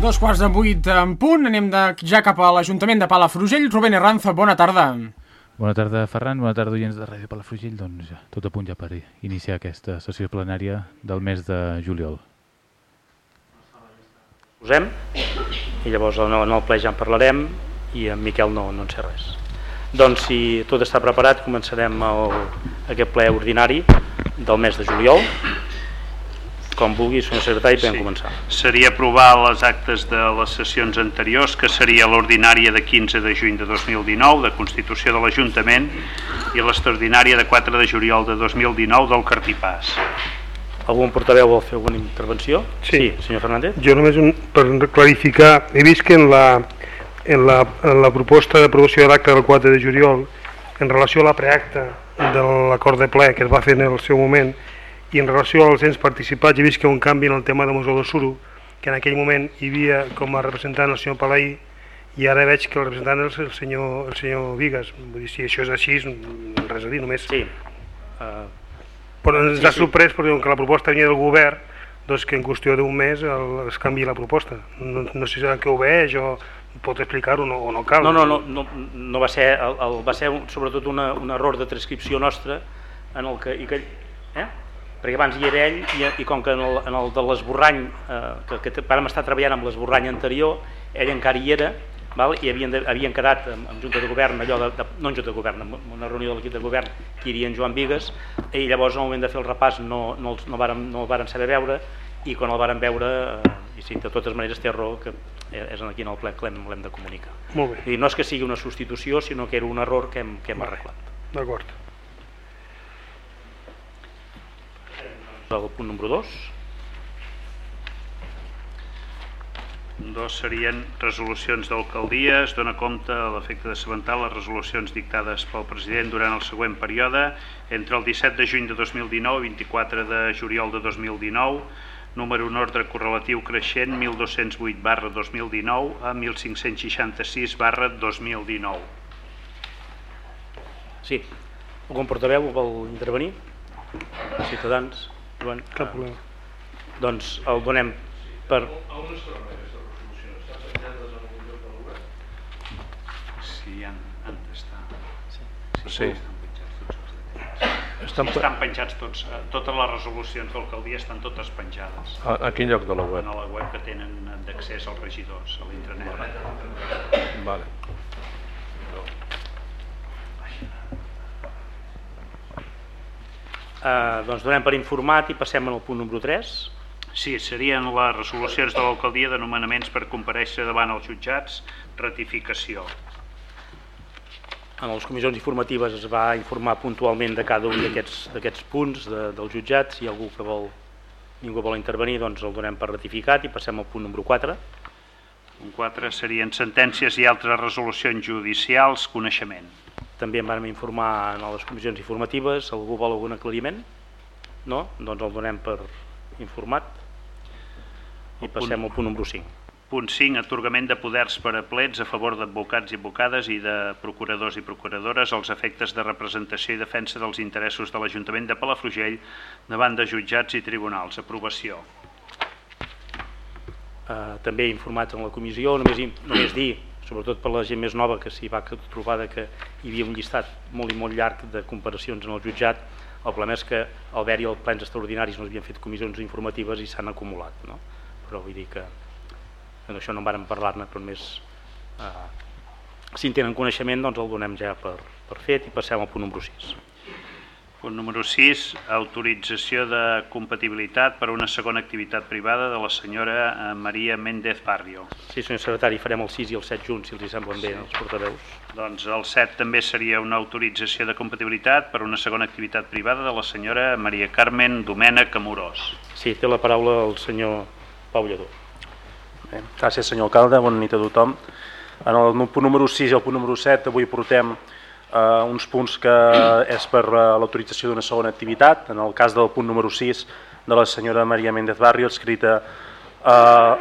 Dos quarts de vuit en punt, anem de, ja cap a l'Ajuntament de Palafrugell. Rubén Herranza, bona tarda. Bona tarda, Ferran. Bona tarda, oients de Ràdio Palafrugell. Doncs ja, tot a punt ja per iniciar aquesta sessió plenària del mes de juliol. Posem, i llavors en el, en el ple ja en parlarem, i en Miquel no, no en sé res. Doncs si tot està preparat, començarem el, aquest ple ordinari del mes de juliol com vulgui, senyor secretari, podem sí. començar. Seria aprovar les actes de les sessions anteriors, que seria l'ordinària de 15 de juny de 2019, de Constitució de l'Ajuntament, i l'extraordinària de 4 de juliol de 2019 del Cartipàs. Algun portaveu vol fer alguna intervenció? Sí. sí senyor Fernández. Jo només un, per clarificar, he vist que en la, en la, en la proposta d'aprovació de l'acte del 4 de juliol, en relació a la preacta de l'acord de ple que es va fer en el seu moment, i en relació als ens participats he vist que un canvi en el tema de Museu de Suro que en aquell moment hi havia com a representant el senyor Palaí i ara veig que el representant és el senyor, el senyor Vigues vull dir, si això és així, res a dir només sí. uh, però ens sí, ha sí. sorprès perquè que la proposta venia del govern doncs que en qüestió d'un mes el, es canvi la proposta no, no sé en què ho veig o pot explicar-ho no, o no cal no, no, no, no, no va ser, el, el, va ser un, sobretot una, un error de transcripció nostra en el que, i que eh? Perquè abans hi era ell i, i com que en el, en el de l'esborrany eh, que, que vam estar treballant amb l'esborrany anterior ell encara hi era val? i havien, de, havien quedat en, en Junta de Govern allò de, de, no en Junta de Govern, en una reunió de l'equip de govern que hi havia en Joan Vigues i llavors al moment de fer el repàs no, no, els, no, varen, no el varen saber veure i quan el varen veure eh, i sí, de totes maneres té raó que és aquí en el ple que l'hem de comunicar Molt bé. I no és que sigui una substitució sinó que era un error que hem, que hem arreglat d'acord el punt número 2 Dos serien resolucions d'alcaldia. Es dona compte a l'efecte de sabentar les resolucions dictades pel president durant el següent període entre el 17 de juny de 2019 i 24 de juliol de 2019, número un ordre correlatiu creixent 1208 barra 2019 a 1566 barra 2019. Sí. Algun portaveu vol intervenir? Ciutadans? Joan? cap problema Doncs el donem per... Sí, han, han d'estar. Sí. Sí. Estan penjats tots els detalls. Estan penjats tots, eh, totes les resolucions d'alcaldia estan totes penjades A, a quin lloc de la web? a la web que tenen d'accés als regidors, a l'intranet. Vale. Eh, doncs donem per informat i passem al punt número 3. Sí, serien les resolucions de l'alcaldia de nomenaments per comparèixer davant els jutjats, ratificació. En les comissions informatives es va informar puntualment de cada un d'aquests punts de, dels jutjats. Si algú que vol, ningú vol intervenir, doncs el donem per ratificat i passem al punt número 4. Un 4 serien sentències i altres resolucions judicials, coneixement. També en vam informar en les comissions informatives. Algú vol algun aclariment? No? Doncs el donem per informat i El passem punt- al punt número 5. Punt 5, atorgament de poders per a plets a favor d'advocats i advocades i de procuradors i procuradores als efectes de representació i defensa dels interessos de l'Ajuntament de Palafrugell davant de jutjats i tribunals. Aprovació. eh, també informats en la comissió, només, només dir, sobretot per la gent més nova que s'hi va trobar de que hi havia un llistat molt i molt llarg de comparacions en el jutjat, el problema és que al haver-hi els plens extraordinaris no s'havien fet comissions informatives i s'han acumulat, no? però vull dir que en això no en vàrem parlar-ne, però només eh, si en tenen coneixement doncs el donem ja per, per fet i passem al punt número 6. Punt número 6, autorització de compatibilitat per a una segona activitat privada de la senyora eh, Maria Méndez Barrio. Sí, senyor secretari, farem el 6 i el 7 junts, si els hi semblen bé, els portaveus. Doncs el 7 també seria una autorització de compatibilitat per a una segona activitat privada de la senyora Maria Carmen Domènech Amorós. Sí, té la paraula el senyor Pau Lledó. Bé, gràcies senyor alcalde, bona nit a tothom. En el punt número 6 i el punt número 7 avui portem eh, uns punts que és per eh, l'autorització d'una segona activitat. En el cas del punt número 6 de la senyora Maria Méndez Barrio, escrita eh,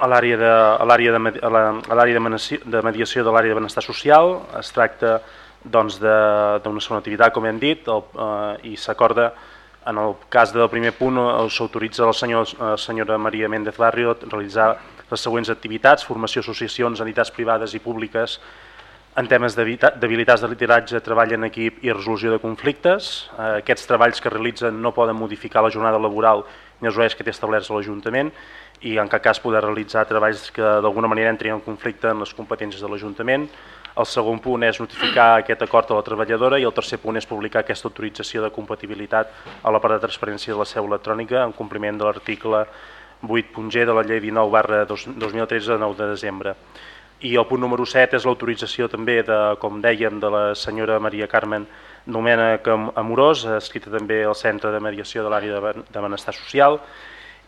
a l'àrea de, a de, l'àrea de, mediació de l'àrea de benestar social. Es tracta doncs, de- d'una segona activitat, com hem dit, el, eh, i s'acorda en el cas del primer punt eh, s'autoritza la senyor, eh, senyora Maria Méndez Barrio a realitzar les següents activitats, formació, associacions, entitats privades i públiques en temes d'habilitats de lideratge, treball en equip i resolució de conflictes. Eh, aquests treballs que realitzen no poden modificar la jornada laboral ni els horaris que té establerts a l'Ajuntament i en cap cas poder realitzar treballs que d'alguna manera entrin en conflicte amb les competències de l'Ajuntament. El segon punt és notificar aquest acord a la treballadora i el tercer punt és publicar aquesta autorització de compatibilitat a la part de transparència de la seu electrònica en compliment de l'article 8.g de la llei 19 barra 2013 de 9 de desembre. I el punt número 7 és l'autorització també, de, com dèiem, de la senyora Maria Carmen Domènech Amorós, escrita també al Centre de Mediació de l'Àrea de Benestar Social,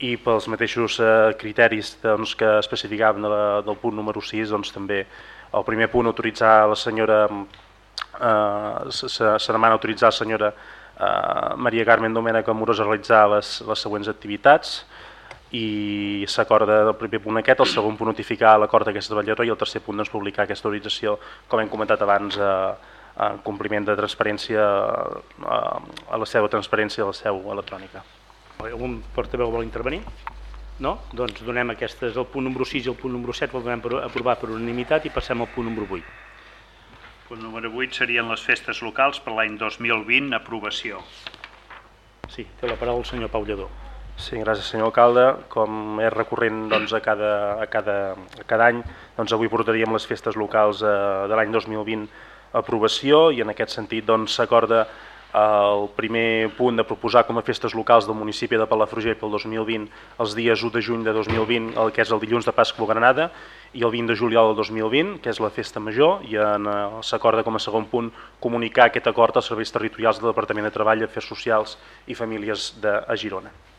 i pels mateixos eh, criteris doncs, que especificàvem de la, del punt número 6, doncs, també el primer punt autoritzar la senyora, eh, se, se demana autoritzar la senyora eh, Maria Carmen Domènech Amorós a realitzar les, les següents activitats i s'acorda del primer punt aquest, el segon punt notificar l'acord d'aquesta treballadora i el tercer punt doncs, publicar aquesta autorització, com hem comentat abans, eh, en compliment de transparència eh, a la seva transparència a la seu electrònica. Algun portaveu vol intervenir? No? Doncs donem aquestes, el punt número 6 i el punt número 7 el donem per, aprovar per unanimitat i passem al punt número 8. Punt número 8 serien les festes locals per l'any 2020, aprovació. Sí, té la paraula el senyor Pau Lledó. Sí, gràcies senyor alcalde. Com és recurrent doncs, a, cada, a, cada, a cada any, doncs, avui portaríem les festes locals eh, de l'any 2020 a aprovació i en aquest sentit doncs, s'acorda doncs, el primer punt de proposar com a festes locals del municipi de Palafrugell pel 2020 els dies 1 de juny de 2020, el que és el dilluns de Pasqua Granada, i el 20 de juliol del 2020, que és la festa major, i s'acorda com a segon punt comunicar aquest acord als serveis territorials del Departament de Treball, Afers Socials i Famílies de Girona.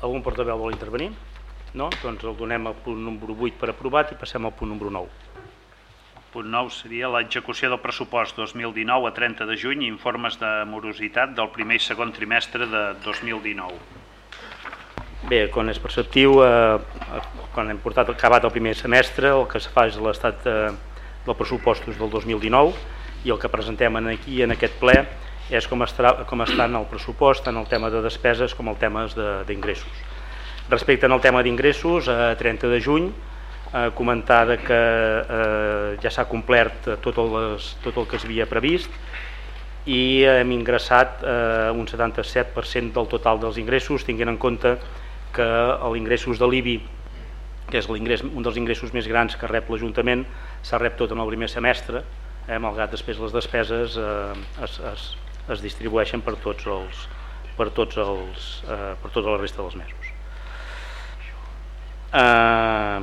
Algun portaveu vol intervenir? No? Doncs el donem al punt número 8 per aprovat i passem al punt número 9. Punt 9 seria l'execució del pressupost 2019 a 30 de juny i informes de morositat del primer i segon trimestre de 2019. Bé, quan és perceptiu, eh, quan hem portat acabat el primer semestre, el que es fa és l'estat eh, dels pressupostos del 2019 i el que presentem aquí en aquest ple és com, estarà, com està en el pressupost, tant el tema de despeses com el tema d'ingressos. Respecte al tema d'ingressos, a 30 de juny, eh, comentar que eh, ja s'ha complert tot les, tot el que es havia previst i hem ingressat eh, un 77% del total dels ingressos, tinguent en compte que l'ingressos de l'IBI, que és un dels ingressos més grans que rep l'Ajuntament, s'ha rep tot en el primer semestre, eh, malgrat després les despeses eh, es, es, es distribueixen per tots els, per tots els, eh, per tota la resta dels mesos. Eh,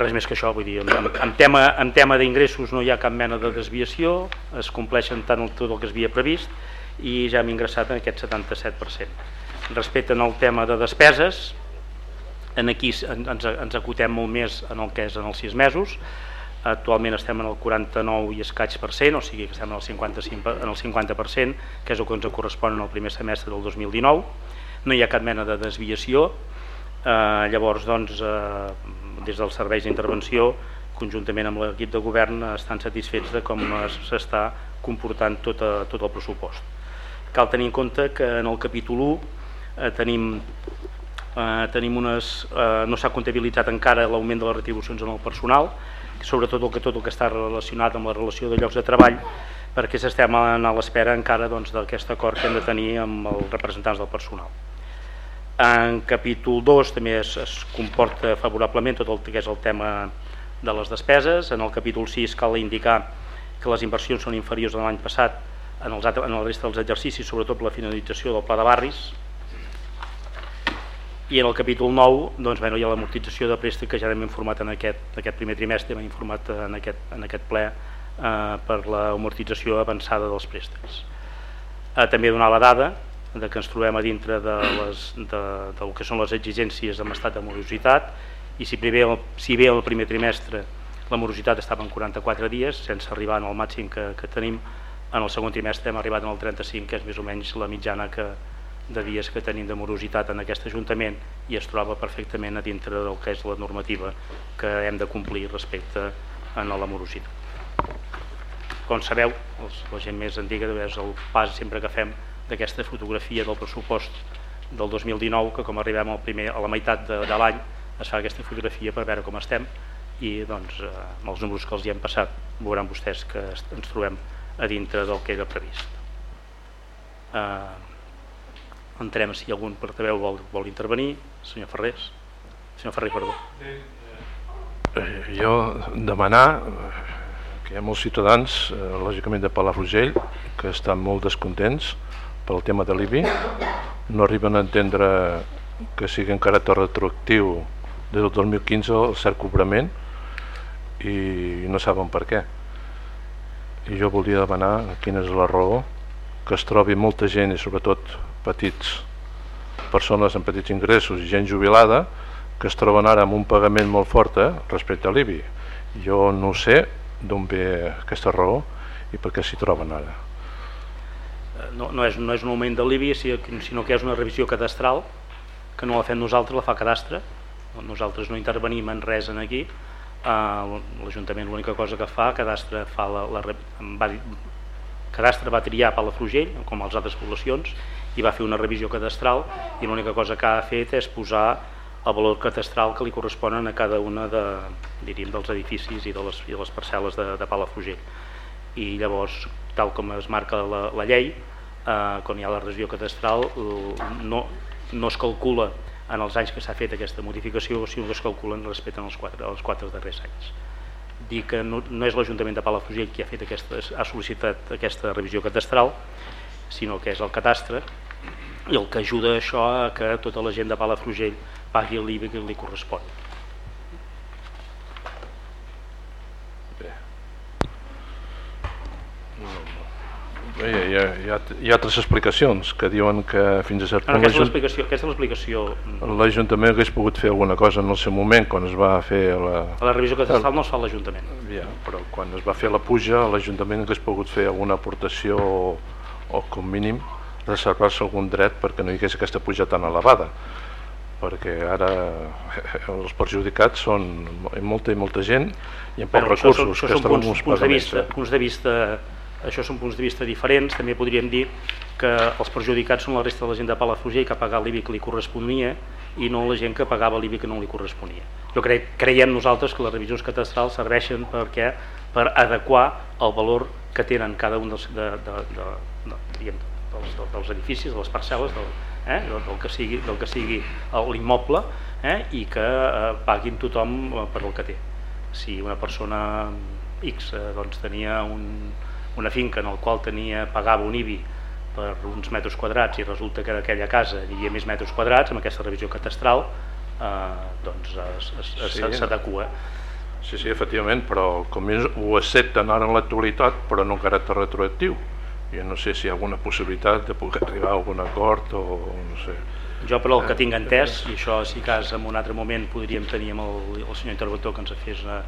res més que això, vull dir, en, en tema, en tema d'ingressos no hi ha cap mena de desviació, es compleixen tant el, tot el que es havia previst i ja hem ingressat en aquest 77%. Respecte al tema de despeses, en aquí ens, ens acotem molt més en el que és en els 6 mesos, actualment estem en el 49 i escaig per cent, o sigui que estem en el 55, en el 50%, que és el que ens correspon en el primer semestre del 2019, no hi ha cap mena de desviació, eh, llavors doncs, eh, des dels serveis d'intervenció, conjuntament amb l'equip de govern, estan satisfets de com s'està comportant tot, a, tot el pressupost. Cal tenir en compte que en el capítol 1 eh, tenim, eh, tenim unes, eh, no s'ha comptabilitzat encara l'augment de les retribucions en el personal, sobretot el que, tot el que està relacionat amb la relació de llocs de treball, perquè estem a l'espera encara doncs, d'aquest doncs, acord que hem de tenir amb els representants del personal. En capítol 2 també es, es comporta favorablement tot el que és el tema de les despeses. En el capítol 6 cal indicar que les inversions són inferiors a l'any passat en, els, en el resta dels exercicis, sobretot la finalització del pla de barris. I en el capítol 9 doncs, bueno, hi ha l'amortització de préstec que ja hem informat en aquest, aquest primer trimestre, hem informat en aquest, en aquest ple eh, per l'amortització avançada dels préstecs. Eh, també donar la dada de que ens trobem a dintre de les, de, del que són les exigències amb estat de morositat i si, primer, si bé el primer trimestre la morositat estava en 44 dies sense arribar al màxim que, que tenim en el segon trimestre hem arribat al 35 que és més o menys la mitjana que, de dies que tenim de morositat en aquest Ajuntament i es troba perfectament a dintre del que és la normativa que hem de complir respecte a la morositat. Com sabeu, els, la gent més antiga és el pas sempre que fem d'aquesta fotografia del pressupost del 2019 que com arribem al primer, a la meitat de, de l'any es fa aquesta fotografia per veure com estem i doncs, eh, amb els números que els hi hem passat veuran vostès que ens trobem a dintre del que era previst. Eh, entrem si algun portaveu vol, vol intervenir. Senyor Ferrés. Senyor Ferrer, perdó. Eh, jo demanar que hi ha molts ciutadans, eh, lògicament de Palafrugell, que estan molt descontents pel tema de l'IBI, no arriben a entendre que sigui encara retroactiu des del 2015 el cert cobrament i no saben per què. I jo volia demanar quina és la raó que es trobi molta gent i sobretot petits persones amb petits ingressos i gent jubilada que es troben ara amb un pagament molt fort eh, respecte a l'IBI. Jo no sé d'on ve aquesta raó i per què s'hi troben ara. No, no, és, no és un augment de l'IBI, sinó que és una revisió cadastral que no la fem nosaltres, la fa cadastre. Nosaltres no intervenim en res en aquí. Uh, L'Ajuntament l'única cosa que fa, cadastre fa la, la, va, cadastre va triar Palafrugell, com les altres poblacions, i va fer una revisió cadastral i l'única cosa que ha fet és posar el valor catastral que li corresponen a cada una de, diríem, dels edificis i de les, i de les parcel·les de, de Palafrugell. I llavors, tal com es marca la, la llei, eh, quan hi ha la revisió cadastral, no, no es calcula en els anys que s'ha fet aquesta modificació, sinó que es calculen respecte als quatre, als quatre darrers anys. Dir que no, no és l'Ajuntament de Palafrugell qui ha, fet aquesta, ha sol·licitat aquesta revisió catastral, sinó que és el catastre, i el que ajuda això a que tota la gent de Palafrugell pagui l'IBI que li correspon. Bé. Bé, hi, ha, hi, ha, hi ha altres explicacions que diuen que fins a cert punt... Aquesta és l'explicació. L'Ajuntament hagués pogut fer alguna cosa en el seu moment quan es va fer la... La revisió catastral no es fa l'Ajuntament. Ja, però quan es va fer la puja l'Ajuntament hagués pogut fer alguna aportació o, o com mínim reservar-se algun dret perquè no hi hagués aquesta puja tan elevada perquè ara els perjudicats són molta i molta gent i amb pocs recursos això, això que són punts, punts, de vista, eh? punts de vista això són punts de vista diferents. També podríem dir que els perjudicats són la resta de la gent de Palafrugell que ha pagat l'IBI que li corresponia i no la gent que pagava l'IBI que no li corresponia. Jo crec, creiem nosaltres que les revisions catastrals serveixen perquè per adequar el valor que tenen cada un dels, de, de, de, de, diguem, dels, dels edificis, de les parcel·les, del, eh, del, del que sigui, del que sigui l'immoble eh, i que eh, paguin tothom eh, per el que té. Si una persona X eh, doncs, tenia un, una finca en el qual tenia pagava un IBI per uns metres quadrats i resulta que en aquella casa hi havia més metres quadrats, amb aquesta revisió catastral eh, doncs s'adequa. Sí, sí, efectivament, però com ho accepten ara en l'actualitat, però no en caràcter retroactiu jo no sé si hi ha alguna possibilitat de poder arribar a algun acord o no sé. Jo per el que tinc entès, i això si cas en un altre moment podríem tenir amb el, el senyor interventor que ens fes una,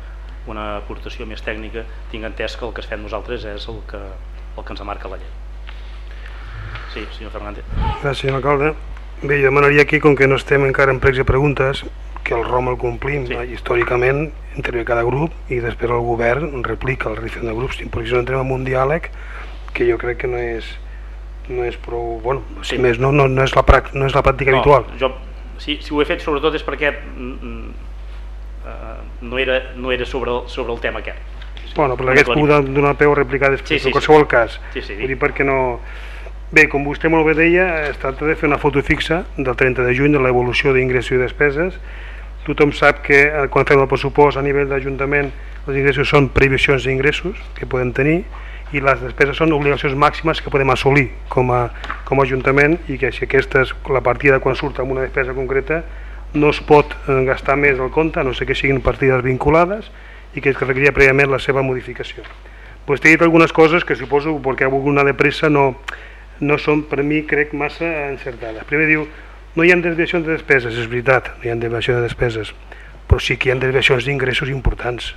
una aportació més tècnica, tinc entès que el que es fem nosaltres és el que, el que ens marca la llei. Sí, senyor Fernández. Gràcies, senyor alcalde. Bé, jo demanaria aquí, com que no estem encara en pregs i preguntes, que el ROM el complim sí. històricament entre cada grup i després el govern replica el revisió de grups, perquè si no entrem en un diàleg que jo crec que no és no és prou, bueno, sí. més no, no, no, és la no és la pràctica no, habitual. Jo, si, si ho he fet sobretot és perquè uh, no, era, no era sobre el, sobre el tema aquest. Bueno, però l'hagués pogut donar peu a replicar després, sí, sí, en qualsevol sí. cas. Sí, sí, Vull dir perquè no... Bé, com vostè molt bé deia, es tracta de fer una foto fixa del 30 de juny de l'evolució d'ingressos i despeses. Tothom sap que eh, quan fem el pressupost a nivell d'Ajuntament els ingressos són previsions d'ingressos que podem tenir i les despeses són obligacions màximes que podem assolir com a, com a Ajuntament i que si aquesta és la partida quan surt amb una despesa concreta no es pot eh, gastar més del compte, no sé que siguin partides vinculades i que es requeria prèviament la seva modificació. Pues he dit algunes coses que suposo perquè ha volgut anar de pressa no, no són per mi crec massa encertades. Primer diu, no hi ha desviacions de despeses, és veritat, no hi ha desviacions de despeses, però sí que hi ha desviacions d'ingressos importants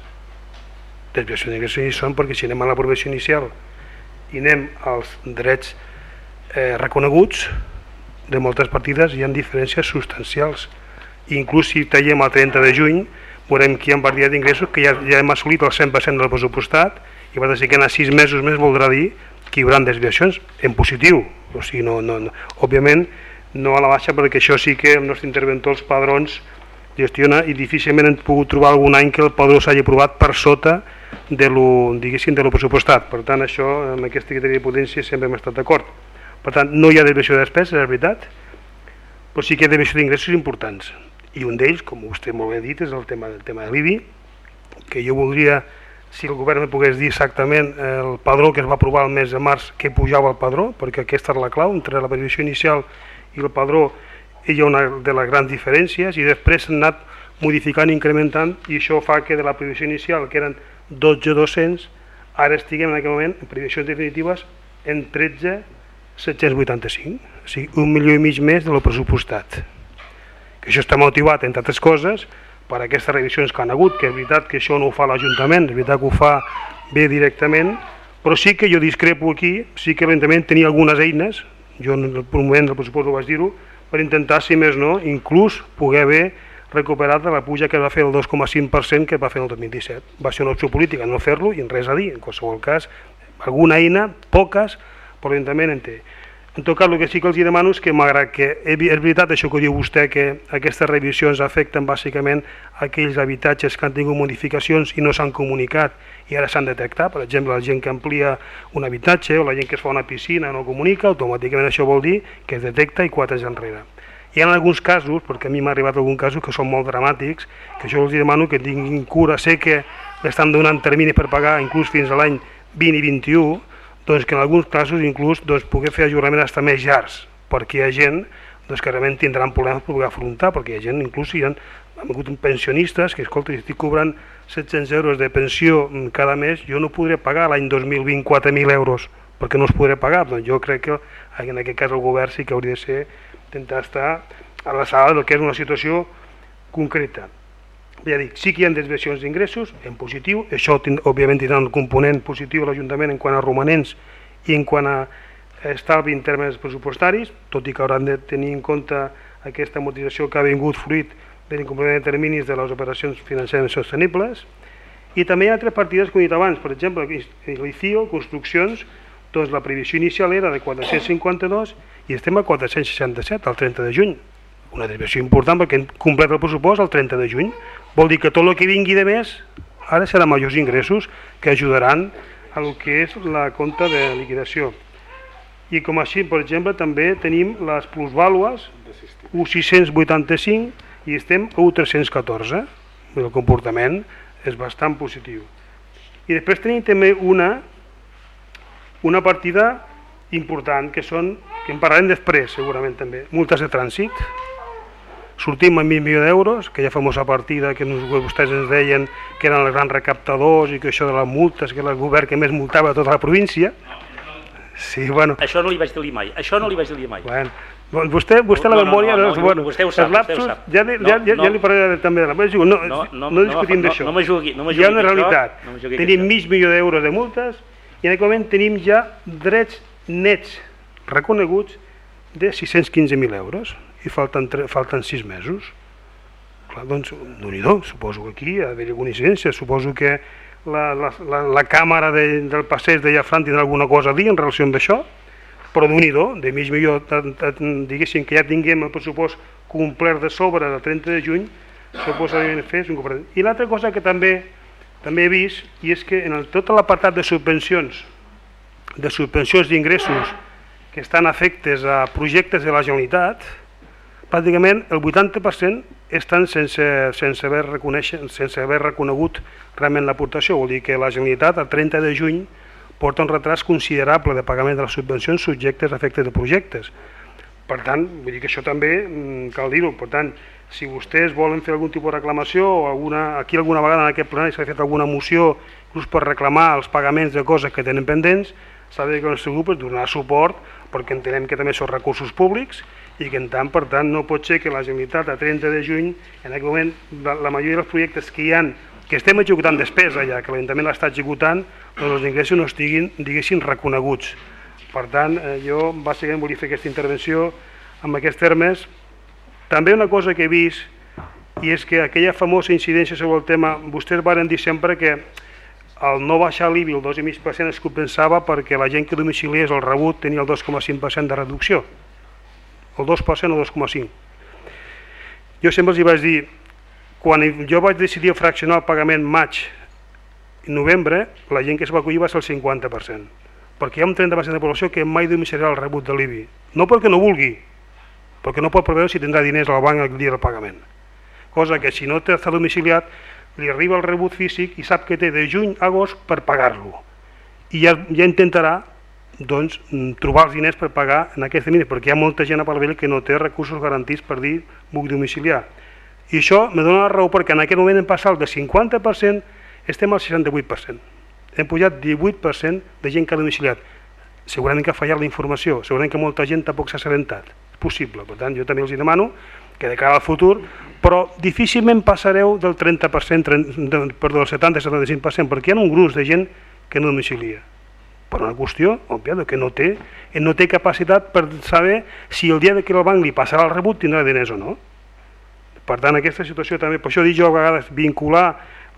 desviació d'ingressos hi són perquè si anem a l'aprovació inicial i anem als drets eh, reconeguts de moltes partides hi ha diferències substancials inclús si tallem el 30 de juny veurem que hi ha partides d'ingressos que ja, ja hem assolit el 100% del pressupostat i per tant si queden 6 mesos més voldrà dir que hi haurà desviacions en positiu o sigui, no, no, no. òbviament no a la baixa perquè això sí que el nostre interventor els padrons gestiona i difícilment hem pogut trobar algun any que el padró s'hagi aprovat per sota de lo, diguéssim, de lo pressupostat. Per tant, això, amb aquest criteri de potència sempre hem estat d'acord. Per tant, no hi ha desviació de despeses, és veritat, però sí que hi ha desviació d'ingressos importants. I un d'ells, com vostè molt bé ha dit, és el tema, el tema de l'IBI, que jo voldria, si el govern me pogués dir exactament el padró que es va aprovar el mes de març, que pujava el padró, perquè aquesta és la clau, entre la previsió inicial i el padró hi ha una de les grans diferències i després s'han anat modificant i incrementant i això fa que de la previsió inicial, que eren 12.200, ara estiguem en aquest moment en previsions definitives en 13.785, o sigui, un milió i mig més de lo pressupostat. Que això està motivat, entre altres coses, per aquestes revisions que han hagut, que és veritat que això no ho fa l'Ajuntament, és veritat que ho fa bé directament, però sí que jo discrepo aquí, sí que l'Ajuntament tenia algunes eines, jo en el moment del pressupost ho vaig dir-ho, per intentar, si més no, inclús poder haver recuperat la puja que va fer el 2,5% que va fer el 2017. Va ser una opció política no fer-lo i en res a dir. En qualsevol cas, alguna eina, poques, però l'Ajuntament en té. En tot cas, el que sí que els demano és que, malgrat que és veritat això que diu vostè, que aquestes revisions afecten bàsicament aquells habitatges que han tingut modificacions i no s'han comunicat i ara s'han detectat, per exemple, la gent que amplia un habitatge o la gent que es fa una piscina no comunica, automàticament això vol dir que es detecta i quatre anys enrere. Hi ha alguns casos, perquè a mi m'ha arribat algun casos que són molt dramàtics, que jo els demano que tinguin cura, sé que l'estan donant termini per pagar inclús fins a l'any 20 i 21, doncs que en alguns casos inclús doncs, poder fer ajornaments hasta més llargs, perquè hi ha gent doncs, que realment tindran problemes per poder afrontar, perquè hi ha gent, inclús hi ha, ha hagut pensionistes que, escolta, estic cobrant 700 euros de pensió cada mes, jo no podré pagar l'any 2020 4.000 euros, perquè no els podré pagar. Doncs jo crec que en aquest cas el govern sí que hauria de ser intentar estar a la sala del que és una situació concreta. Ja dic, sí que hi ha desviacions d'ingressos en positiu, això òbviament tindrà un component positiu a l'Ajuntament en quant a romanents i en quant a estalvi en termes pressupostaris, tot i que hauran de tenir en compte aquesta amortització que ha vingut fruit de l'incompliment de terminis de les operacions financeres sostenibles. I també hi ha altres partides que he dit abans, per exemple, l'ICIO, construccions, doncs la previsió inicial era de 452 i estem a 467 al 30 de juny una desviació important perquè hem complet el pressupost el 30 de juny Vol dir que tot el que vingui de més ara serà majors ingressos que ajudaran a el que és la compta de liquidació. I com així, per exemple, també tenim les plusvàlues U685 i estem a U314. El comportament és bastant positiu. I després tenim també una, una partida important, que són, que en parlarem després segurament també, multes de trànsit, sortim amb 20 milions d'euros, que ja famosa partida que nos, vostès ens deien que eren els grans recaptadors i que això de les multes, que era el govern que més multava tota la província. Sí, bueno. Això no li vaig dir mai, això no li vaig dir mai. Bueno, vostè, vostè no, la memòria, no, no, no, bueno, vostè ho sap, lapsus, vostè ho sap. Ja, ja, ja, ja li parlaré també de la... No, no, no, no discutim d'això. No, no, jugui, no Hi ha una realitat. No tenim mig milió d'euros de multes i en aquest moment tenim ja drets nets reconeguts de 615.000 euros i falten, falten sis mesos. Clar, doncs, déu suposo que aquí ha d'haver alguna incidència, suposo que la, la, la, la càmera de, del passeig de Llafran tindrà alguna cosa a dir en relació amb això, però d'un de mig milió, diguéssim que ja tinguem el pressupost complet de sobre del 30 de juny, suposa que fer un complet. I l'altra cosa que també també he vist, i és que en el, tot l'apartat de subvencions, de subvencions d'ingressos que estan afectes a projectes de la Generalitat, pràcticament el 80% estan sense, sense, haver sense haver reconegut realment l'aportació. Vol dir que la Generalitat, el 30 de juny, porta un retras considerable de pagament de les subvencions subjectes a efectes de projectes. Per tant, vull dir que això també mm, cal dir-ho. Per tant, si vostès volen fer algun tipus de reclamació o alguna, aquí alguna vegada en aquest plenari s'ha fet alguna moció inclús per reclamar els pagaments de coses que tenen pendents, dir que el nostre grup es donarà suport perquè entenem que també són recursos públics i que en tant, per tant, no pot ser que la Generalitat a 30 de juny, en aquest moment, la, la majoria dels projectes que hi han, que estem executant despesa ja, que l'Ajuntament l'està executant, doncs els ingressos no estiguin, diguéssim, reconeguts. Per tant, eh, jo bàsicament volia fer aquesta intervenció amb aquests termes. També una cosa que he vist, i és que aquella famosa incidència sobre el tema, vostès varen dir sempre que el no baixar l'IBI el 2,5% es compensava perquè la gent que domiciliés el rebut tenia el 2,5% de reducció el 2% o 2,5. Jo sempre els hi vaig dir, quan jo vaig decidir fraccionar el pagament maig i novembre, la gent que es va acollir va ser el 50%, perquè hi ha un 30% de població que mai domiciliarà el rebut de l'IBI. No perquè no vulgui, perquè no pot preveure si tindrà diners al banc el dia del pagament. Cosa que si no està domiciliat, li arriba el rebut físic i sap que té de juny a agost per pagar-lo. I ja, ja intentarà doncs, trobar els diners per pagar en aquest termini, perquè hi ha molta gent a Palvell que no té recursos garantits per dir buc domiciliar. I això me dona la raó perquè en aquest moment hem passat del 50%, estem al 68%. Hem pujat 18% de gent que ha domiciliat. Segurament que ha fallat la informació, segurament que molta gent tampoc s'ha assabentat. Possible, per tant jo també els demano que de cara al futur, però difícilment passareu del 30%, 30, perdó, del 70-75%, perquè hi ha un gruix de gent que no domicilia. Per una qüestió, òbvia, que no té, no té capacitat per saber si el dia que el banc li passarà el rebut tindrà diners o no. Per tant, aquesta situació també, per això dic jo a vegades vincular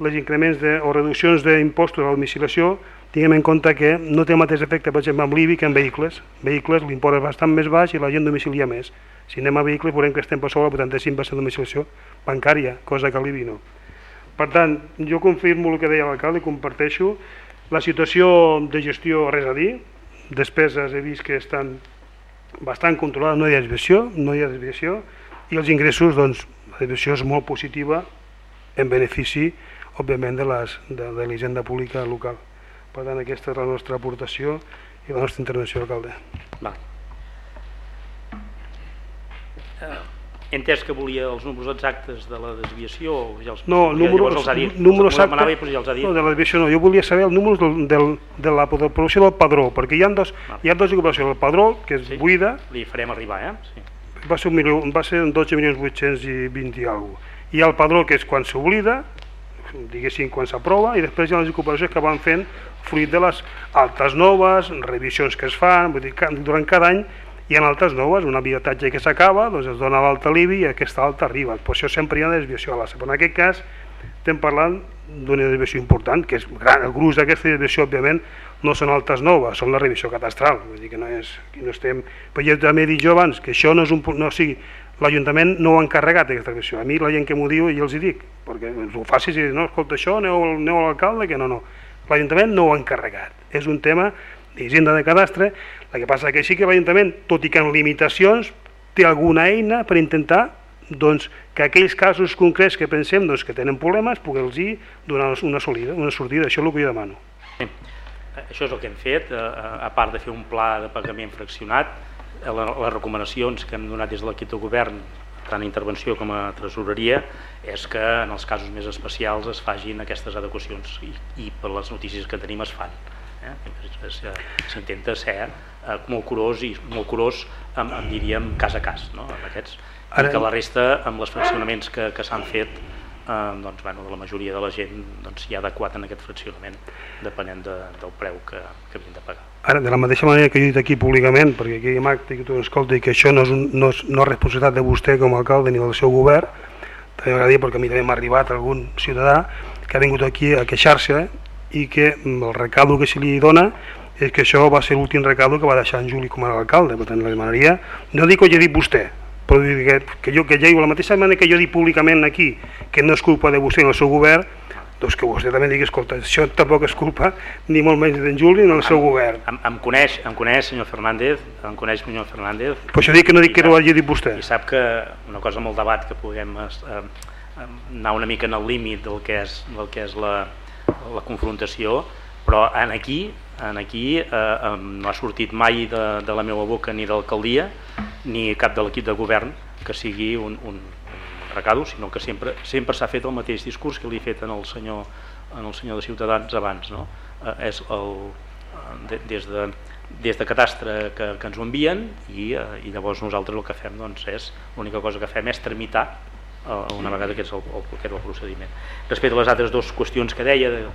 les increments de, o reduccions d'impostos a la domiciliació, tinguem en compte que no té el mateix efecte, per exemple, amb l'IBI que en vehicles. Vehicles l'import és bastant més baix i la gent domicilia més. Si anem a vehicles veurem que estem per sobre el 85% de domiciliació bancària, cosa que l'IBI no. Per tant, jo confirmo el que deia l'alcalde comparteixo. La situació de gestió, res a dir, despeses he vist que estan bastant controlades, no hi ha desviació, no hi ha desviació, i els ingressos, doncs, la desviació és molt positiva en benefici, òbviament, de, l'hisenda pública local. Per tant, aquesta és la nostra aportació i la nostra intervenció, alcalde. Va. Eh, he entès que volia els números exactes de la desviació ja els, no, números, els ha dit, números exactes, i ja els ha dit. no, de la desviació no, jo volia saber el número del, del, de la producció del padró perquè hi ha dos, hi ha dos ocupacions, el padró que és sí, buida li farem arribar, eh? Sí. va ser, un milió, va ser 12 milions 820 i alguna cosa i el padró que és quan s'oblida diguéssim quan s'aprova i després hi ha les ocupacions que van fent fruit de les altes noves, revisions que es fan, vull dir, durant cada any hi ha altes noves, un habitatge que s'acaba, doncs es dona l'alta l'IBI i aquesta alta arriba. Per això sempre hi ha una desviació a l'ASA. Però en aquest cas estem parlant d'una desviació important, que és gran. El gruix d'aquesta desviació, òbviament, no són altes noves, són la revisió catastral. Vull dir que no és... Que no estem... Però jo també he dit jo abans que això no és un... No, o sigui, l'Ajuntament no ho ha encarregat aquesta revisió. A mi la gent que m'ho diu i els hi dic, perquè ho facis i no, escolta això, aneu, aneu a l'alcalde, que no, no. L'Ajuntament no ho ha encarregat. És un tema d'hisenda de cadastre, el que passa que sí que l'Ajuntament, tot i que en limitacions, té alguna eina per intentar doncs, que aquells casos concrets que pensem doncs, que tenen problemes, poder-los donar una, solida, una sortida. Això és el que jo demano. Sí. Això és el que hem fet, a part de fer un pla de pagament fraccionat, les recomanacions que hem donat des de l'equip de govern tant a intervenció com a tresoreria és que en els casos més especials es fagin aquestes adequacions i, i per les notícies que tenim es fan eh? s'intenta ser eh, molt curós i molt curós amb, amb, diríem cas a cas no? amb aquests Ara... i que la resta amb els fraccionaments que, que s'han fet eh, doncs, bueno, la majoria de la gent doncs, hi ha adequat en aquest fraccionament depenent de, del preu que, que havien de pagar Ara, de la mateixa manera que he dit aquí públicament, perquè aquí hi ha acte que tu escolta i que això no és, un, no, és, no és responsabilitat de vostè com a alcalde ni del seu govern, també m'agradaria perquè a mi també m'ha arribat algun ciutadà que ha vingut aquí a queixar-se i que el recado que se li dona és que això va ser l'últim recado que va deixar en Juli com a alcalde, per tant la demanaria, no dic que ho hagi dit vostè, però que, que jo que ja la mateixa manera que jo dic públicament aquí que no és culpa de vostè i el seu govern, doncs que vostè també digui, escolta, això tampoc és culpa ni molt menys d'en Juli ni del seu em, govern. Em, em, coneix, em coneix, senyor Fernández, em coneix, senyor Fernández. Per això dic que no dic que no ho hagi dit vostè. I sap que una cosa amb el debat que puguem eh, anar una mica en el límit del que és, del que és la, la confrontació, però en aquí, en aquí eh, no ha sortit mai de, de la meva boca ni d'alcaldia ni cap de l'equip de govern que sigui un, un recado, sinó que sempre sempre s'ha fet el mateix discurs que li he fet en el senyor, en el senyor de Ciutadans abans. No? Eh, és el, de, des, de, des de Catastre que, que ens ho envien i, eh, i llavors nosaltres el que fem doncs, és l'única cosa que fem és tramitar Eh, una vegada que és el, el, que era el procediment. Respecte a les altres dues qüestions que deia, de,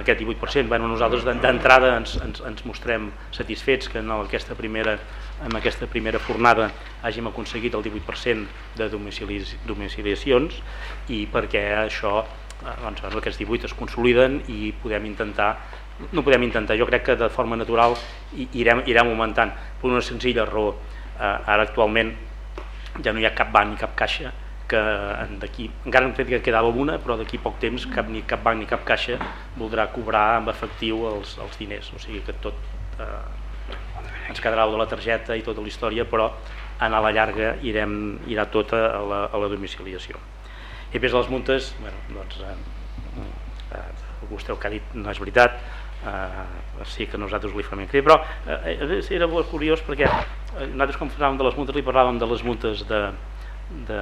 aquest 18%, bueno, nosaltres d'entrada ens, ens, ens mostrem satisfets que en aquesta primera en aquesta primera fornada hàgim aconseguit el 18% de domiciliacions i perquè això eh, doncs, aquests 18 es consoliden i podem intentar no podem intentar, jo crec que de forma natural irem, irem augmentant per una senzilla raó. Eh, ara actualment ja no hi ha cap banc ni cap caixa que d'aquí, encara hem fet que quedava una, però d'aquí poc temps cap, ni cap banc ni cap caixa voldrà cobrar amb efectiu els, els diners, o sigui que tot eh, ens quedarà de la targeta i tota la història, però a la llarga irem, irà tota a la, a la domiciliació. I després les multes, bueno, doncs, eh, eh, vostè el que ha dit no és veritat, eh, sí que nosaltres li farem crit, però eh, era molt curiós perquè eh, nosaltres quan parlàvem de les multes li parlàvem de les multes de, de,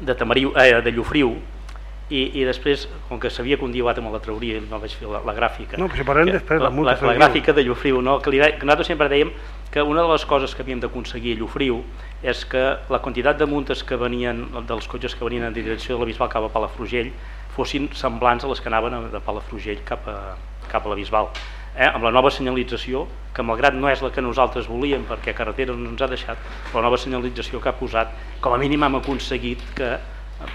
de, Tamariu, eh, de Llofriu i, i després, com que sabia que un dia ho me la trauria no vaig fer la, la gràfica no, però si parlem després la, la, la, la gràfica de Llofriu no? que, li, que nosaltres sempre dèiem que una de les coses que havíem d'aconseguir a Llofriu és que la quantitat de muntes que venien dels cotxes que venien en direcció de la Bisbal cap a Palafrugell fossin semblants a les que anaven de Palafrugell cap a, cap a la Bisbal eh, amb la nova senyalització, que malgrat no és la que nosaltres volíem perquè carretera no ens ha deixat, la nova senyalització que ha posat, com a mínim hem aconseguit que,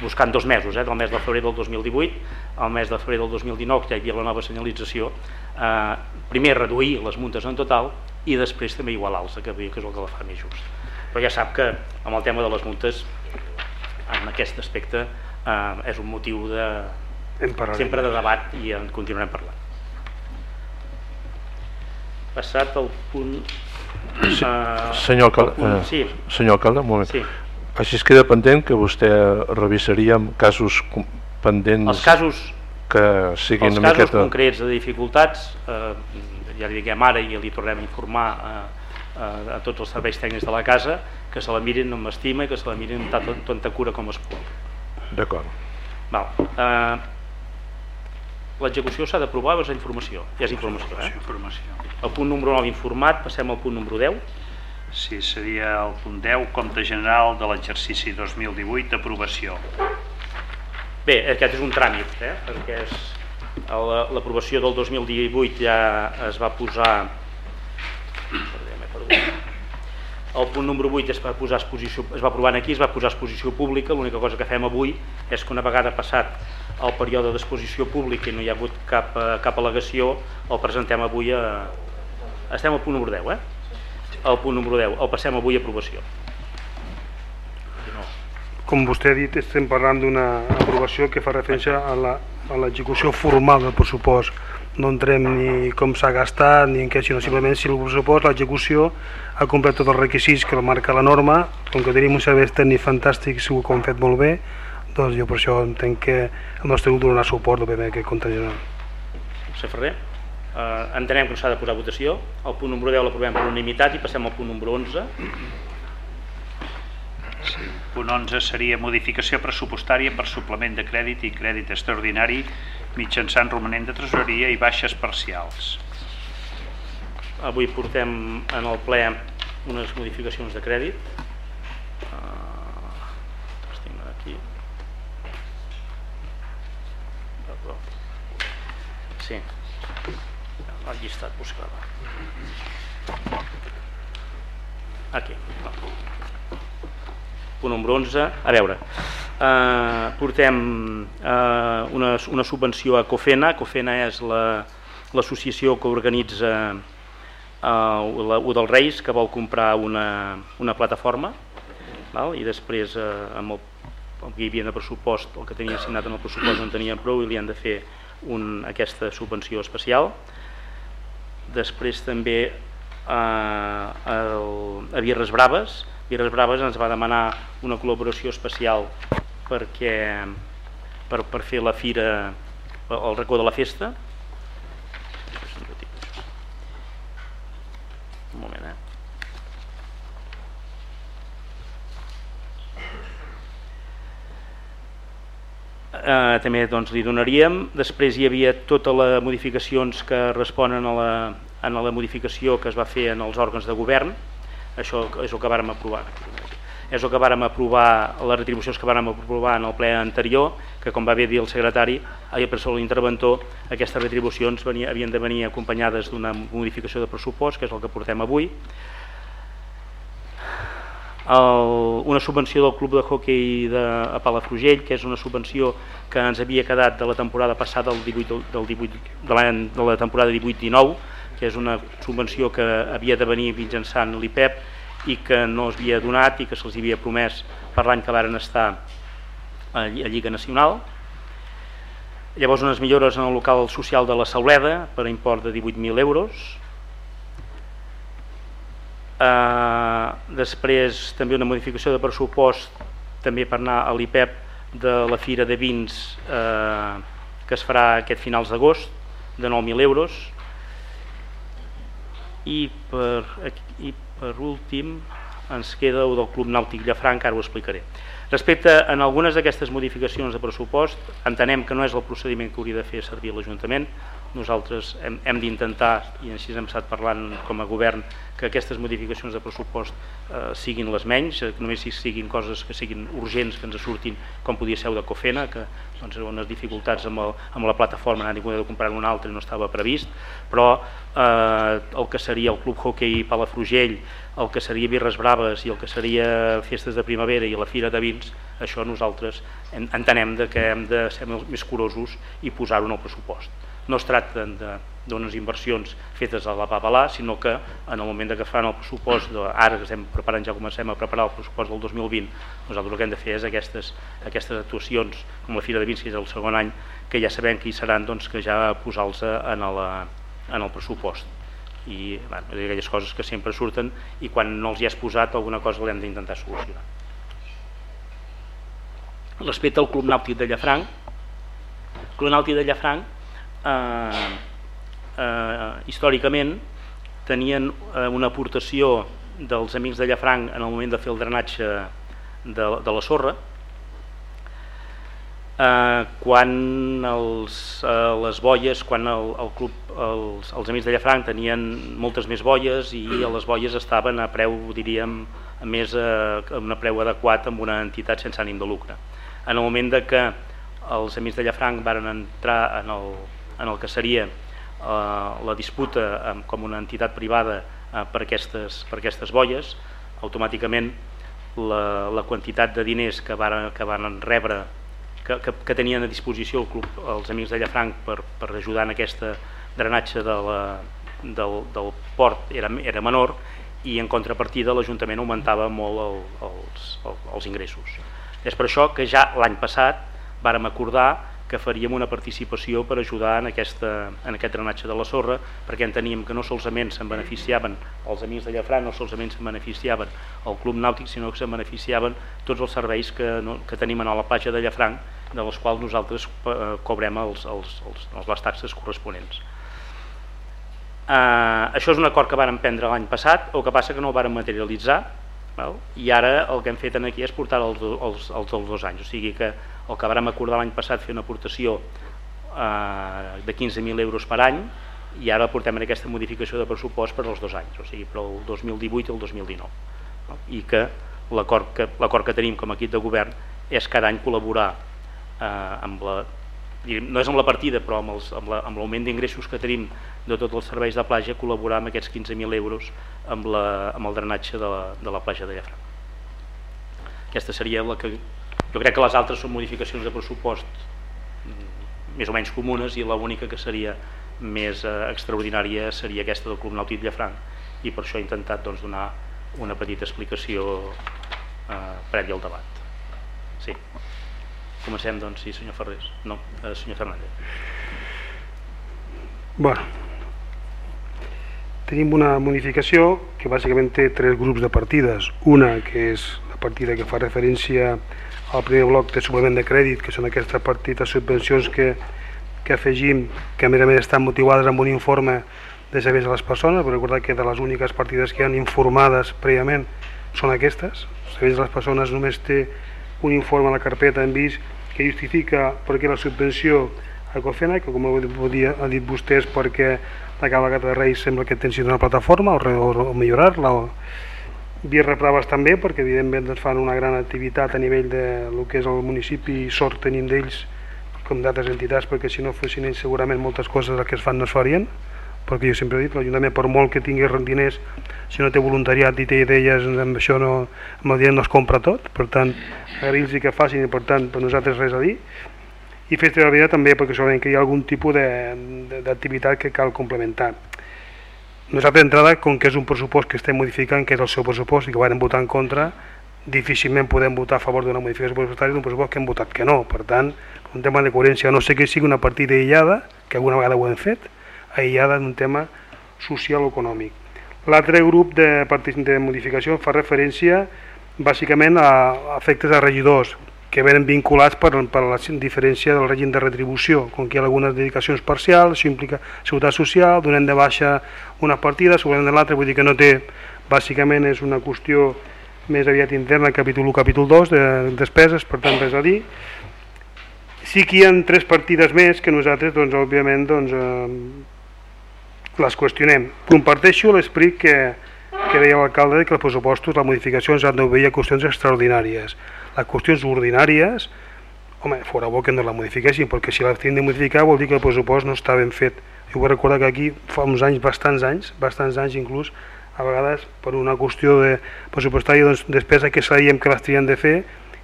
buscant dos mesos, eh, del mes de febrer del 2018 al mes de febrer del 2019, que ja hi havia la nova senyalització, eh, primer reduir les muntes en total i després també igualar-los, que, que és el que la fa més just. Però ja sap que amb el tema de les multes, en aquest aspecte, eh, és un motiu de, sempre de debat i en continuarem parlant passat al punt... Sí, uh, senyor, alcalde, punt, uh, sí. senyor alcalde, un moment. Sí. Així es queda pendent que vostè revisaria casos pendents... Els casos, que siguin els una casos miqueta... concrets de dificultats, eh, ja li diguem ara i li tornem a informar eh, a tots els serveis tècnics de la casa, que se la mirin amb estima i que se la mirin amb tanta, tanta cura com es pot. D'acord. Eh, L'execució s'ha d'aprovar és informació? Ja és informació, eh? Informació. El punt número 9 informat, passem al punt número 10. Sí, seria el punt 10, compte general de l'exercici 2018, aprovació. Bé, aquest és un tràmit, eh? perquè és l'aprovació del 2018 ja es va posar el punt número 8 es va, posar exposició, es va aprovar aquí, es va posar exposició pública, l'única cosa que fem avui és que una vegada passat el període d'exposició pública i no hi ha hagut cap, eh, cap al·legació, el presentem avui a... Estem al punt número 10, eh? El punt número 10, el passem avui a aprovació. Com vostè ha dit, estem parlant d'una aprovació que fa referència a l'execució formal del pressupost no entrem ni com s'ha gastat ni en què, sinó simplement si el pressupost, l'execució ha complert tots els requisits que marca la norma, com que tenim un servei tècnic fantàstic, segur que ho hem fet molt bé, doncs jo per això entenc que el nostre grup donarà suport òbviament a aquest compte general. Ferrer, eh, entenem que no s'ha de posar votació, el punt número 10 l'aprovem per unanimitat i passem al punt número 11. Sí. Punt 11 seria modificació pressupostària per suplement de crèdit i crèdit extraordinari mitjançant romanent de tresoreria i baixes parcials. Avui portem en el ple unes modificacions de crèdit. Uh, aquí. Sí, el llistat buscava. Aquí. Punt número 11. A veure, eh, portem eh, una, una subvenció a COFENA. COFENA és l'associació la, que organitza eh, la U dels Reis, que vol comprar una, una plataforma val? i després eh, amb el, que hi havia de pressupost, el que tenia assignat en el pressupost no en tenien prou i li han de fer un, aquesta subvenció especial. Després també eh, el, a Birres Braves, Birres Braves ens va demanar una col·laboració especial perquè per, per fer la fira el racó de la festa un moment eh Eh, també doncs, li donaríem. Després hi havia totes les modificacions que responen a la, a la modificació que es va fer en els òrgans de govern. Això és el que vàrem aprovar és el que vàrem aprovar, les retribucions que vàrem aprovar en el ple anterior, que com va bé dir el secretari, ahir per sol l'interventor, aquestes retribucions venia, havien de venir acompanyades d'una modificació de pressupost, que és el que portem avui, el, una subvenció del club de hockey de, a Palafrugell, que és una subvenció que ens havia quedat de la temporada passada, del 18, del 18, de, de la temporada 18-19, que és una subvenció que havia de venir mitjançant l'IPEP i que no es havia donat i que se'ls havia promès per l'any que varen estar a Lliga Nacional. Llavors unes millores en el local social de la Sauleda per import de 18.000 euros. Eh, després també una modificació de pressupost també per anar a l'IPEP de la Fira de Vins eh, que es farà aquest finals d'agost de 9.000 euros i per, i per últim ens queda el del Club Nàutic Llafranc, ara ho explicaré. Respecte a algunes d'aquestes modificacions de pressupost, entenem que no és el procediment que hauria de fer servir l'Ajuntament, nosaltres hem, hem d'intentar, i així hem estat parlant com a govern, que aquestes modificacions de pressupost eh, siguin les menys, eh, que només siguin coses que siguin urgents, que ens surtin, com podia ser de Cofena, que doncs, unes dificultats amb, el, amb la plataforma, n'han de comprar un altre i no estava previst, però eh, el que seria el Club Hockey Palafrugell, el que seria Birres Braves i el que seria Festes de Primavera i la Fira de Vins, això nosaltres entenem de que hem de ser més curosos i posar-ho en el pressupost no es tracta d'unes inversions fetes a la Pavalà, sinó que en el moment que fan el pressupost, de, ara que estem preparant, ja comencem a preparar el pressupost del 2020, nosaltres el que hem de fer és aquestes, aquestes actuacions, com la Fira de Vins, que és el segon any, que ja sabem qui seran, doncs, que ja posar-los en, la, en el pressupost. I bueno, aquelles coses que sempre surten i quan no els hi has posat alguna cosa l'hem d'intentar solucionar. Respecte al Club Nàutic de Llafranc, Club Nàutic de Llafranc eh, eh, històricament tenien eh, una aportació dels amics de Llafranc en el moment de fer el drenatge de, de la sorra eh, quan els, eh, les boies, quan el, el club, els, els amics de Llafranc tenien moltes més boies i les boies estaven a preu, diríem, més a, a un preu adequat amb una entitat sense ànim de lucre. En el moment de que els amics de Llafranc varen entrar en el, en el que seria eh, la disputa com una entitat privada eh, per, aquestes, per aquestes boies, automàticament la, la quantitat de diners que van, que van rebre que, que, que tenien a disposició el club, els amics de Llafranc per, per ajudar en aquesta drenatge de la, del, del port era, era menor i en contrapartida l'Ajuntament augmentava molt el, els, el, els ingressos. És per això que ja l'any passat vàrem acordar que faríem una participació per ajudar en, aquesta, en aquest drenatge de la sorra perquè enteníem que no solament se'n beneficiaven els amics de Llafran, no solament se'n beneficiaven el Club Nàutic, sinó que se'n beneficiaven tots els serveis que, no, que tenim a la platja de Llafranc, de les quals nosaltres eh, cobrem els, els, els, les taxes corresponents. Eh, això és un acord que vàrem prendre l'any passat, o que passa que no el vàrem materialitzar, val? i ara el que hem fet aquí és portar els, els, els, els dos anys, o sigui que el que vam acordar l'any passat fer una aportació eh, de 15.000 euros per any i ara portem en aquesta modificació de pressupost per als dos anys, o sigui, per el 2018 i el 2019. No? I que l'acord que, que tenim com a equip de govern és cada any col·laborar eh, amb la no és amb la partida, però amb, l'augment la, d'ingressos que tenim de tots els serveis de platja, col·laborar amb aquests 15.000 euros amb, la, amb el drenatge de la, de la platja de Llafranc. Aquesta seria la que jo crec que les altres són modificacions de pressupost mm, més o menys comunes i l'única que seria més eh, extraordinària seria aquesta del Club Nàutic Llafranc i per això he intentat doncs, donar una petita explicació eh, prèvia al debat. Sí. Comencem, doncs, sí, senyor Ferrés. No, eh, senyor Fernández. Bueno, tenim una modificació que bàsicament té tres grups de partides. Una que és la partida que fa referència el primer bloc de suplement de crèdit, que són aquestes petites subvencions que, que afegim, que a més a més estan motivades amb un informe de serveis a les persones, però recordar que de les úniques partides que han informades prèviament són aquestes. Serveis a les persones només té un informe a la carpeta en vist que justifica per què la subvenció a Cofena, que com ha dit vostès perquè la Cava de Reis sembla que tensi una plataforma o, o, o millorar-la o, Vies Repraves també, perquè evidentment doncs, fan una gran activitat a nivell de lo que és el municipi sort tenim d'ells com d'altres entitats, perquè si no fossin ells segurament moltes coses que es fan no es farien, perquè jo sempre he dit, l'Ajuntament per molt que tingui diners, si no té voluntariat i té idees, amb això no, amb el diners no es compra tot, per tant, agrair-los que facin i per tant per nosaltres res a dir. I la Vida també perquè segurament que hi ha algun tipus d'activitat que cal complementar nosaltres d'entrada, com que és un pressupost que estem modificant, que és el seu pressupost i que vam votar en contra, difícilment podem votar a favor d'una modificació pressupostària d'un pressupost que hem votat que no. Per tant, un tema de coherència, no sé que sigui una partida aïllada, que alguna vegada ho hem fet, aïllada d'un tema social o econòmic. L'altre grup de, de modificació fa referència bàsicament a efectes de regidors, que venen vinculats per, per la diferència del règim de retribució, com que hi ha algunes dedicacions parcials, això implica seguretat social, donem de baixa una partida, segurament de l'altra, vull dir que no té, bàsicament és una qüestió més aviat interna, capítol 1, capítol 2, de despeses, per tant res a dir. Sí que hi ha tres partides més que nosaltres, doncs, òbviament, doncs, eh, les qüestionem. Comparteixo l'esperit que, que deia l'alcalde que els pressupostos, les modificacions han d'obeir a qüestions extraordinàries les qüestions ordinàries, home, fora bo que no la modifiquessin, perquè si la tinguin de modificar vol dir que el pressupost no està ben fet. Jo vull recordar que aquí fa uns anys, bastants anys, bastants anys inclús, a vegades per una qüestió de pressupostària, doncs, despesa que sabíem que les tenien de fer,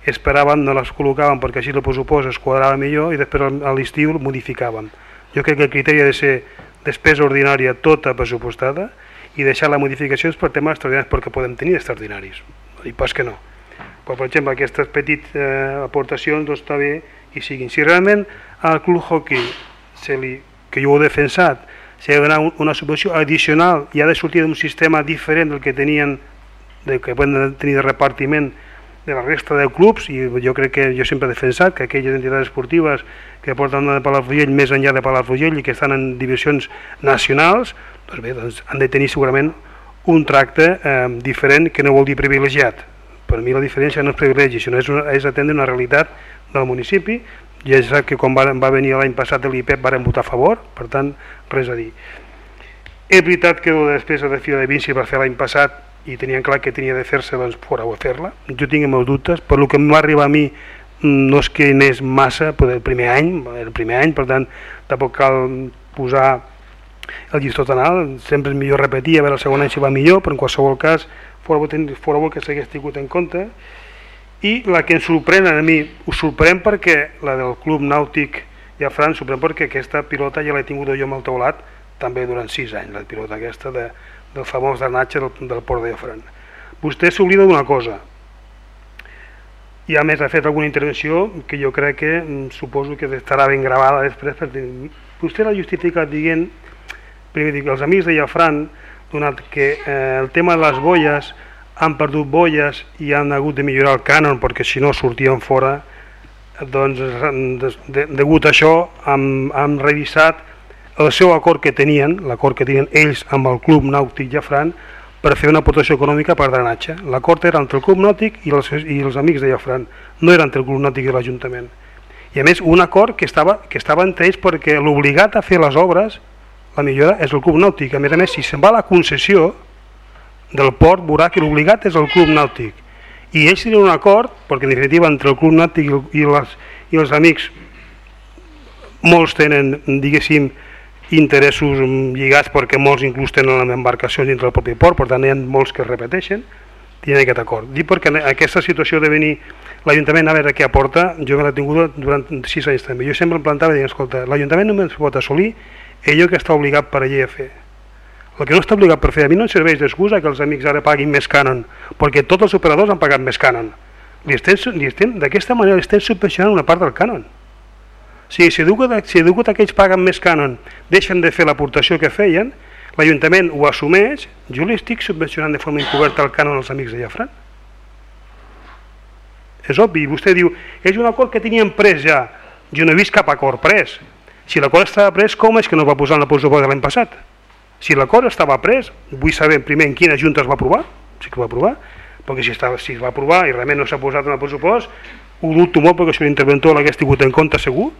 esperaven, no les col·locaven perquè així el pressupost es quadrava millor i després a l'estiu modificaven. Jo crec que el criteri ha de ser despesa ordinària tota pressupostada i deixar les modificacions per temes extraordinaris perquè podem tenir extraordinaris, i pas que no però per exemple aquestes petites eh, aportacions doncs, està bé i siguin. Si realment al Club Hockey, se li, que jo ho he defensat, s'ha de donar una subvenció addicional i ha de sortir d'un sistema diferent del que tenien del que poden tenir de repartiment de la resta de clubs i jo crec que jo sempre he defensat que aquelles entitats esportives que porten de Palafrugell més enllà de Palafrugell i que estan en divisions nacionals doncs bé, doncs han de tenir segurament un tracte eh, diferent que no vol dir privilegiat per mi la diferència no és privilegi, sinó és, una, és atendre una realitat del municipi, i és que quan va, va venir l'any passat l'IPEP varen votar a favor, per tant, res a dir. És veritat que la despesa de fila de Vinci va fer l'any passat i tenien clar que tenia de fer-se, doncs fora o fer-la. Jo tinc els meus dubtes, per lo que em va arribar a mi no és que n'és massa per el primer any, el primer any, per tant, tampoc cal posar el llistó tan alt, sempre és millor repetir, a veure el segon any si va millor, però en qualsevol cas fora bo, fora bo que s'hagués tingut en compte i la que ens sorprèn a mi, us sorprèn perquè la del Club Nàutic Fran sorprèn perquè aquesta pilota ja l'he tingut jo amb el teulat també durant 6 anys, la pilota aquesta de, del famós drenatge del, del port de Llafran. Vostè s'oblida d'una cosa, i a més ha fet alguna intervenció que jo crec que mm, suposo que estarà ben gravada després perquè vostè l'ha justificat dient primer dic, els amics de Llafran donat que eh, el tema de les boies han perdut boies i han hagut de millorar el cànon perquè si no sortien fora doncs de, de, degut a això han, han revisat el seu acord que tenien, l'acord que tenien ells amb el Club Nàutic Llafran per fer una aportació econòmica per drenatge. L'acord era entre el Club Nàutic i els, i els amics de Llafran, no era entre el Club Nàutic i l'Ajuntament. I a més un acord que estava, que estava entre ells perquè l'obligat a fer les obres la millora és el club nàutic. A més a més, si se'n va la concessió del port, veurà que l'obligat és el club nàutic. I ells tenen un acord, perquè en definitiva entre el club nàutic i, les, i els amics molts tenen, diguéssim, interessos lligats perquè molts inclús tenen embarcacions dintre del propi port, per tant hi ha molts que es repeteixen, tenen aquest acord. Dic perquè aquesta situació de venir l'Ajuntament a veure què aporta, jo me l'he tingut durant sis anys també. Jo sempre em plantava deia, escolta, l'Ajuntament només pot assolir allò que està obligat per llei a fer. El que no està obligat per fer, a mi no em serveix d'excusa que els amics ara paguin més cànon, perquè tots els operadors han pagat més cànon. Estem, estem, D'aquesta manera li estem subvencionant una part del cànon. Si si degut a que ells paguen més cànon deixen de fer l'aportació que feien, l'Ajuntament ho assumeix, jo li estic subvencionant de forma encoberta el cànon als amics de Llafran. És obvi, vostè diu, és un acord que teníem pres ja, jo no he vist cap acord pres, si l'acord estava pres, com és que no va posar en la pressupost de l'any passat? Si l'acord estava pres, vull saber primer en quina junta es va aprovar, sí que va aprovar, perquè si, estava, si es va aprovar i realment no s'ha posat en el pressupost, ho dubto molt perquè si l'interventor l'hagués tingut en compte segur,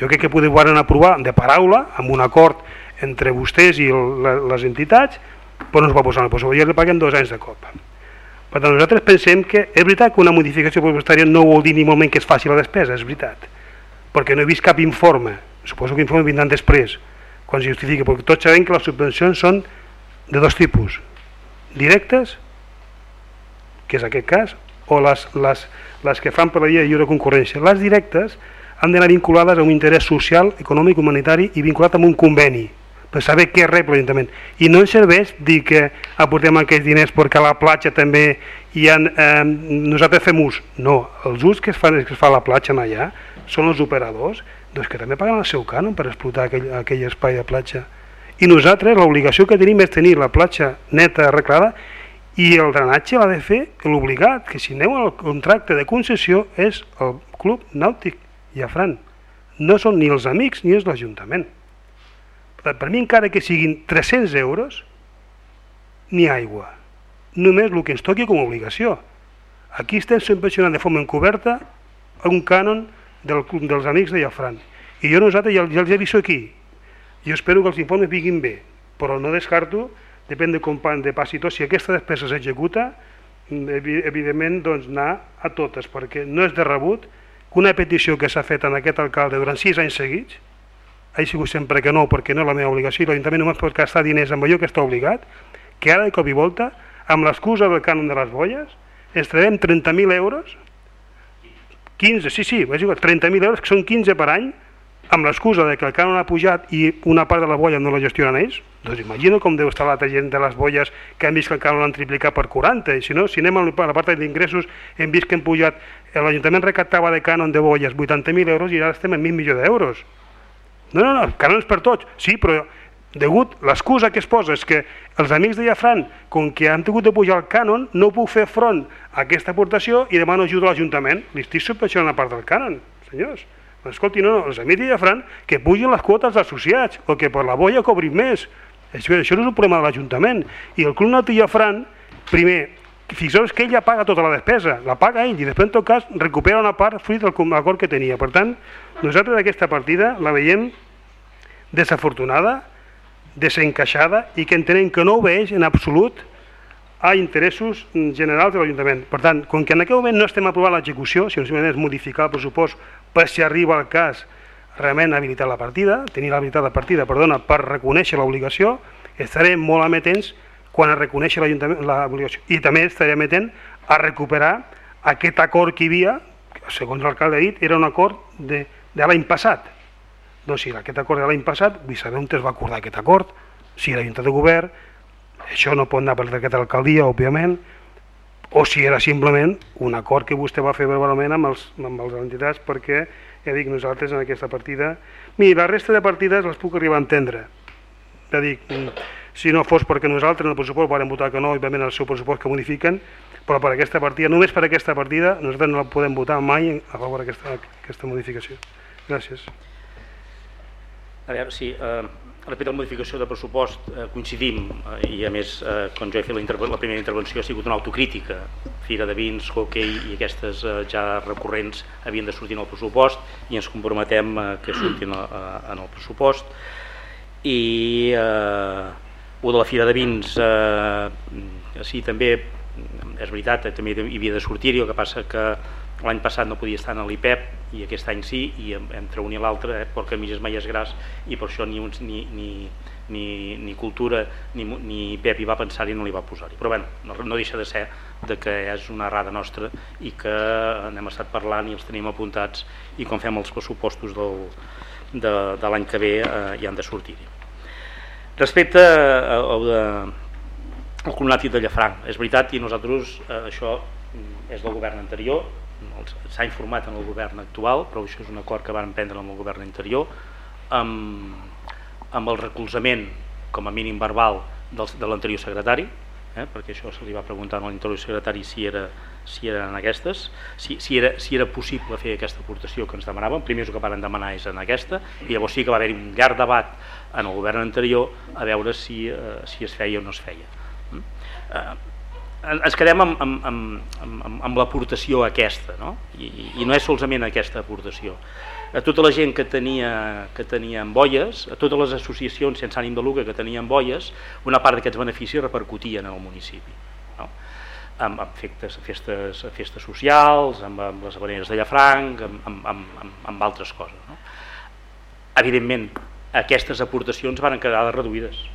jo crec que podeu aprovar de paraula, amb un acord entre vostès i les entitats, però no es va posar el pressupost, ja li paguem dos anys de cop. Per tant, nosaltres pensem que és veritat que una modificació pressupostària no vol dir ni moment que es faci la despesa, és veritat, perquè no he vist cap informe suposo que informes vindran després, quan es justifiqui, perquè tots sabem que les subvencions són de dos tipus, directes, que és aquest cas, o les, les, les que fan per la via de lliure concurrència. Les directes han d'anar vinculades a un interès social, econòmic, humanitari i vinculat amb un conveni. per saber què rep l'Ajuntament. I no ens serveix dir que aportem aquests diners perquè a la platja també hi ha, eh, nosaltres fem ús. No, els ús que es fan que es fa a la platja allà són els operadors doncs que també paguen el seu cànon per explotar aquell, aquell espai de platja. I nosaltres l'obligació que tenim és tenir la platja neta, arreglada, i el drenatge l'ha de fer l'obligat, que si aneu al contracte de concessió és el Club Nàutic Llafran. No són ni els amics ni és l'Ajuntament. Per mi encara que siguin 300 euros, ni aigua. Només el que ens toqui com a obligació. Aquí estem subvencionant de forma encoberta un cànon del, dels amics de Llafran. I jo nosaltres ja, ja els he vist aquí. Jo espero que els informes vinguin bé, però no descarto, depèn de com de passi tot, si aquesta despesa s'executa, evidentment doncs, anar a totes, perquè no és de rebut una petició que s'ha fet en aquest alcalde durant sis anys seguits, ha sigut sempre que no, perquè no és la meva obligació, i l'Ajuntament només pot gastar diners amb allò que està obligat, que ara de cop i volta, amb l'excusa del cànon de les bolles, ens traiem 30.000 euros 15, sí, sí, 30.000 euros, que són 15 per any, amb l'excusa de que el cànon ha pujat i una part de la bolla no la gestionen ells, doncs imagino com deu estar l'altra gent de les bolles que han vist que el cànon l'han triplicat per 40, i si no, si anem a la part d'ingressos, hem vist que hem pujat, l'Ajuntament recaptava de cànon de bolles 80.000 euros i ara estem en 1.000 milions d'euros. No, no, no, cànons per tots, sí, però degut, l'excusa que es posa és que els amics de Llafran, com que han tingut de pujar el cànon, no puc fer front a aquesta aportació i demano ajuda a l'Ajuntament. Li estic subvencionant una part del cànon, senyors. Escolti, no, no, els amics de Llafran que pugin les quotes associats o que per la boia cobrin més. Això, això no és un problema de l'Ajuntament. I el Club Nautic Llafran, primer, fixeu-vos que ja paga tota la despesa, la paga ell i després en tot cas recupera una part fruit del acord que tenia. Per tant, nosaltres aquesta partida la veiem desafortunada, desencaixada i que entenem que no obeeix en absolut a interessos generals de l'Ajuntament. Per tant, com que en aquest moment no estem aprovant l'execució, sinó simplement és modificar el pressupost per si arriba el cas realment habilitar la partida, tenir l'habilitat de partida, perdona, per reconèixer l'obligació, estarem molt ametents quan es reconeixi l'obligació. I també estarem ametent a recuperar aquest acord que hi havia, que segons l'alcalde ha dit, era un acord de de l'any passat. Doncs si aquest acord de l'any passat, vull saber on es va acordar aquest acord, si era Junta de Govern, això no pot anar per aquesta alcaldia, òbviament, o si era simplement un acord que vostè va fer verbalment amb, els, amb les entitats perquè, ja dic, nosaltres en aquesta partida... Miri, la resta de partides les puc arribar a entendre. Ja dic, si no fos perquè nosaltres en el pressupost vam votar que no, òbviament el seu pressupost que modifiquen, però per aquesta partida, només per aquesta partida, nosaltres no la podem votar mai a favor d'aquesta aquesta modificació. Gràcies. A veure, sí, eh, respecte a la modificació de pressupost eh, coincidim eh, i a més, eh, quan jo he fet la, la primera intervenció ha sigut una autocrítica. Fira de vins, hockey i aquestes eh, ja recurrents havien de sortir en el pressupost i ens comprometem eh, que surtin a, a, en el pressupost. I eh, o de la Fira de Vins eh, sí, també és veritat, també hi havia de sortir-hi, el que passa que l'any passat no podia estar en l'IPEP i aquest any sí, i entre un i l'altre eh, perquè mitges mai és gras i per això ni, uns, ni, ni, ni, ni cultura ni, ni Pep hi va pensar i no li va posar-hi. Però bueno, no, no deixa de ser de que és una errada nostra i que n'hem estat parlant i els tenim apuntats i quan fem els pressupostos del, de, de l'any que ve eh, hi han de sortir-hi. Respecte al de de Llafranc, és veritat i nosaltres eh, això és del govern anterior, s'ha informat en el govern actual, però això és un acord que van prendre amb el govern anterior, amb, amb el recolzament, com a mínim verbal, del, de l'anterior secretari, eh, perquè això se li va preguntar a l'anterior secretari si era si eren aquestes, si, si, era, si era possible fer aquesta aportació que ens demanaven, primer el que van demanar és en aquesta, i llavors sí que va haver un llarg debat en el govern anterior a veure si, eh, si es feia o no es feia. Mm? Eh, ens quedem amb, amb, amb, amb, amb l'aportació aquesta, no? I, I no és solament aquesta aportació. A tota la gent que tenia, que tenia boies, a totes les associacions sense ànim de lucre que tenien boies, una part d'aquests beneficis repercutien en el municipi. No? Amb, amb festes, festes, festes socials, amb, amb les habaneres de Llafranc, amb, amb, amb, amb altres coses. No? Evidentment, aquestes aportacions van quedar reduïdes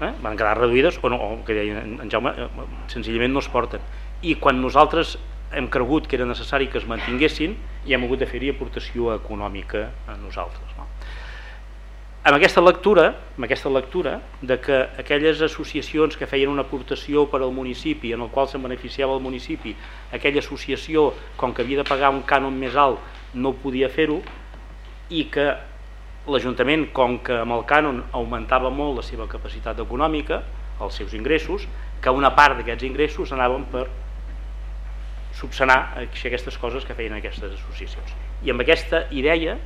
eh? van quedar reduïdes o, no, o que deia en Jaume, eh, senzillament no es porten. I quan nosaltres hem cregut que era necessari que es mantinguessin, i hem hagut de fer-hi aportació econòmica a nosaltres. No? Amb aquesta lectura, amb aquesta lectura de que aquelles associacions que feien una aportació per al municipi en el qual se'n beneficiava el municipi, aquella associació, com que havia de pagar un cànon més alt, no podia fer-ho i que l'Ajuntament, com que amb el cànon augmentava molt la seva capacitat econòmica, els seus ingressos, que una part d'aquests ingressos anaven per subsanar aquestes coses que feien aquestes associacions. I amb aquesta idea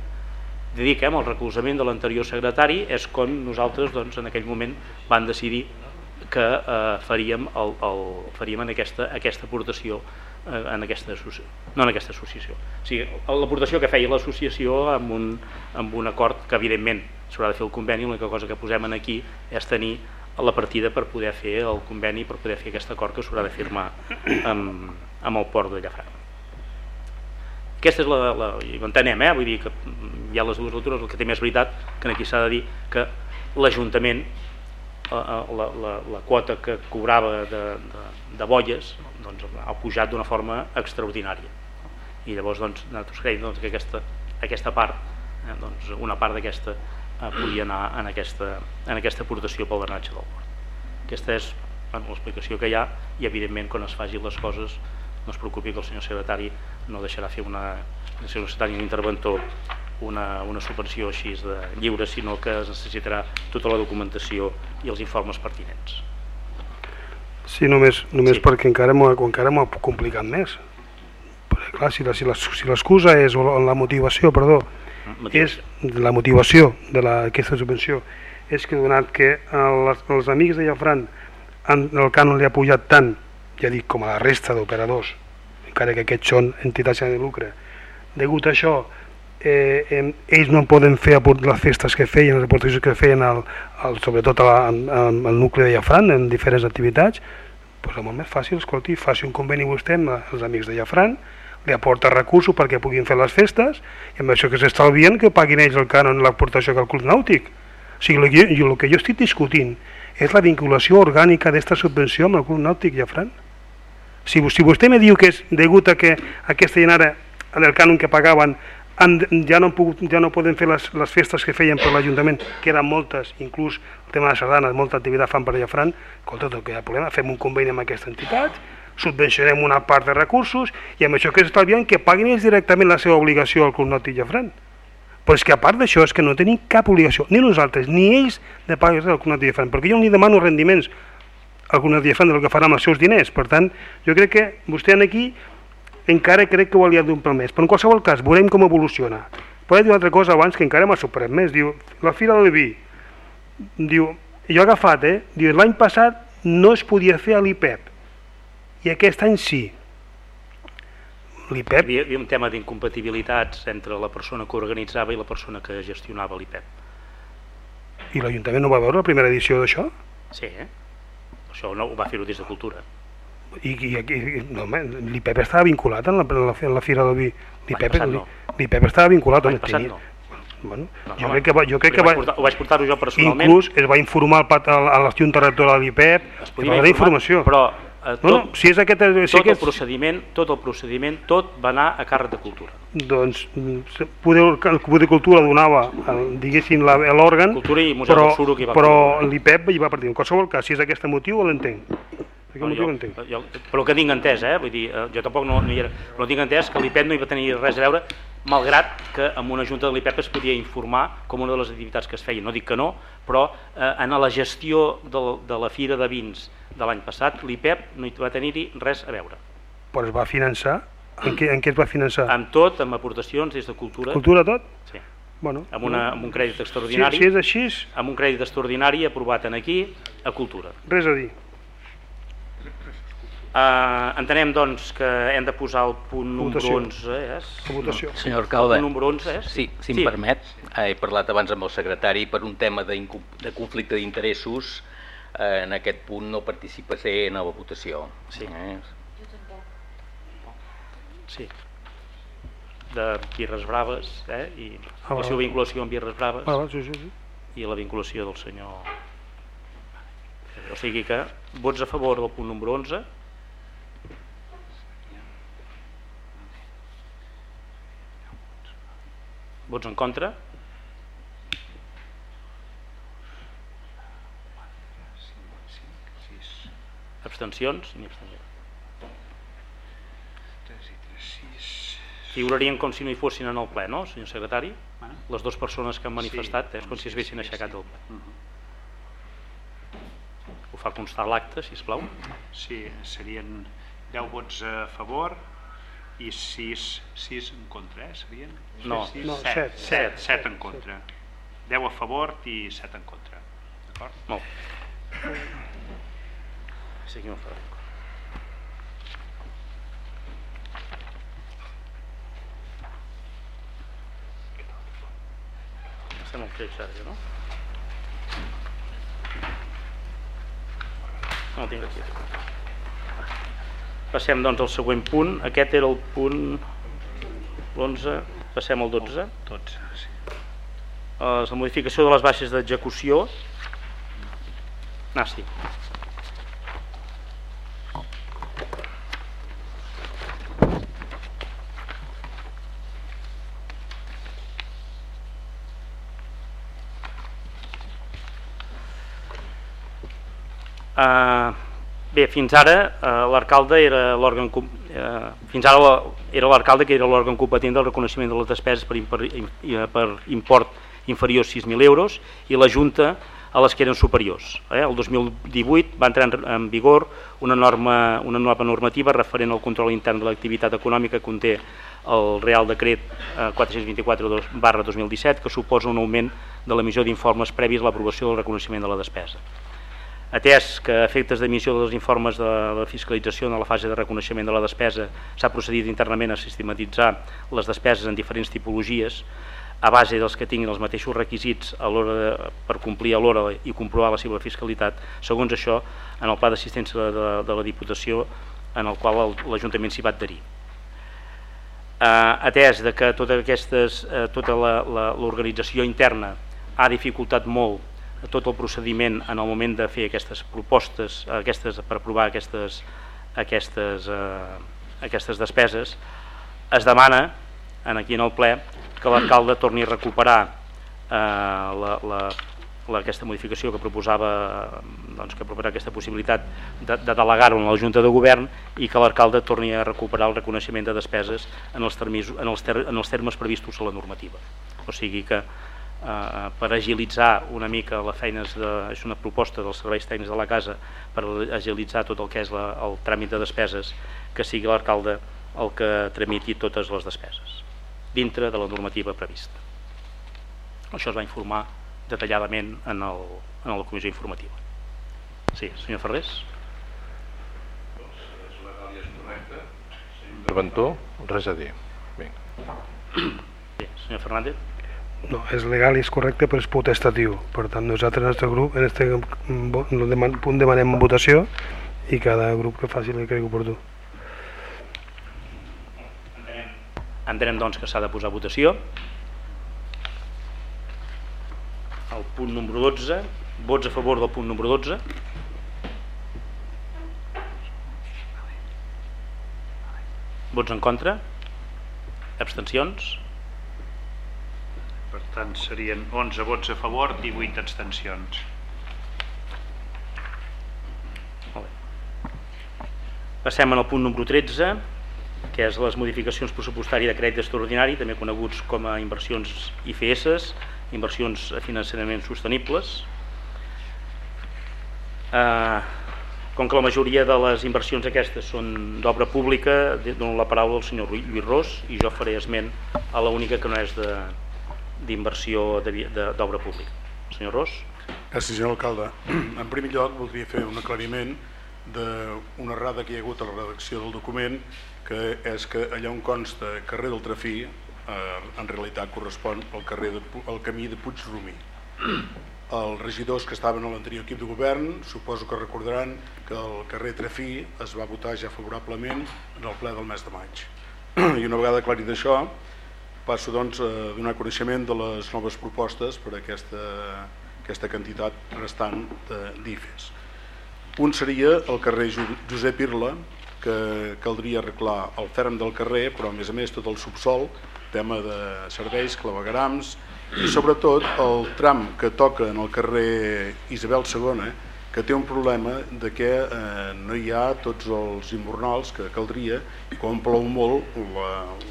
dediquem el recolzament de l'anterior secretari és com nosaltres doncs, en aquell moment van decidir que eh, faríem, el, el, faríem en aquesta, aquesta aportació en aquesta no en aquesta associació o sigui, l'aportació que feia l'associació amb, un, amb un acord que evidentment s'haurà de fer el conveni, l'única cosa que posem aquí és tenir la partida per poder fer el conveni, per poder fer aquest acord que s'haurà de firmar amb, amb el port de Llafranc aquesta és la, la i ho entenem, eh? vull dir que hi ha les dues lectures, el que té més veritat que aquí s'ha de dir que l'Ajuntament eh, eh, la, la, la quota que cobrava de, de, de bolles doncs, ha pujat d'una forma extraordinària. I llavors doncs, nosaltres creiem doncs, que aquesta, aquesta part eh, doncs, una part d'aquesta eh, podia anar en aquesta, en aquesta aportació pel drenatge del port. Aquesta és bueno, l'explicació que hi ha i evidentment quan es facin les coses no es preocupi que el senyor secretari no deixarà fer una, el senyor secretari un interventor una, una subvenció així de lliure, sinó que es necessitarà tota la documentació i els informes pertinents. Sí, només, només sí. perquè encara m'ho encara ha complicat més. Perquè, clar, si l'excusa si és, o la motivació, perdó, motivació. és la motivació d'aquesta subvenció, és que donat que els, els amics de Llafran han, el cànon li ha pujat tant, ja dic, com a la resta d'operadors, encara que aquests són entitats de lucre, degut a això eh, eh, ells no poden fer les festes que feien, les aportacions que feien al, al, sobretot al, al nucli de Llafran en diferents activitats doncs és molt més fàcil, escolti, faci un conveni vostè amb els amics de Llafran li aporta recursos perquè puguin fer les festes i amb això que s'estalvien que paguin ells el cànon l'aportació que el club nàutic. O sigui, el que, jo, el que jo estic discutint és la vinculació orgànica d'esta subvenció amb el club nàutic Llafran. Si, si vostè me diu que és degut a que aquesta llenara en el cànon que pagaven han, ja, no pogut, ja no poden fer les, les festes que feien per l'Ajuntament, que eren moltes, inclús el tema de sardanes, molta activitat fan per allà Fran, escolta, tot que hi ha problema, fem un conveni amb aquesta entitat, subvencionem una part de recursos i amb això que s'estalvien que paguin ells directament la seva obligació al Club Noti Llafran. Però és que a part d'això és que no tenim cap obligació, ni nosaltres, ni ells, de pagar al Club Noti Llafran, perquè jo no li demano rendiments al Club Noti Llafran del que farà amb els seus diners. Per tant, jo crec que vostè aquí encara crec que ho hauria d'un pel més. Però en qualsevol cas, veurem com evoluciona. Però dir una altra cosa abans que encara m'ha sorprès més. Diu, la Fira del Vi, diu, jo he agafat, eh? Diu, l'any passat no es podia fer a l'IPEP i aquest any sí. L'IPEP... Hi, hi havia un tema d'incompatibilitats entre la persona que organitzava i la persona que gestionava l'IPEP. I l'Ajuntament no va veure la primera edició d'això? Sí, eh? Això no ho va fer-ho des de Cultura i, i, i no, l'IPEP estava vinculat en la, en la, en la Fira del Vi. l'IPEP no. estava vinculat l'any passat no. Bueno, no, jo, crec que va, jo crec que va, portar, ho vaig portar-ho jo personalment. Inclús es va informar al, a la Junta Rectora de l'IPEP es informació. però eh, tot, no, no, si és aquest, si tot aquest... el procediment tot el procediment tot va anar a càrrec de cultura. Doncs poder, el Poder Cultura donava diguéssim l'òrgan però, però l'IPEP hi va partir en qualsevol cas si és aquest motiu l'entenc no, jo, jo, però que tinc entès, eh? Vull dir, eh, jo tampoc no, no hi era, però tinc entès que l'IPEP no hi va tenir res a veure, malgrat que amb una junta de l'IPEP es podia informar com una de les activitats que es feien. No dic que no, però eh, en la gestió de, de la Fira de Vins de l'any passat, l'IPEP no hi va tenir-hi res a veure. Però es va finançar? En què, en què es va finançar? Amb tot, amb aportacions des de cultura. Cultura tot? Sí. Bueno, amb, una, amb un crèdit extraordinari. Si, si és així... Amb un crèdit extraordinari aprovat en aquí, a cultura. Res a dir. Uh, entenem doncs que hem de posar el punt número 11 és? votació. No. Senyor el número 11 és? Sí, si em sí. permet, he parlat abans amb el secretari per un tema de, de conflicte d'interessos eh, en aquest punt no participa ser en la votació. Sí. Eh? Sí. De Birres Braves eh? i ah, la seva vinculació amb Birres Braves ah, sí, sí, sí. i la vinculació del senyor o sigui que vots a favor del punt número 11 Vots en contra? Abstencions? Ni abstencions. Figurarien com si no hi fossin en el ple, no, senyor secretari? Bueno. Les dues persones que han manifestat, eh, sí, eh, és com si es haguessin aixecat el ple. Uh -huh. Ho fa constar l'acte, si plau. Sí, serien 10 vots a favor, i 6, 6 en contra, eh? Serien? No. 6, No, 7, set, 7, 7 en contra. 10 a favor i 7 en contra. D'acord? Molt. Sí, aquí no fa res. Estem al Creix Sergio, no? No tinc aquí. Passem doncs al següent punt. Aquest era el punt l'11. Passem al 12. 12, sí. Eh, la modificació de les baixes d'execució. Nàstic. Uh, bé, fins ara uh, l'alcalde era l'òrgan eh, fins ara era l'alcalde que era l'òrgan competent del reconeixement de les despeses per, i, eh, per import inferior a 6.000 euros i la Junta a les que eren superiors. Eh? El 2018 va entrar en, vigor una, norma, una nova normativa referent al control intern de l'activitat econòmica que conté el Real Decret eh, 424 barra 2017 que suposa un augment de l'emissió d'informes previs a l'aprovació del reconeixement de la despesa. Atès que efectes d'emissió dels informes de la fiscalització en la fase de reconeixement de la despesa s'ha procedit internament a sistematitzar les despeses en diferents tipologies a base dels que tinguin els mateixos requisits a de, per complir a l'hora i comprovar la seva fiscalitat, segons això, en el pla d'assistència de, de la Diputació en el qual l'Ajuntament s'hi va adherir. Eh, atès de que totes aquestes, eh, tota l'organització interna ha dificultat molt tot el procediment en el moment de fer aquestes propostes, aquestes, per aprovar aquestes, aquestes, eh, aquestes despeses, es demana en aquí en el ple que l'alcalde torni a recuperar eh, la, la, la, aquesta modificació que proposava eh, doncs, que proposava aquesta possibilitat de, de delegar-ho en la Junta de Govern i que l'alcalde torni a recuperar el reconeixement de despeses en els, termis, en els, ter, en els termes previstos a la normativa. O sigui que eh, per agilitzar una mica les feines, de, és una proposta dels serveis tècnics de la casa per agilitzar tot el que és la, el tràmit de despeses, que sigui l'alcalde el que tramiti totes les despeses dintre de la normativa prevista. Això es va informar detalladament en, el, en la comissió informativa. Sí, senyor Ferrés? Interventor, res a dir. Vinga. Sí, senyor Fernández? No, és legal i és correcte, però és potestatiu. Per tant, nosaltres, el nostre grup, en aquest punt demanem votació i cada grup que faci el que cregui oportú. Entenem doncs que s'ha de posar votació. El punt número 12. Vots a favor del punt número 12. Vots en contra? Abstencions? Tant, serien 11 vots a favor, 18 abstencions. Passem al punt número 13, que és les modificacions pressupostàries de crèdit extraordinari, també coneguts com a inversions IFS, inversions a finançament sostenibles. Eh, com que la majoria de les inversions aquestes són d'obra pública, dono la paraula al senyor Lluís Ros i jo faré esment a la única que no és de- d'inversió d'obra pública. Senyor Ros? Gràcies, senyor alcalde. En primer lloc, voldria fer un aclariment d'una errada que hi ha hagut a la redacció del document, que és que allà on consta carrer del Trafí, eh, en realitat correspon al, carrer de, al camí de Puigromí. Els regidors que estaven a l'anterior equip de govern suposo que recordaran que el carrer Trafí es va votar ja favorablement en el ple del mes de maig. I una vegada aclarit això, passo doncs a donar coneixement de les noves propostes per a aquesta, aquesta quantitat restant d'IFES. Un seria el carrer Josep Irla, que caldria arreglar el ferm del carrer, però a més a més tot el subsol, tema de serveis, clavegarams, i sobretot el tram que toca en el carrer Isabel II, que té un problema de que eh, no hi ha tots els imbornals que caldria i quan plou molt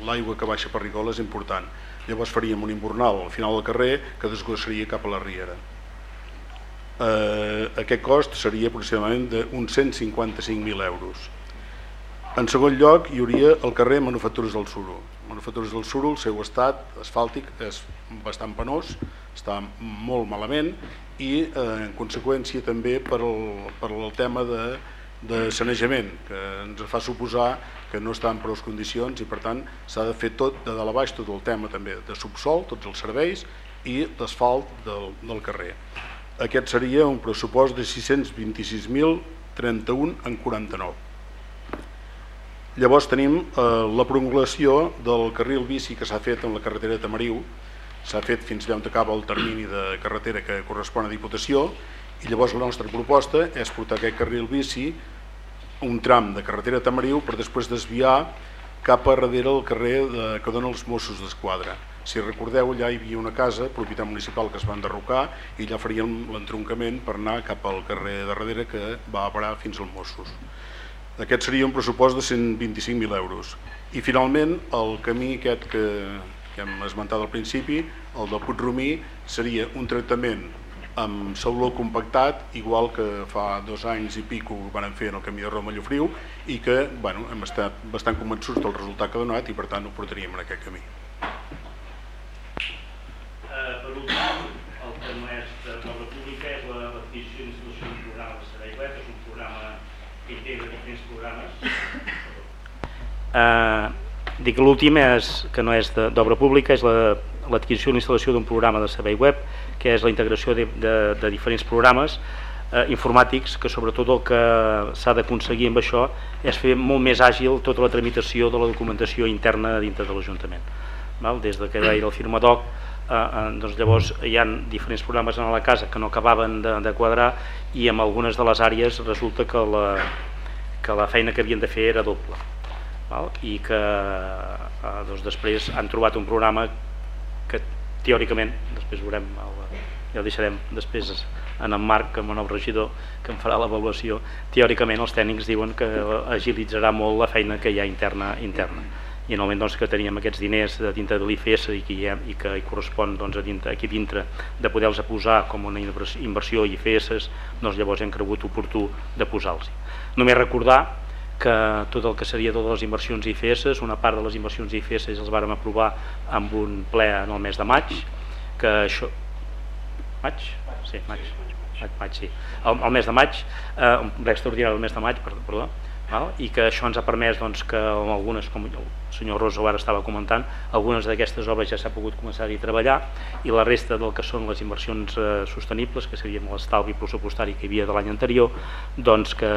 l'aigua la, que baixa per Rigola és important. Llavors faríem un imbornal al final del carrer que desgossaria cap a la riera. Eh, aquest cost seria aproximadament d'uns 155.000 euros. En segon lloc hi hauria el carrer Manufactures del Suro. Manufactures del Suro, el seu estat asfàltic és bastant penós, està molt malament i eh, en conseqüència també per el, per el tema de, de sanejament que ens fa suposar que no està en prou condicions i per tant s'ha de fer tot de dalt a baix tot el tema també de subsol, tots els serveis i l'asfalt del, del carrer. Aquest seria un pressupost de 626.031 en 49. Llavors tenim eh, la prolongació del carril bici que s'ha fet en la carretera de Tamariu, s'ha fet fins allà on acaba el termini de carretera que correspon a Diputació i llavors la nostra proposta és portar aquest carril bici un tram de carretera Tamariu per després desviar cap a darrere el carrer de, que dona els Mossos d'Esquadra. Si recordeu, allà hi havia una casa, propietat municipal, que es va enderrocar i allà faríem l'entroncament per anar cap al carrer de darrere que va parar fins als Mossos. Aquest seria un pressupost de 125.000 euros. I finalment, el camí aquest que, que hem esmentat al principi, el del Puigromí seria un tractament amb sauló compactat, igual que fa dos anys i pico van fer en el camí de Roma Llofriu i que bueno, hem estat bastant convençuts del resultat que ha donat i per tant ho portaríem en aquest camí. Uh, per últim, el que no és pública és l'adquisició i instal·lació d'un programa de servei web, és un programa que integra diferents programes. Uh, Dic l'últim és, que no és d'obra pública, és l'adquisició la, i instal·lació d'un programa de servei web, que és la integració de, de, de diferents programes eh, informàtics, que sobretot el que s'ha d'aconseguir amb això és fer molt més àgil tota la tramitació de la documentació interna dintre de l'Ajuntament. Des de que deia el firmadoc, eh, doncs llavors hi ha diferents programes en la casa que no acabaven de, de quadrar i en algunes de les àrees resulta que la, que la feina que havien de fer era doble val? i que eh, doncs després han trobat un programa que teòricament, després veurem, el, ja el deixarem després en en Marc, amb el nou regidor, que en farà l'avaluació, teòricament els tècnics diuen que agilitzarà molt la feina que hi ha interna. interna. I en el moment doncs, que teníem aquests diners de dintre de l'IFS i, que i que hi correspon doncs, a dintre, aquí dintre de poder-los posar com una inversió i IFS, doncs llavors hem cregut oportú de posar-los. Només recordar que tot el que seria totes les inversions IFS, una part de les inversions IFS els vàrem aprovar amb un ple en el mes de maig, que això... Maig? Sí, maig. Maig, maig sí. El, el mes de maig, eh, un ple extraordinari del mes de maig, perdó, perdó val? i que això ens ha permès doncs, que algunes, com el senyor Rosso ara estava comentant, algunes d'aquestes obres ja s'ha pogut començar a treballar i la resta del que són les inversions eh, sostenibles, que seria l'estalvi pressupostari que hi havia de l'any anterior, doncs que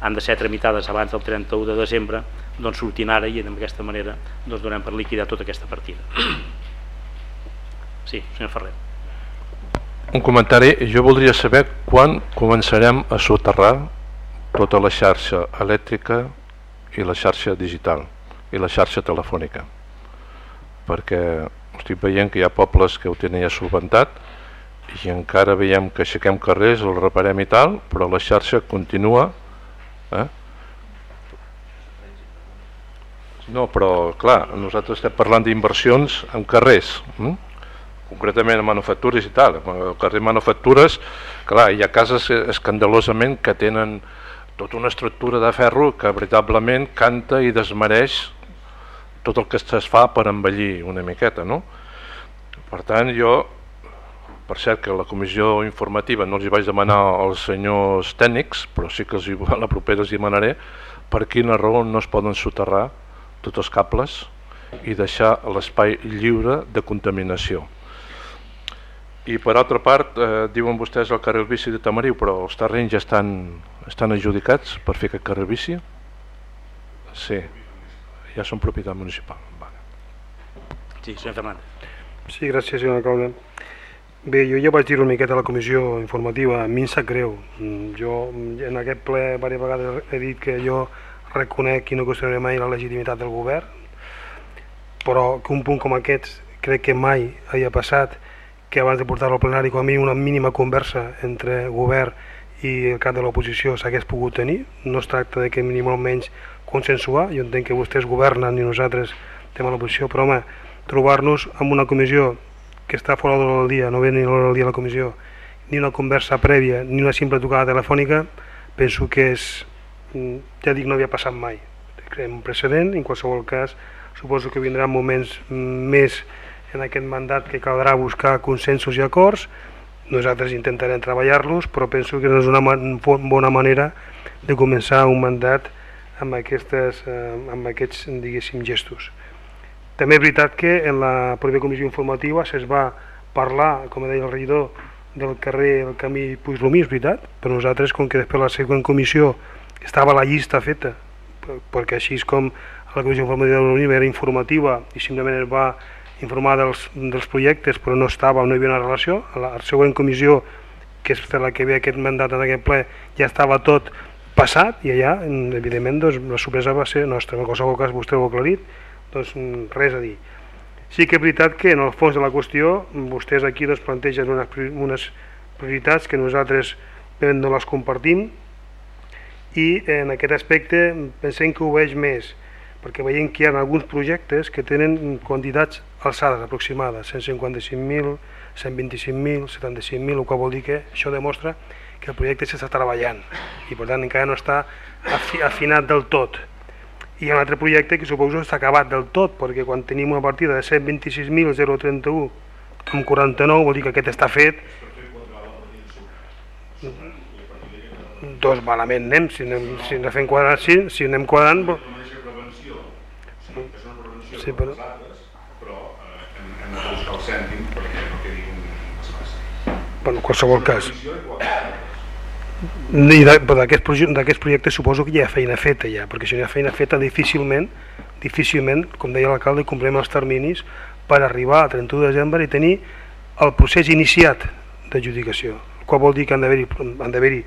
han de ser tramitades abans del 31 de desembre, doncs sortint ara i d'aquesta manera doncs donem per liquidar tota aquesta partida. Sí, senyor Ferrer. Un comentari, jo voldria saber quan començarem a soterrar tota la xarxa elèctrica i la xarxa digital i la xarxa telefònica perquè estic veient que hi ha pobles que ho tenen ja solventat i encara veiem que aixequem carrers, el reparem i tal, però la xarxa continua Eh? No, però clar, nosaltres estem parlant d'inversions en carrers, hm? concretament en manufactures i tal. El carrer manufactures, clar, hi ha cases escandalosament que tenen tota una estructura de ferro que veritablement canta i desmereix tot el que es fa per envellir una miqueta, no? Per tant, jo per cert que la comissió informativa no els hi vaig demanar als senyors tècnics, però sí que els hi, a la propera els hi demanaré per quina raó no es poden soterrar tots els cables i deixar l'espai lliure de contaminació. I per altra part, eh, diuen vostès el carrer bici de Tamariu, però els terrenys ja estan, estan adjudicats per fer aquest carrer bici? Sí, ja són propietat municipal. Vale. Sí, senyor Fernández. Sí, gràcies, senyor alcalde. Bé, jo ja vaig dir una miqueta a la comissió informativa, a mi em sap greu. Jo en aquest ple diverses vegades he dit que jo reconec i no qüestionaré mai la legitimitat del govern, però que un punt com aquest crec que mai havia passat que abans de portar-lo al plenari com a mínim una mínima conversa entre govern i el cap de l'oposició s'hagués pogut tenir. No es tracta de que ni molt menys consensuar, jo entenc que vostès governen i nosaltres a l'oposició, però home, trobar-nos amb una comissió que està fora de l'hora del dia, no ve ni l'hora del dia a la comissió, ni una conversa prèvia, ni una simple tocada telefònica, penso que és, mm, ja dic, no havia passat mai. Creem un precedent, en qualsevol cas, suposo que vindran moments més en aquest mandat que caldrà buscar consensos i acords, nosaltres intentarem treballar-los, però penso que és una bona manera de començar un mandat amb, aquestes, eh, amb aquests diguéssim, gestos. També és veritat que en la pròpia comissió informativa es va parlar, com deia el regidor, del carrer el camí Puiglomí, és veritat, però nosaltres, com que després la següent comissió estava la llista feta, perquè així com la comissió informativa de l'Unió era informativa i simplement es va informar dels, dels projectes però no estava, no hi havia una relació, la, la següent comissió, que és la que ve aquest mandat en aquest ple, ja estava tot passat i allà, evidentment, doncs, la sorpresa va ser nostra. En qualsevol cas, vostè ho ha aclarit, doncs res a dir. Sí que és veritat que en el fons de la qüestió vostès aquí doncs, plantegen unes, unes prioritats que nosaltres no les compartim i en aquest aspecte pensem que ho veig més perquè veiem que hi ha alguns projectes que tenen quantitats alçades aproximades, 155.000, 125.000, 75.000, el que vol dir que això demostra que el projecte s'està treballant i per tant encara no està afinat del tot i un altre projecte que suposo està acabat del tot, perquè quan tenim una partida de 126.031 amb 49 vol dir que aquest està fet. Dos malament anem, si anem, si anem fent quadrant, sí, si anem quadrant sí, però... però hem, hem de buscar el cèntim perquè no quedi un bueno, en qualsevol cas i d'aquests projectes suposo que hi ha feina feta ja, perquè si no hi ha feina feta difícilment, difícilment, com deia l'alcalde, complem els terminis per arribar a 31 de desembre i tenir el procés iniciat d'adjudicació, qual vol dir que han d'haver-hi,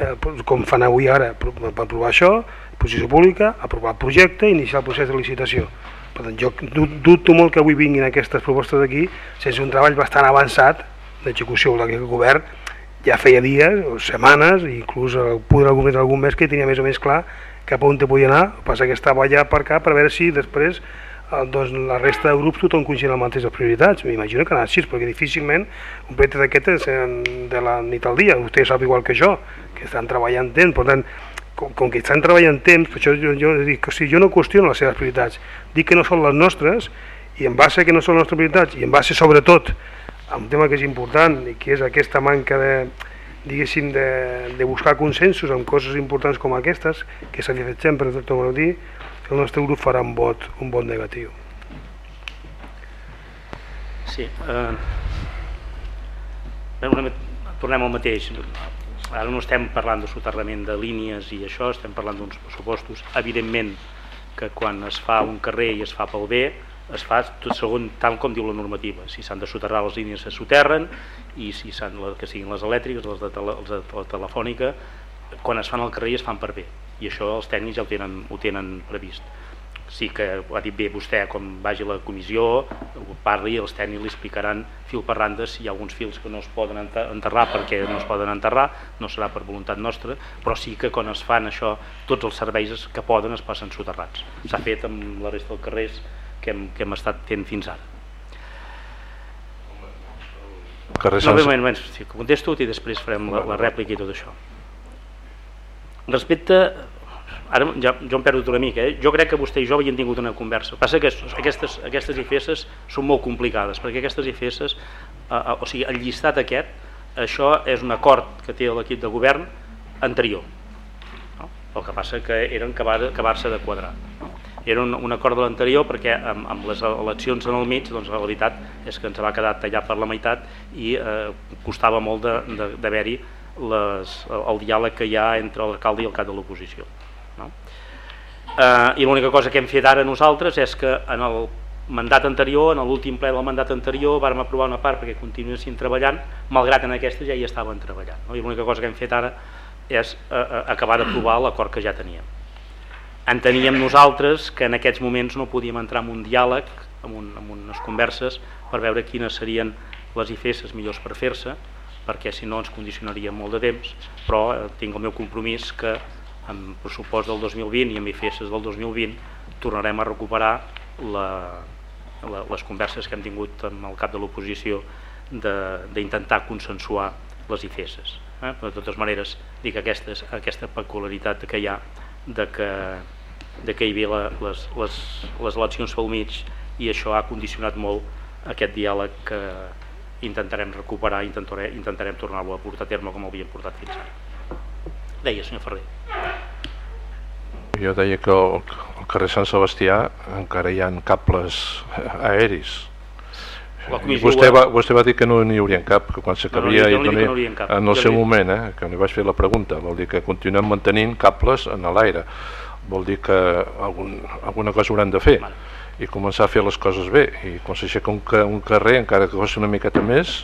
eh, com fan avui ara, per aprovar això, posició pública, aprovar el projecte i iniciar el procés de licitació. Per tant, jo dubto molt que avui vinguin aquestes propostes d'aquí sense un treball bastant avançat d'execució del govern ja feia dies o setmanes, inclús el poder algun algun mes que tenia més o menys clar cap a on te podia anar, passa que estava allà per cá per veure si després eh, doncs, la resta de grups tothom coincidint amb les prioritats. M'imagino que anava així, perquè difícilment un projecte d'aquest de la nit al dia, vostè sap igual que jo, que estan treballant temps, per tant, com, com que estan treballant temps, per això jo, jo, dic, o sigui, jo no qüestiono les seves prioritats, dic que no són les nostres, i en base que no són les nostres prioritats, i en base sobretot un tema que és important i que és aquesta manca de, diguéssim, de, de buscar consensos en coses importants com aquestes, que s'ha fet sempre, a dir, el nostre grup farà un vot, un vot negatiu. Sí, eh, tornem al mateix. Ara no estem parlant de soterrament de línies i això, estem parlant d'uns pressupostos. Evidentment que quan es fa un carrer i es fa pel bé, es fa tot segon tal com diu la normativa. Si s'han de soterrar les línies se soterren i si s'han que siguin les elèctriques, les de, tele, les de la telefònica, quan es fan al carrer es fan per bé. I això els tècnics ja ho tenen, ho tenen previst. Sí que ho ha dit bé vostè, quan vagi la comissió, ho parli, els tècnics li explicaran fil per randa si hi ha alguns fils que no es poden enterrar perquè no es poden enterrar, no serà per voluntat nostra, però sí que quan es fan això, tots els serveis que poden es passen soterrats. S'ha fet amb la resta dels carrers que hem, que hem estat fent fins ara. Carrer no, bé, moment, moment, sí, contesto i després farem la, la rèplica i tot això. Respecte, ara ja, jo em perdo una mica, eh? jo crec que vostè i jo havíem tingut una conversa. Passa que aquestes, aquestes IFS són molt complicades, perquè aquestes IFS, eh, eh, o sigui, el llistat aquest, això és un acord que té l'equip de govern anterior. No? El que passa que eren acabar-se acabar de quadrar. No? Era un, un acord de l'anterior perquè amb, amb les eleccions en el mig doncs la veritat és que ens va quedar tallat per la meitat i eh, costava molt d'haver-hi el diàleg que hi ha entre l'alcalde i el cap de l'oposició no? eh, i l'única cosa que hem fet ara nosaltres és que en el mandat anterior, en l'últim ple del mandat anterior vàrem aprovar una part perquè continuessin treballant malgrat en aquesta ja hi estaven treballant no? i l'única cosa que hem fet ara és eh, eh acabar d'aprovar l'acord que ja teníem enteníem nosaltres que en aquests moments no podíem entrar en un diàleg, en, un, en unes converses, per veure quines serien les IFES millors per fer-se, perquè si no ens condicionaria molt de temps, però eh, tinc el meu compromís que amb pressupost del 2020 i amb IFS del 2020 tornarem a recuperar la, la, les converses que hem tingut amb el cap de l'oposició d'intentar consensuar les IFS. Eh? Però de totes maneres, dic aquesta, aquesta peculiaritat que hi ha de que, de que hi havia les, les, les eleccions pel mig i això ha condicionat molt aquest diàleg que intentarem recuperar, intentarem, intentarem tornar-lo a portar a terme com l'havíem portat fins ara. Deia, senyor Ferrer. Jo deia que al carrer Sant Sebastià encara hi ha cables aeris. I vostè va, vostè va dir que no n'hi hauria cap, que quan s'acabia no, no, no, no en el seu moment, eh, que li vaig fer la pregunta, vol dir que continuem mantenint cables en l'aire, vol dir que algun, alguna cosa hauran de fer. Vale. i començar a fer les coses bé. I quan s'aixeca un, un carrer encara que costi una miqueta més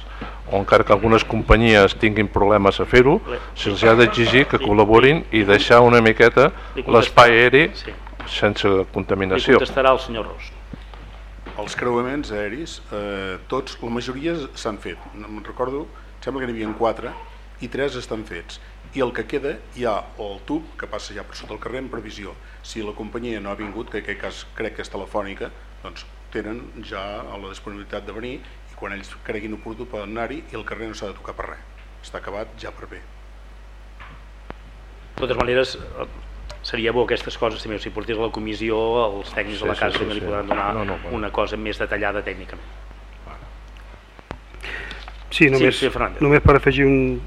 o encara que algunes companyies tinguin problemes a fer-ho se'ls ha d'exigir que col·laborin i deixar una miqueta l'espai aeri sense contaminació. Li contestarà el senyor Ros els creuaments aeris eh, tots, la majoria s'han fet me'n recordo, sembla que n'hi havia quatre i tres estan fets i el que queda hi ha el tub que passa ja per sota el carrer en previsió si la companyia no ha vingut, que en aquest cas crec que és telefònica, doncs tenen ja la disponibilitat de venir i quan ells creguin oportú poden anar-hi i el carrer no s'ha de tocar per res. Està acabat ja per bé. De totes maneres, seria bo aquestes coses, també, si portés a la comissió, els tècnics sí, de la casa sí, sí, també li podran donar no, no, una cosa més detallada tècnicament. Sí, només, sí, sí, només per afegir un...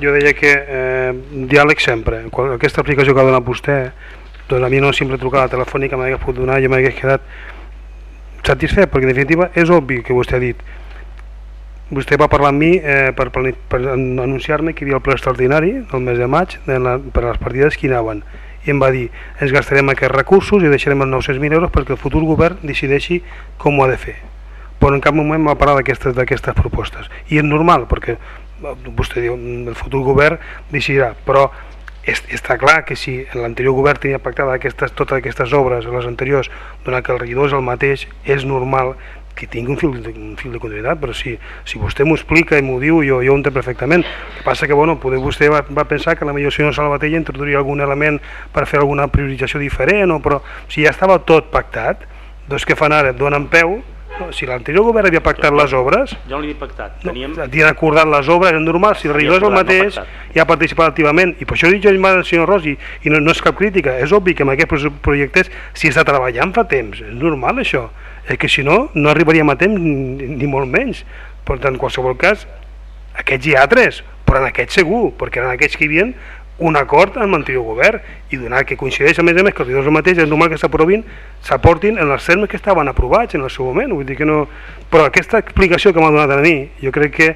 Jo deia que eh, diàleg sempre. Aquesta aplicació que ha donat vostè doncs a mi no simple trucada telefònica m'hagués pogut donar i m'hagués quedat satisfet, perquè en definitiva és obvi que vostè ha dit. Vostè va parlar amb mi eh, per, per, anunciar-me que hi havia el ple extraordinari el mes de maig de la, per a les partides que anaven i em va dir ens gastarem aquests recursos i deixarem els 900.000 euros perquè el futur govern decideixi com ho ha de fer. Però en cap moment va parlar d'aquestes propostes. I és normal perquè vostè diu el futur govern decidirà. Però està clar que si l'anterior govern tenia pactada aquestes, totes aquestes obres, les anteriors, donat que el regidor és el mateix, és normal que tingui un fil un fil de continuïtat, però si, si vostè m'ho explica i m'ho diu, jo, jo ho entenc perfectament. El que passa que bueno, poder vostè va, va pensar que la millor senyor Salvatella introduiria algun element per fer alguna priorització diferent, o, però si ja estava tot pactat, doncs què fan ara? Donen peu no, si l'anterior govern havia pactat jo, les obres... Jo no l'he pactat. Teníem... No, havien acordat les obres, és normal, si el regidor és el mateix, no ja ha participat activament. I per això dic jo al senyor Rosi, i no, no és cap crítica, és obvi que en aquests projectes s'hi està treballant fa temps, és normal això. És que si no, no arribaríem a temps ni, ni molt menys. Per tant, en qualsevol cas, aquests ha altres, però en aquests segur, perquè eren aquests que hi havia un acord amb l'anterior govern. I donar que coincideix a més a més que els dos mateix és normal que s'aprovin s'aportin en els termes que estaven aprovats en el seu moment. Vull dir que no... però aquesta explicació que m'ha donat a mi jo crec que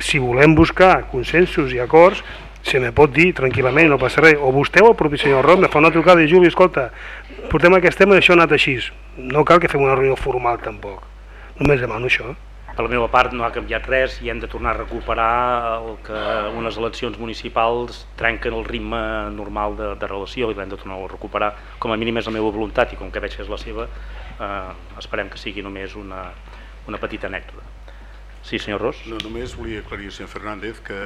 si volem buscar consensos i acords se me pot dir tranquil·lament, no passa res. O vostè o el propi senyor Rom me fa una trucada i Juli, escolta, portem aquest tema i això ha anat així. No cal que fem una reunió formal tampoc. Només demano això. Per la meva part no ha canviat res i hem de tornar a recuperar el que unes eleccions municipals trenquen el ritme normal de, de relació i l'hem de tornar a recuperar. Com a mínim és la meva voluntat i com que veig que és la seva eh, esperem que sigui només una, una petita anècdota. Sí, senyor Ros? No, només volia aclarir, senyor Fernández, que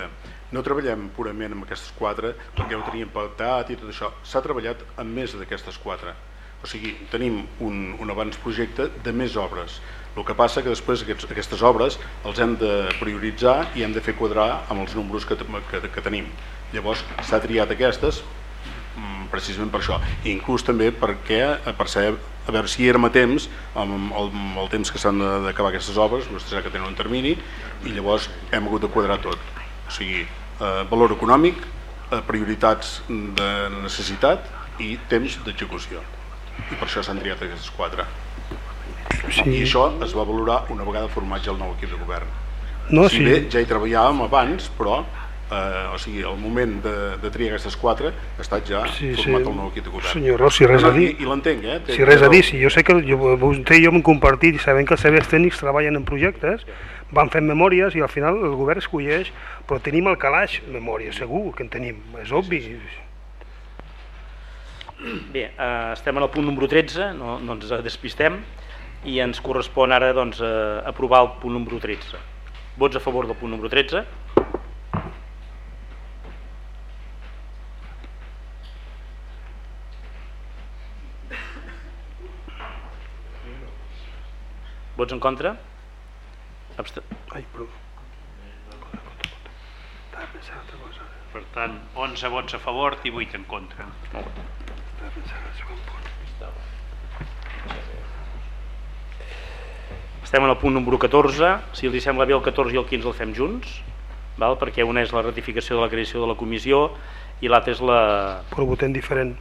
no treballem purament amb aquestes quatre perquè ho teníem pactat i tot això. S'ha treballat amb més d'aquestes quatre. O sigui, tenim un, un abans projecte de més obres. El que passa que després aquests, aquestes obres els hem de prioritzar i hem de fer quadrar amb els números que, que, que tenim. Llavors s'ha triat aquestes mm, precisament per això. I inclús també perquè, per saber a veure si érem a temps, amb el, amb el temps que s'han d'acabar aquestes obres, vostè sap que tenen un termini, i llavors hem hagut de quadrar tot. O sigui, eh, valor econòmic, eh, prioritats de necessitat i temps d'execució. I per això s'han triat aquestes quatre. Sí. I això es va valorar una vegada format ja el nou equip de govern. No, si sí. bé ja hi treballàvem abans, però eh, o sigui, el moment de, de triar aquestes quatre ha estat ja sí, format sí. el nou equip de govern. Senyor Ros, si res a dir... I, i l'entenc, eh? Té, si res a dir, si jo sé que jo, vostè i jo hem compartit i sabem que els serveis tècnics treballen en projectes, van fent memòries i al final el govern escolleix, però tenim el calaix memòries, segur que en tenim, és obvi. Bé, eh, estem en el punt número 13, no, no ens despistem, i ens correspon ara doncs, eh, aprovar el punt número 13. Vots a favor del punt número 13. Vots en contra? Abst Ai, perdó. Per tant, 11 vots a favor i 8 en contra. Estem en el punt número 14, si els sembla bé el 14 i el 15 el fem junts, val? perquè una és la ratificació de la creació de la comissió i l'altra és la... Però votem diferent.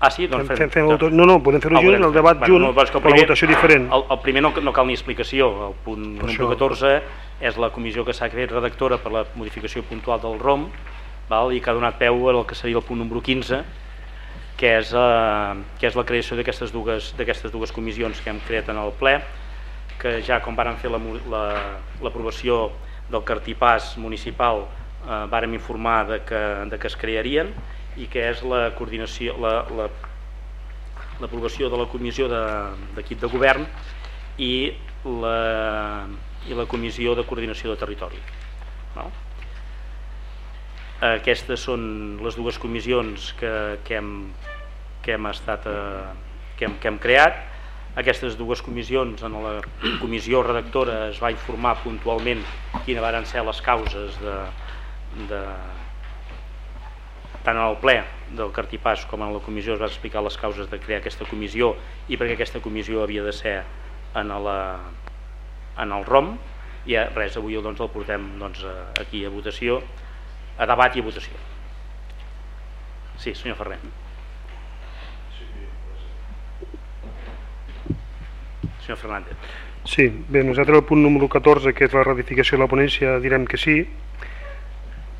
Ah, sí? Doncs Fem, fem, fem el, no, no, podem fer-ho Ah, junt, volem el debat bueno, junt, no, el però la primer- votació diferent. El, el primer no, no cal ni explicació, el punt Per número això. 14 és la comissió que s'ha creat redactora per la modificació puntual del ROM val? i que ha donat peu al que seria el punt número 15 que és, eh, que és la creació d'aquestes dues, dues comissions que hem creat en el ple que ja com varen fer l'aprovació la, l'aprovació del cartipàs municipal eh, vàrem informar de que, de que es crearien i que és la coordinació la, la, l'aprovació de la comissió de- d'equip de, de govern i la, i la comissió de coordinació de territori. No? Aquestes són les dues comissions que, que, hem, que hem estat eh, que hem, que hem creat. Aquestes dues comissions, en la comissió redactora es va informar puntualment quines varen ser les causes de, de, tant el ple del Cartipàs com en la comissió es va explicar les causes de crear aquesta comissió i perquè aquesta comissió havia de ser en, la, en el ROM. I a, res, avui doncs, el portem doncs, aquí a votació a debat i a votació. Sí, senyor Ferrer. Senyor Fernández. Sí, bé, nosaltres el punt número 14, que és la ratificació de la ponència, direm que sí,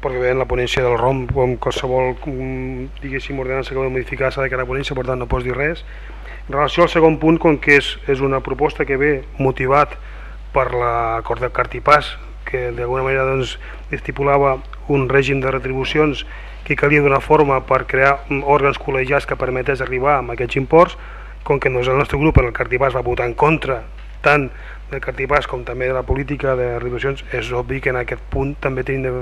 perquè en la ponència del ROM, com qualsevol, diguéssim, ordenança que vol modificar s'ha de quedar ponència, per tant no pots dir res. En relació al segon punt, com que és, és una proposta que ve motivat per l'acord del Cartipàs, que d'alguna manera doncs, estipulava un règim de retribucions que calia donar forma per crear òrgans col·legiats que permetés arribar amb aquests imports, com que doncs, el nostre grup en el Cartipàs va votar en contra tant del Cartipàs com també de la política de retribucions, és obvi que en aquest punt també tenim de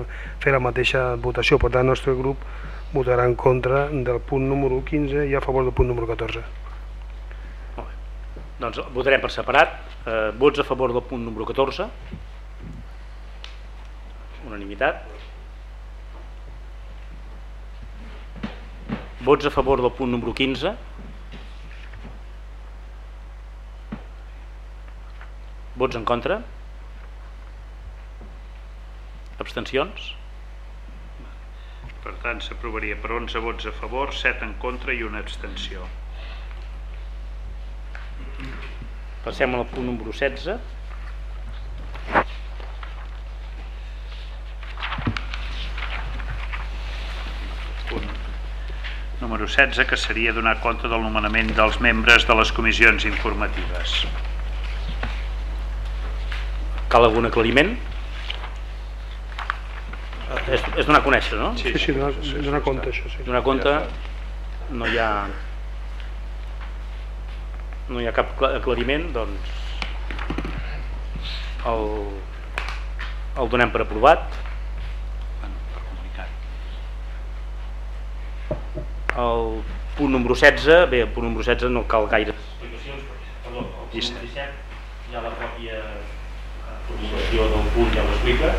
fer la mateixa votació, per tant el nostre grup votarà en contra del punt número 15 i a favor del punt número 14. Molt bé. Doncs votarem per separat. Eh, vots a favor del punt número 14. Unanimitat. Vots a favor del punt número 15. Vots en contra. Abstencions. Per tant, s'aprovaria per 11 vots a favor, 7 en contra i una abstenció. Passem al punt número 16. Punt número 16, que seria donar compte del nomenament dels membres de les comissions informatives. Cal algun aclariment? És, és donar a conèixer, no? Sí, sí, donar, donar compte això, sí. Donar compte, no hi ha no hi ha cap cla- aclariment, doncs el, el donem per aprovat. El punt número 16, bé, el punt número 16 no cal gaire perdó, el punt número 17 hi ha la pròpia formulació del punt, ja ho explica,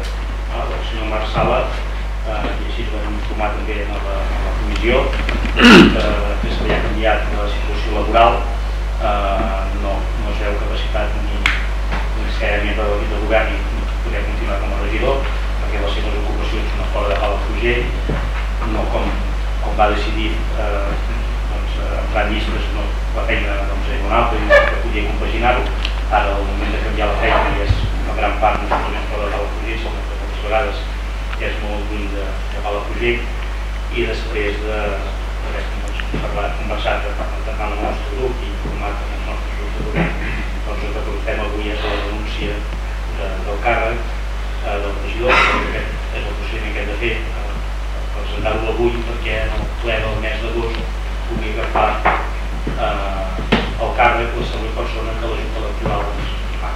ah, del senyor Marc Sala, eh, i així l'hem informat també a la, a la comissió, eh, que s'havia canviat la situació laboral, eh, no, no es veu capacitat ni, ni ser membre de l'equip de govern ni poder continuar com a regidor, perquè les seves ocupacions a fora de Palafrugell, no com, com va decidir eh, doncs, entrar en llistes, no, la feina doncs, era una altra i no podia compaginar-ho. Ara, al moment de canviar la feina, i és una gran part no solament fora de Palafrugell, sinó que moltes vegades és molt lluny de, de Palafrugell, i després de, d'haver doncs, parlat, conversat amb amb el nostre grup i informat amb els nostres grups de govern, doncs el que portem avui és la denúncia de, del càrrec eh, del regidor, aquest és el procediment que hem de fer, eh, presentar-lo avui perquè en el ple del mes d'agost pugui agafar eh, el càrrec la següent persona que la Junta Electoral doncs, fa.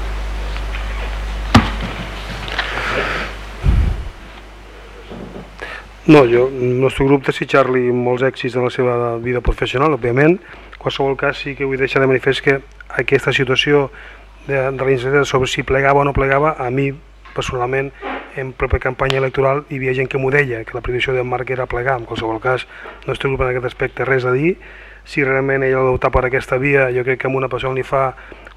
No, jo, el nostre grup desitjar-li molts èxits en la seva vida professional, òbviament. En qualsevol cas sí que vull deixar de manifest que aquesta situació de, de la incertesa sobre si plegava o no plegava, a mi personalment en propia campanya electoral hi havia gent que m'ho deia, que la previsió de Marc era plegar, en qualsevol cas no estic en aquest aspecte res a dir, si realment ell ha d'optar per aquesta via, jo crec que a una persona li fa,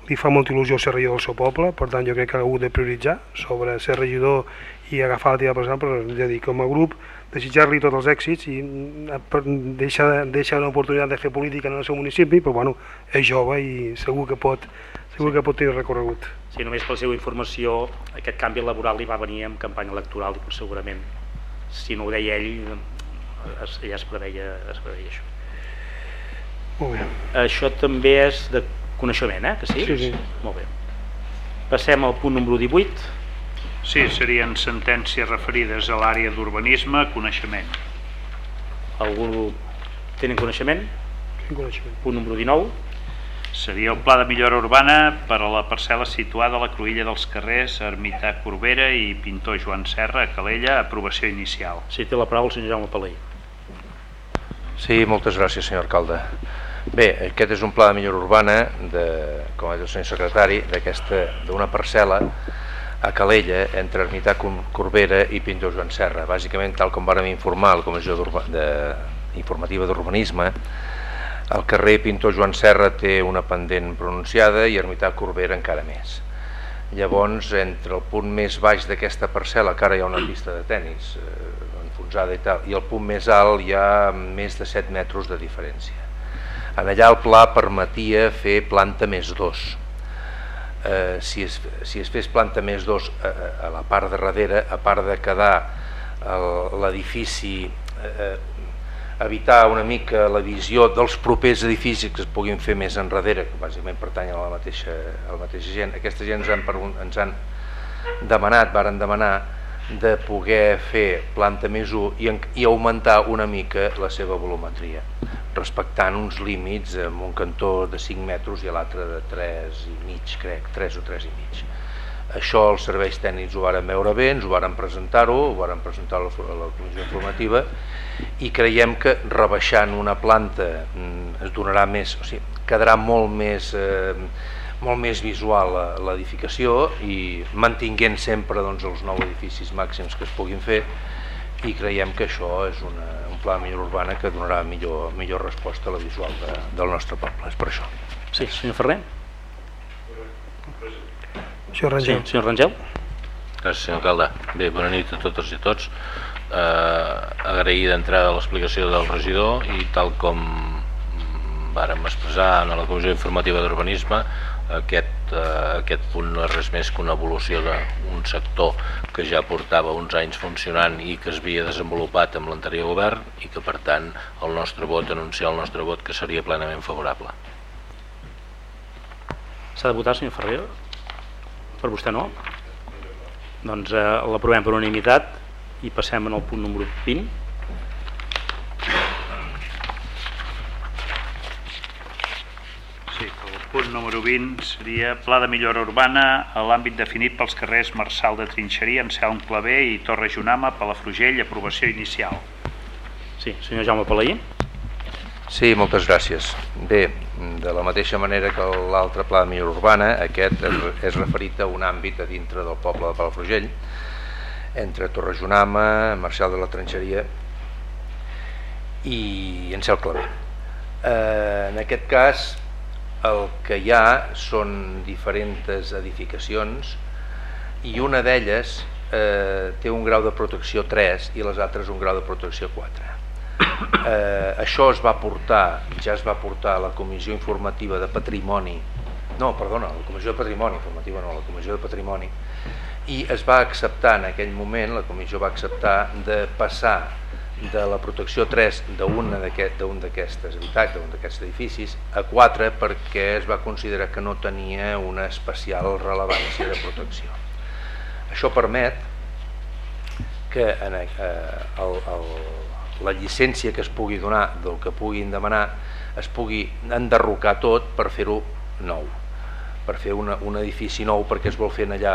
li fa molta il·lusió ser regidor del seu poble, per tant jo crec que ha hagut de prioritzar sobre ser regidor i agafar la teva persona, però ja dic, com a grup, desitjar-li tots els èxits i mm, deixa, deixa una oportunitat de fer política en el seu municipi, però bueno, és jove i segur que pot, segur que pot tenir recorregut. Sí, només per la seva informació, aquest canvi laboral li va venir en campanya electoral i segurament, si no ho deia ell, es, ja es preveia, es preveia això. Molt bé. Això també és de coneixement, eh? Que sí? Sí, sí. Molt bé. Passem al punt número 18. Sí, serien sentències referides a l'àrea d'urbanisme, coneixement. Algú tenen coneixement? Quin coneixement? Punt número 19. Seria el pla de millora urbana per a la parcel·la situada a la cruïlla dels carrers Ermità Corbera i Pintor Joan Serra, a Calella, aprovació inicial. Sí, té la paraula el senyor Jaume Palai. Sí, moltes gràcies, senyor alcalde. Bé, aquest és un pla de millora urbana, de, com ha dit el senyor secretari, d'aquesta d'una parcel·la a Calella, entre Ermità Corbera i Pintor Joan Serra. Bàsicament, tal com vàrem informar la Comissió de, Informativa d'Urbanisme, el carrer Pintor Joan Serra té una pendent pronunciada i Ermità Corbera encara més. Llavors, entre el punt més baix d'aquesta parcel·la, que ara hi ha una pista de tennis eh, enfonsada i tal, i el punt més alt hi ha més de 7 metres de diferència. En allà el pla permetia fer planta més 2. Eh, si, es, si es fes planta més 2 a, a la part de darrere, a part de quedar l'edifici eh, evitar una mica la visió dels propers edificis que es puguin fer més enrere, que bàsicament pertanyen a la mateixa, a la mateixa gent. Aquesta gent ens han, ens han demanat, varen demanar de poder fer planta més 1 i, i augmentar una mica la seva volumetria, respectant uns límits amb un cantó de 5 metres i l'altre de 3 i mig, crec, 3 o 3 i mig. Això els serveis tècnics ho varen veure bé, ens ho varen presentar-ho, ho varen presentar a la, la comissió informativa i creiem que rebaixant una planta mm, es donarà més, o sigui, quedarà molt més, eh, molt més visual l'edificació i mantinguent sempre doncs, els nou edificis màxims que es puguin fer i creiem que això és una, un pla de millora urbana que donarà millor, millor resposta a la visual de, del nostre poble, és per això. Sí, senyor Ferrer. Senyor Rangel. Sí, senyor Rangel. Gràcies, senyor alcalde. Bé, bona nit a totes i a tots. Eh, agrair d'entrada l'explicació del regidor i tal com vàrem expressar en la Comissió Informativa d'Urbanisme, aquest, eh, aquest punt no és res més que una evolució d'un sector que ja portava uns anys funcionant i que es havia desenvolupat amb l'anterior govern i que per tant el nostre vot, anunciar el nostre vot que seria plenament favorable. S'ha de votar, senyor Ferrer? Per vostè no? Doncs eh, l'aprovem per unanimitat i passem al punt número 20. Sí, el punt número 20 seria Pla de millora urbana a l'àmbit definit pels carrers Marçal de Trinxeria, Anselm Clavé i Torre Junama, Palafrugell, aprovació inicial. Sí, senyor Jaume Palaí. Sí, moltes gràcies. Bé, de la mateixa manera que l'altre pla de millora urbana, aquest és referit a un àmbit a dintre del poble de Palafrugell, entre Torrejonama, Marcial de la Tranxeria i en Cel Clavé. Eh, en aquest cas, el que hi ha són diferents edificacions i una d'elles eh, té un grau de protecció 3 i les altres un grau de protecció 4 eh, això es va portar, ja es va portar a la Comissió Informativa de Patrimoni, no, perdona, la Comissió de Patrimoni, informativa no, la Comissió de Patrimoni, i es va acceptar en aquell moment, la comissió va acceptar de passar de la protecció 3 d'un d'aquestes habitatges, d'un d'aquests edificis, a 4 perquè es va considerar que no tenia una especial rellevància de protecció. Això permet que en, eh, el, el, la llicència que es pugui donar del que puguin demanar es pugui enderrocar tot per fer-ho nou per fer una, un edifici nou perquè es vol fer allà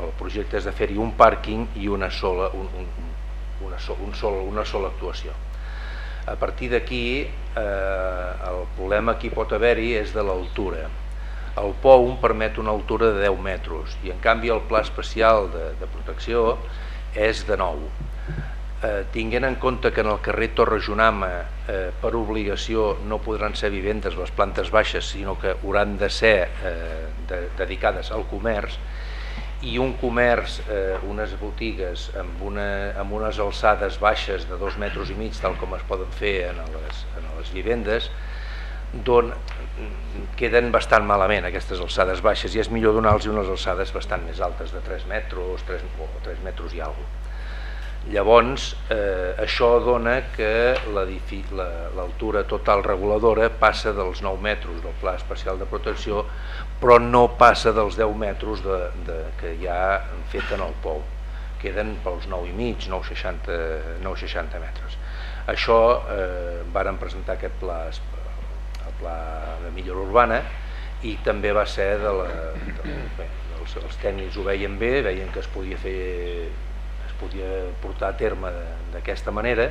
el projecte és de fer-hi un pàrquing i una sola un, un, una, sol, un sol, una sola actuació a partir d'aquí eh, el problema que hi pot haver-hi és de l'altura el POUM permet una altura de 10 metres i en canvi el pla especial de, de protecció és de 9. Eh, tinguent en compte que en el carrer Torre Junama eh, per obligació no podran ser vivendes les plantes baixes sinó que hauran de ser eh, de, dedicades al comerç i un comerç, eh, unes botigues amb, una, amb unes alçades baixes de dos metres i mig tal com es poden fer en les, en les vivendes don, queden bastant malament aquestes alçades baixes i és millor donar-los unes alçades bastant més altes de 3 metres 3, o 3 metres i alguna llavors eh, això dona que l'altura la, total reguladora passa dels 9 metres del pla especial de protecció però no passa dels 10 metres de, de, que hi ha fet en el pou. Queden pels 9 i mig 9,60 9,60 metres. Això eh, varen presentar aquest pla pla de millora urbana i també va ser de la, de, bé, els, els tècnics ho veien bé, veien que es podia fer podia portar a terme d'aquesta manera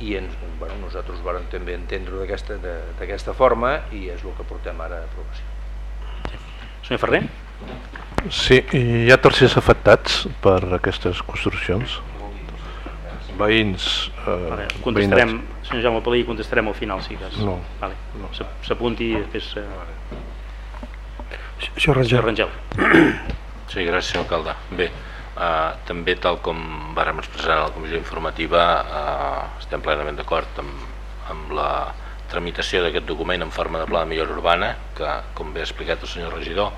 i ens, bueno, nosaltres vam també entendre d'aquesta forma i és el que portem ara a aprovació. Senyor Ferrer? Sí, hi ha tercers afectats per aquestes construccions? veïns... Eh, vale, contestarem, veïnats. senyor Jaume Palí, contestarem al final, si cas. No. Vale. no. S'apunti i després... Eh... Vale. Senyor Rangel. Rangel. Sí, gràcies, senyor alcalde. Bé, eh, també tal com vàrem expressar en la comissió informativa, eh, estem plenament d'acord amb, amb la tramitació d'aquest document en forma de pla de millora urbana, que, com bé ha explicat el senyor regidor,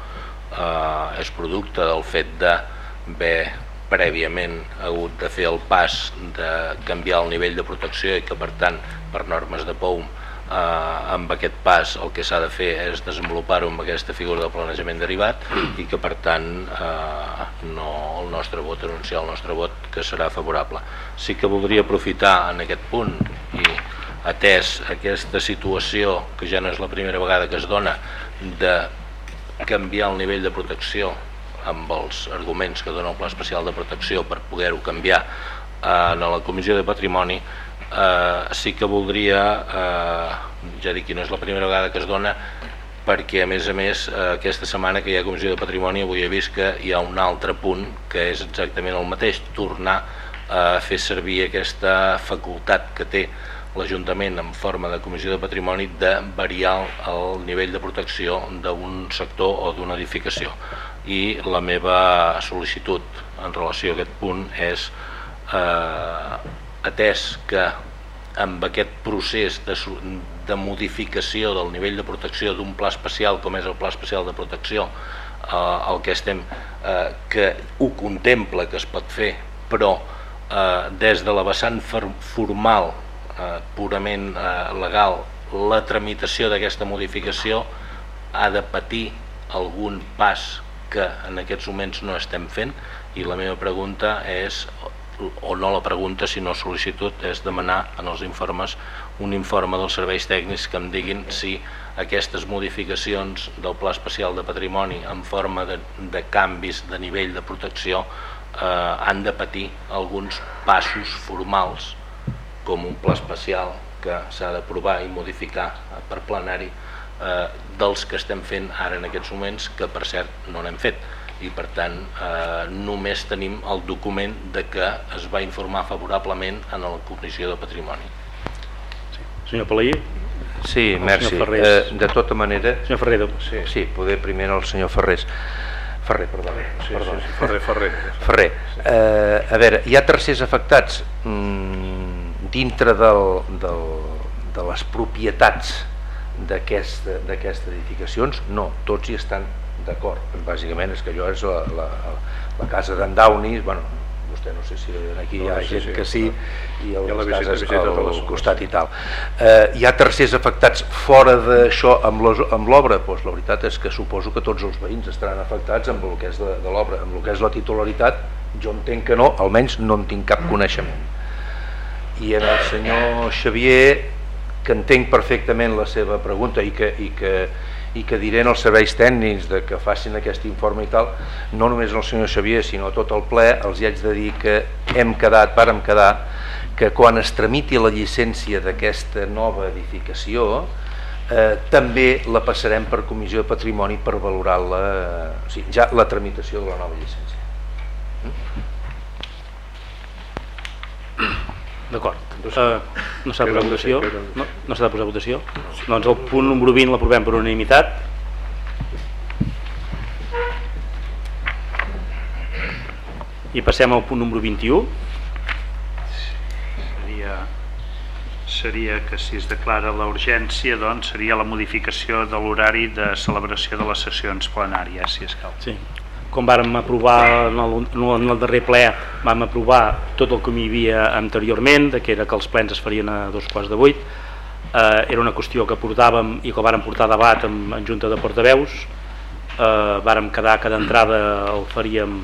eh, és producte del fet d'haver prèviament hagut de fer el pas de canviar el nivell de protecció i que per tant per normes de POUM eh, amb aquest pas el que s'ha de fer és desenvolupar-ho amb aquesta figura de planejament derivat i que per tant eh, no el nostre vot anunciar el nostre vot que serà favorable. Sí que voldria aprofitar en aquest punt i atès aquesta situació que ja no és la primera vegada que es dona de canviar el nivell de protecció amb els arguments que dona el Pla Especial de Protecció per poder-ho canviar eh, en la Comissió de Patrimoni eh, sí que voldria eh, ja dic que no és la primera vegada que es dona perquè a més a més eh, aquesta setmana que hi ha Comissió de Patrimoni avui he vist que hi ha un altre punt que és exactament el mateix tornar a fer servir aquesta facultat que té l'Ajuntament en forma de comissió de patrimoni de variar el nivell de protecció d'un sector o d'una edificació. I la meva sol·licitud en relació a aquest punt és eh, atès que amb aquest procés de, de modificació del nivell de protecció d'un pla especial com és el pla especial de protecció eh, el que estem eh, que ho contempla que es pot fer però eh, des de la vessant formal eh, purament eh, legal la tramitació d'aquesta modificació ha de patir algun pas que en aquests moments no estem fent i la meva pregunta és o no la pregunta sinó sol·licitud és demanar en els informes un informe dels serveis tècnics que em diguin si aquestes modificacions del Pla Especial de Patrimoni en forma de, de canvis de nivell de protecció eh, han de patir alguns passos formals com un pla especial que s'ha d'aprovar i modificar per plenari eh, dels que estem fent ara en aquests moments, que per cert no n'hem fet i per tant eh, només tenim el document de que es va informar favorablement en la Comissió de Patrimoni. Sí. Senyor Palaí? Sí, merci. Eh, de tota manera... Senyor Ferrer. Sí, sí, poder primer el senyor Ferrés. Ferrer, perdó. Sí, perdó. Sí, sí, Ferrer, Ferrer. Ferrer. Eh, a veure, hi ha tercers afectats mm, dintre del, del, de les propietats d'aquestes edificacions? No, tots hi estan d'acord. Bàsicament és que allò és la, la, la casa d'en Downey, bueno, vostè no sé si aquí hi ha no, sí, gent sí, que sí i a les visita, cases visita al costat i tal. Eh, hi ha tercers afectats fora d'això amb l'obra? Doncs la veritat és que suposo que tots els veïns estaran afectats amb el que és de, de l'obra amb el que és la titularitat. Jo entenc que no, almenys no en tinc cap coneixement. I en el senyor Xavier que entenc perfectament la seva pregunta i que, i que, i que diré als serveis tècnics de que facin aquest informe i tal, no només al senyor Xavier sinó tot el ple, els hi haig de dir que hem quedat, vàrem quedar que quan es tramiti la llicència d'aquesta nova edificació eh, també la passarem per Comissió de Patrimoni per valorar la, o sigui, ja la tramitació de la nova llicència. D'acord. Uh, no s'ha de posar votació? No, no s'ha de posar votació? Doncs el punt número 20 l'aprovem per unanimitat. I passem al punt número 21. Seria, seria que si es declara la urgència doncs seria la modificació de l'horari de celebració de les sessions plenàries, si escau. Sí. Com vàrem aprovar en el, en el darrer ple, vam aprovar tot el que hi havia anteriorment, de que era que els plens es farien a dos quarts de vuit. Eh, era una qüestió que portàvem i que vàrem portar a debat en, en Junta de Portaveus. Eh, vàrem quedar que d'entrada el faríem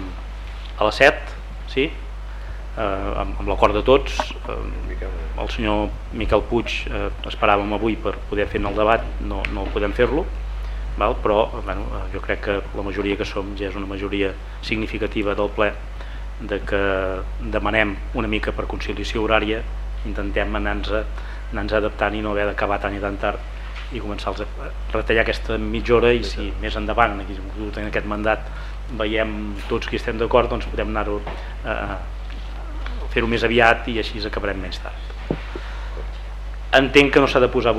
a les 7, sí? eh, amb, amb l'acord de tots. Eh, el senyor Miquel Puig eh, esperàvem avui per poder fer el debat, no, no podem fer-lo val? però bueno, jo crec que la majoria que som ja és una majoria significativa del ple de que demanem una mica per conciliació horària intentem anar-nos anar adaptant i no haver d'acabar tan i tan tard i començar a retallar aquesta mitja hora i si més endavant en aquest mandat veiem tots qui estem d'acord doncs podem anar-ho eh, fer-ho més aviat i així acabarem més tard entenc que no s'ha de posar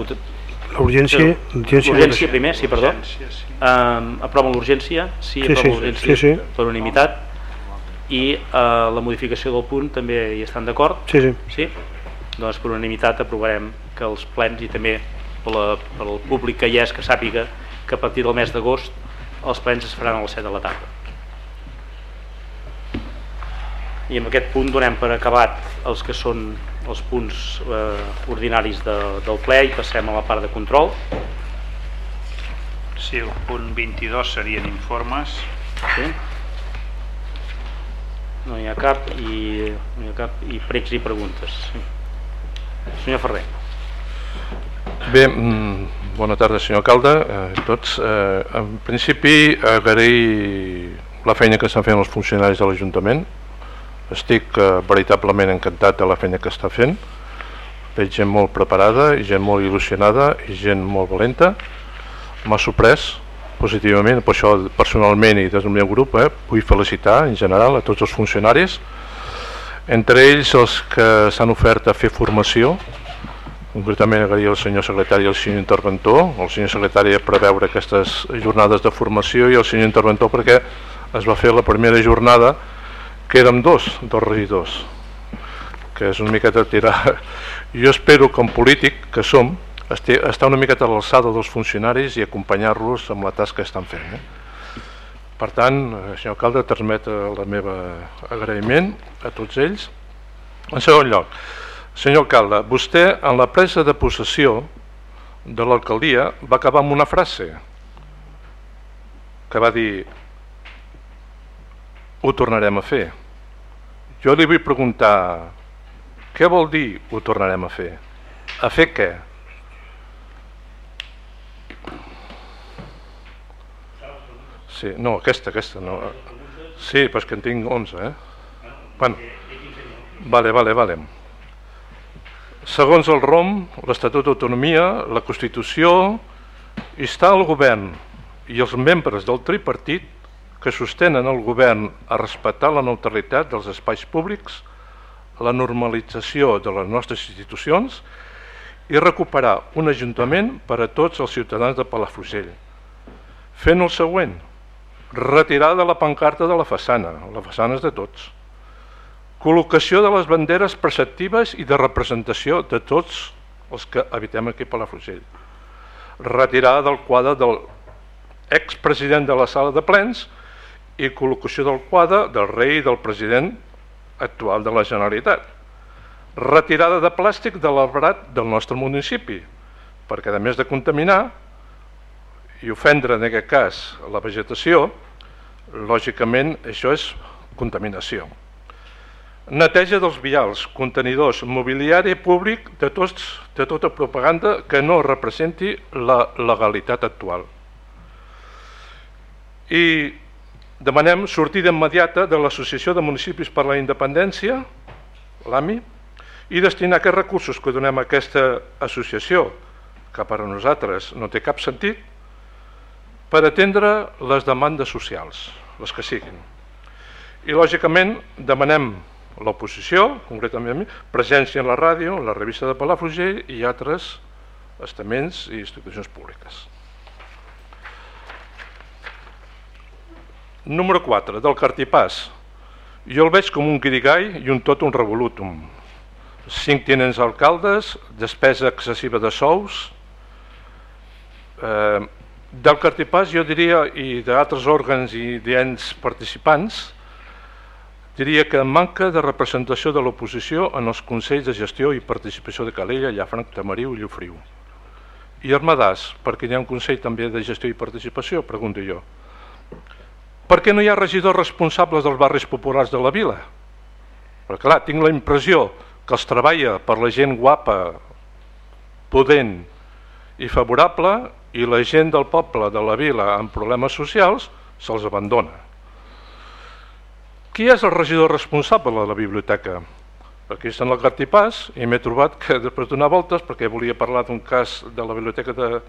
L'urgència... L'urgència primer, sí, perdó. Sí. Uh, aproven l'urgència, sí, sí, sí, l'urgència sí, sí. per unanimitat. I uh, la modificació del punt també hi estan d'acord? Sí, sí. Sí? Doncs per unanimitat aprovarem que els plens i també per, la, per al públic que hi és que sàpiga que a partir del mes d'agost els plens es faran a les 7 de la tarda. I amb aquest punt donem per acabat els que són els punts eh, ordinaris de, del ple i passem a la part de control. Sí, el punt 22 serien informes. Sí. No hi ha cap i, no hi ha cap, i pregs i preguntes. Sí. Senyor Ferrer. Bé, mm, bona tarda senyor alcalde a eh, tots. Eh, en principi agrair la feina que estan fent els funcionaris de l'Ajuntament estic eh, veritablement encantat de la feina que està fent. Veig gent molt preparada, i gent molt il·lusionada i gent molt valenta. M'ha sorprès positivament, per això personalment i des del meu grup eh, vull felicitar en general a tots els funcionaris, entre ells els que s'han ofert a fer formació, concretament agrair al senyor secretari i al senyor interventor, el senyor secretari a preveure aquestes jornades de formació i el senyor interventor perquè es va fer la primera jornada que érem dos, dos regidors, que és una miqueta tirar... Jo espero, com polític que som, estar una miqueta a l'alçada dels funcionaris i acompanyar-los amb la tasca que estan fent. Eh? Per tant, eh, senyor alcalde, transmet la meva agraïment a tots ells. En segon lloc, senyor alcalde, vostè en la presa de possessió de l'alcaldia va acabar amb una frase que va dir ho tornarem a fer. Jo li vull preguntar, què vol dir ho tornarem a fer? A fer què? Sí, no, aquesta, aquesta no. Sí, però és que en tinc 11, eh? Bueno, vale, vale, vale. Segons el ROM, l'Estatut d'Autonomia, la Constitució, està el govern i els membres del tripartit que sostenen el govern a respectar la neutralitat dels espais públics, la normalització de les nostres institucions i recuperar un ajuntament per a tots els ciutadans de Palafrugell. Fent el següent, retirar de la pancarta de la façana, la façana és de tots, col·locació de les banderes perceptives i de representació de tots els que habitem aquí a Palafrugell, retirada del quadre del expresident de la sala de plens i col·locació del quadre del rei i del president actual de la Generalitat. Retirada de plàstic de l'arbrat del nostre municipi, perquè a més de contaminar i ofendre en aquest cas la vegetació, lògicament això és contaminació. Neteja dels vials, contenidors, mobiliari públic de, tots, de tota propaganda que no representi la legalitat actual. I Demanem sortida immediata de l'Associació de Municipis per la Independència, l'AMI, i destinar aquests recursos que donem a aquesta associació, que per a nosaltres no té cap sentit, per atendre les demandes socials, les que siguin. I lògicament demanem l'oposició, concretament presència en la ràdio, en la revista de Palafrugell i altres estaments i institucions públiques. Número 4, del cartipàs. Jo el veig com un guirigall i un tot un revolutum. Cinc tinents alcaldes, despesa excessiva de sous. Eh, del cartipàs jo diria, i d'altres òrgans i d'ens participants, diria que manca de representació de l'oposició en els consells de gestió i participació de Calella, Llafranc, Tamariu i Llofriu. I Armadàs, perquè hi ha un consell també de gestió i participació, pregunto jo. Per què no hi ha regidors responsables dels barris populars de la vila? Perquè clar, tinc la impressió que els treballa per la gent guapa, pudent i favorable i la gent del poble de la vila amb problemes socials se'ls abandona. Qui és el regidor responsable de la biblioteca? Aquí està en el cartipàs i m'he trobat que després donar voltes, perquè volia parlar d'un cas de la biblioteca de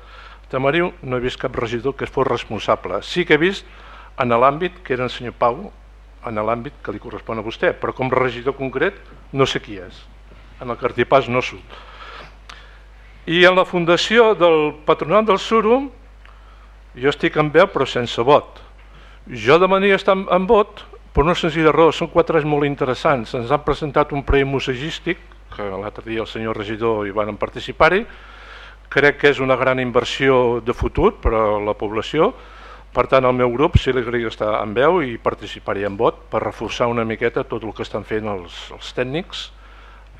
Tamariu, no he vist cap regidor que fos responsable. Sí que he vist en l'àmbit que era el senyor Pau, en l'àmbit que li correspon a vostè, però com regidor concret no sé qui és. En el cartipàs no surt. I en la fundació del Patronat del Suro jo estic en veu però sense vot. Jo demania estar en vot per una senzilla raó, són quatre molt interessants. Ens han presentat un premi musegístic, que l'altre dia el senyor regidor hi van participar-hi, crec que és una gran inversió de futur per a la població, per tant, el meu grup agradaria estar en veu i participaria en vot per reforçar una miqueta tot el que estan fent els, els tècnics,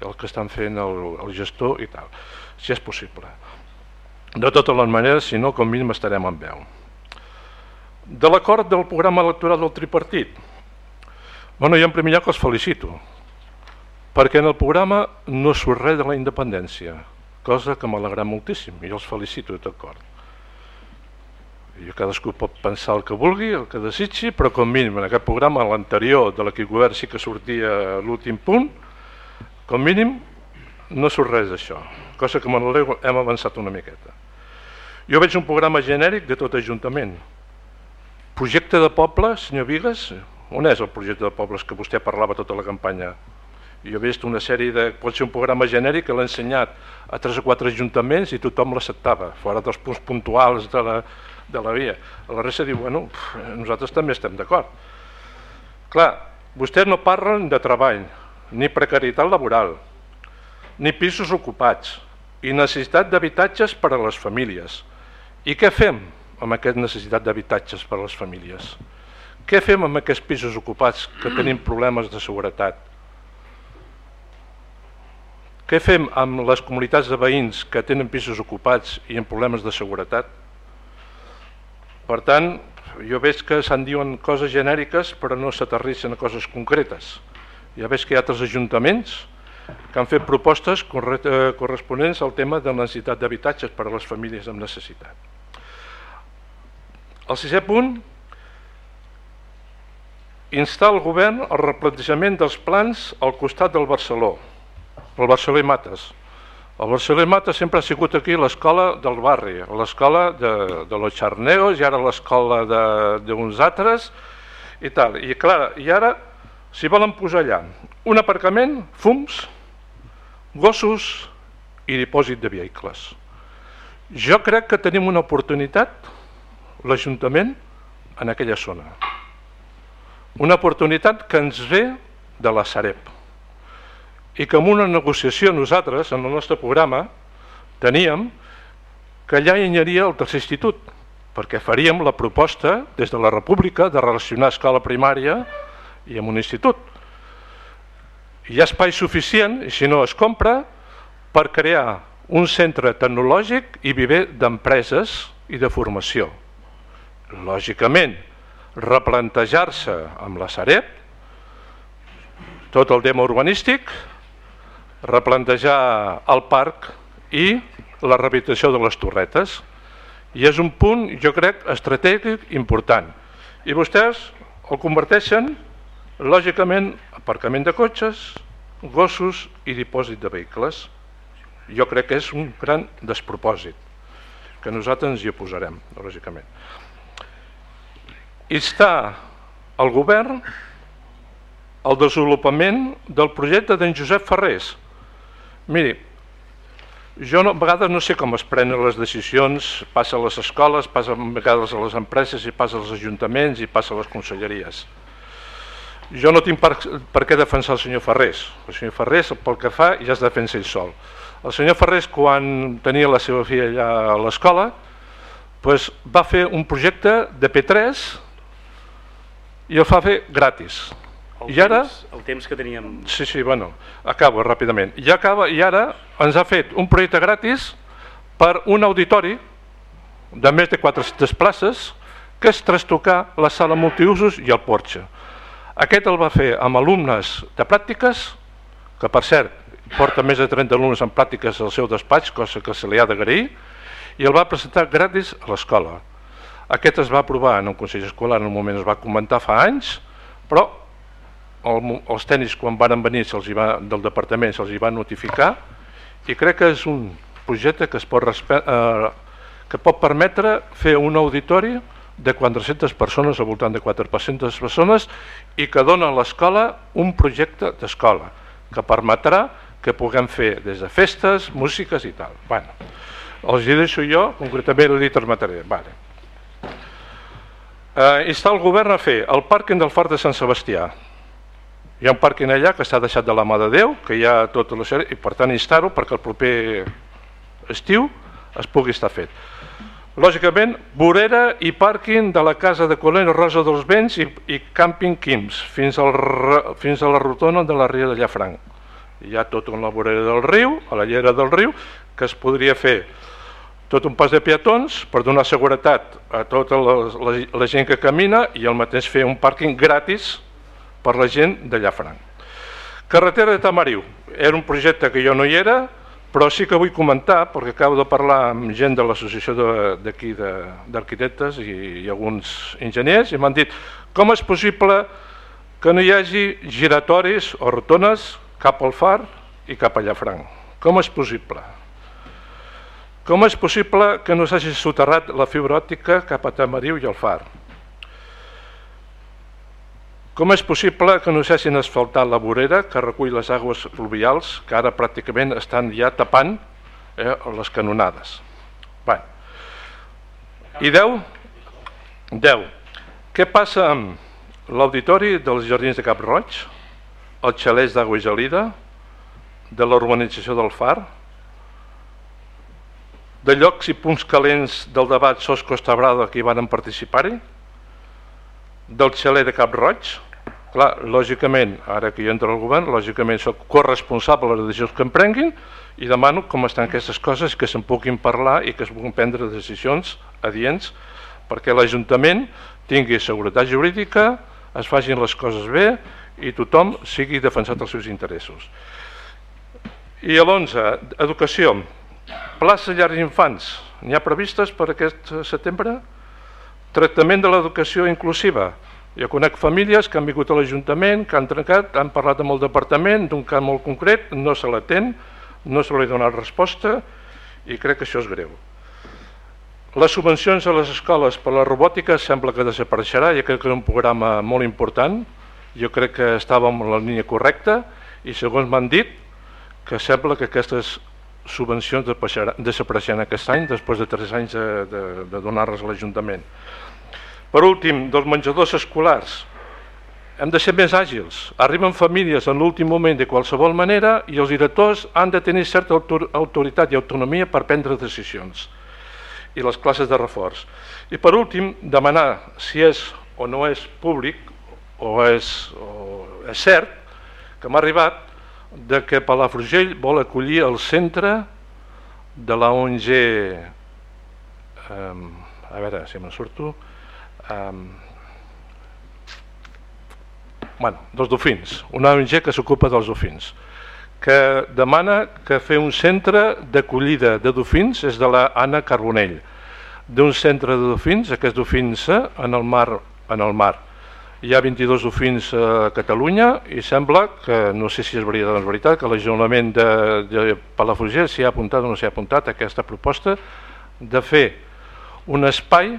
el que estan fent el, el gestor i tal, si és possible. De totes les maneres, si no, com mínim estarem en veu. De l'acord del programa electoral del tripartit, bueno, jo en primer lloc els felicito, perquè en el programa no surt res de la independència, cosa que m'alegra moltíssim i els felicito cor i cadascú pot pensar el que vulgui, el que desitgi, però com mínim en aquest programa, l'anterior de l'equip govern sí que sortia l'últim punt, com mínim no surt res d'això, cosa que hem avançat una miqueta. Jo veig un programa genèric de tot Ajuntament. Projecte de poble, senyor Vigues, on és el projecte de pobles que vostè parlava tota la campanya? Jo he vist una sèrie de... pot ser un programa genèric que l'ha ensenyat a tres o quatre ajuntaments i tothom l'acceptava, fora dels punts puntuals de la, de la via. La resta diu, bueno, nosaltres també estem d'acord. Clar, vostès no parlen de treball, ni precarietat laboral, ni pisos ocupats, i necessitat d'habitatges per a les famílies. I què fem amb aquesta necessitat d'habitatges per a les famílies? Què fem amb aquests pisos ocupats que tenim problemes de seguretat? Què fem amb les comunitats de veïns que tenen pisos ocupats i amb problemes de seguretat? Per tant, jo veig que se'n diuen coses genèriques però no s'aterrissen a coses concretes. Ja veig que hi ha altres ajuntaments que han fet propostes eh, corresponents al tema de la necessitat d'habitatges per a les famílies amb necessitat. El sisè punt, instar el govern al replantejament dels plans al costat del Barceló, el Barceló i Mates, el Barcelona Mata sempre ha sigut aquí l'escola del barri, l'escola de, de los Charneos i ara l'escola d'uns altres i tal. I clar, i ara s'hi volen posar allà un aparcament, fums, gossos i dipòsit de vehicles. Jo crec que tenim una oportunitat, l'Ajuntament, en aquella zona. Una oportunitat que ens ve de la Sareb i que en una negociació nosaltres, en el nostre programa, teníem que allà hi aniria el tercer institut, perquè faríem la proposta des de la República de relacionar escola primària i amb un institut. Hi ha espai suficient, i si no es compra, per crear un centre tecnològic i viver d'empreses i de formació. Lògicament, replantejar-se amb la Sareb tot el tema urbanístic, replantejar el parc i la rehabilitació de les torretes. I és un punt, jo crec, estratègic important. I vostès el converteixen, lògicament, aparcament de cotxes, gossos i dipòsit de vehicles. Jo crec que és un gran despropòsit. que nosaltres ens hi oposarem, lògicament. Instar el govern el desenvolupament del projecte d'en Josep Ferrés. Miri, jo no, a vegades no sé com es prenen les decisions, passa a les escoles, passa a vegades a les empreses i passa als ajuntaments i passa a les conselleries. Jo no tinc per, per què defensar el senyor Ferrés. El senyor Ferrés, pel que fa, ja es defensa ell sol. El senyor Ferrés, quan tenia la seva filla allà a l'escola, doncs va fer un projecte de P3 i el fa fer gratis. El I ara... temps, el temps que teníem... Sí, sí, bueno, acabo ràpidament. I, acaba, I ara ens ha fet un projecte gratis per un auditori de més de 400 places que és trastocar la sala multiusos i el porxe. Aquest el va fer amb alumnes de pràctiques, que per cert porta més de 30 alumnes en pràctiques al seu despatx, cosa que se li ha d'agrair, i el va presentar gratis a l'escola. Aquest es va aprovar en un Consell Escolar, en un moment es va comentar fa anys, però el, els tècnics quan van venir se'ls va, del departament se'ls va notificar i crec que és un projecte que, es pot, eh, que pot permetre fer un auditori de 400 persones, al voltant de 400 persones, i que dona a l'escola un projecte d'escola, que permetrà que puguem fer des de festes, músiques i tal. Bueno, els hi deixo jo, concretament l'he dit el mataré. Vale. Eh, instar el govern a fer el pàrquing del Far de Sant Sebastià, hi ha un pàrquing allà que està deixat de la mà de Déu, que hi ha tota la sèrie, i per tant instar-ho perquè el proper estiu es pugui estar fet. Lògicament, vorera i pàrquing de la casa de Colent Rosa dels Vents i, i càmping Quims, fins, al, fins a la rotona de la ria de Llafranc. Hi ha tot una vorera del riu, a la llera del riu, que es podria fer tot un pas de peatons per donar seguretat a tota la, la, la gent que camina i al mateix fer un pàrquing gratis per la gent de Llafranc. Carretera de Tamariu, era un projecte que jo no hi era, però sí que vull comentar, perquè acabo de parlar amb gent de l'associació d'aquí d'arquitectes i, i alguns enginyers, i m'han dit com és possible que no hi hagi giratoris o rotones cap al far i cap a Llafranc. Com és possible? Com és possible que no s'hagi soterrat la fibra òptica cap a Tamariu i el far? Com és possible que no s'hagin asfaltat la vorera que recull les aigües fluvials que ara pràcticament estan ja tapant eh, les canonades? Bé. I 10? 10. Què passa amb l'auditori dels Jardins de Cap Roig, els xalets d'aigua gelida, de l'urbanització del Far, de llocs i punts calents del debat Sos Costa Brava que hi van participar-hi, del xalet de Cap Roig, Clar, lògicament, ara que jo entro al govern, lògicament sóc corresponsable de les decisions que em prenguin i demano com estan aquestes coses que se'n puguin parlar i que es puguin prendre decisions adients perquè l'Ajuntament tingui seguretat jurídica, es facin les coses bé i tothom sigui defensat els seus interessos. I a l'11, educació. Places llars d'infants, n'hi ha previstes per aquest setembre? Tractament de l'educació inclusiva jo conec famílies que han vingut a l'Ajuntament, que han trencat, han parlat amb el departament d'un cas molt concret, no se l'atén, no se li ha donat resposta i crec que això és greu. Les subvencions a les escoles per la robòtica sembla que desapareixerà, ja crec que és un programa molt important, jo crec que estàvem en la línia correcta i segons m'han dit que sembla que aquestes subvencions desapareixeran aquest any després de tres anys de, de, de donar-les a l'Ajuntament. Per últim, dels menjadors escolars, hem de ser més àgils. Arriben famílies en l'últim moment de qualsevol manera i els directors han de tenir certa autoritat i autonomia per prendre decisions i les classes de reforç. I per últim, demanar si és o no és públic o és, o és cert que m'ha arribat de que Palafrugell vol acollir el centre de la ONG eh, a veure si me'n surto um, bueno, dels dofins, una ONG que s'ocupa dels dofins, que demana que fer un centre d'acollida de dofins és de la Anna Carbonell, d'un centre de dofins, aquests dofins eh, en el mar, en el mar. Hi ha 22 dofins a Catalunya i sembla que, no sé si és veritat o no és veritat, que l'Ajuntament de, de Palafrugell s'hi ha apuntat o no s'hi ha apuntat aquesta proposta de fer un espai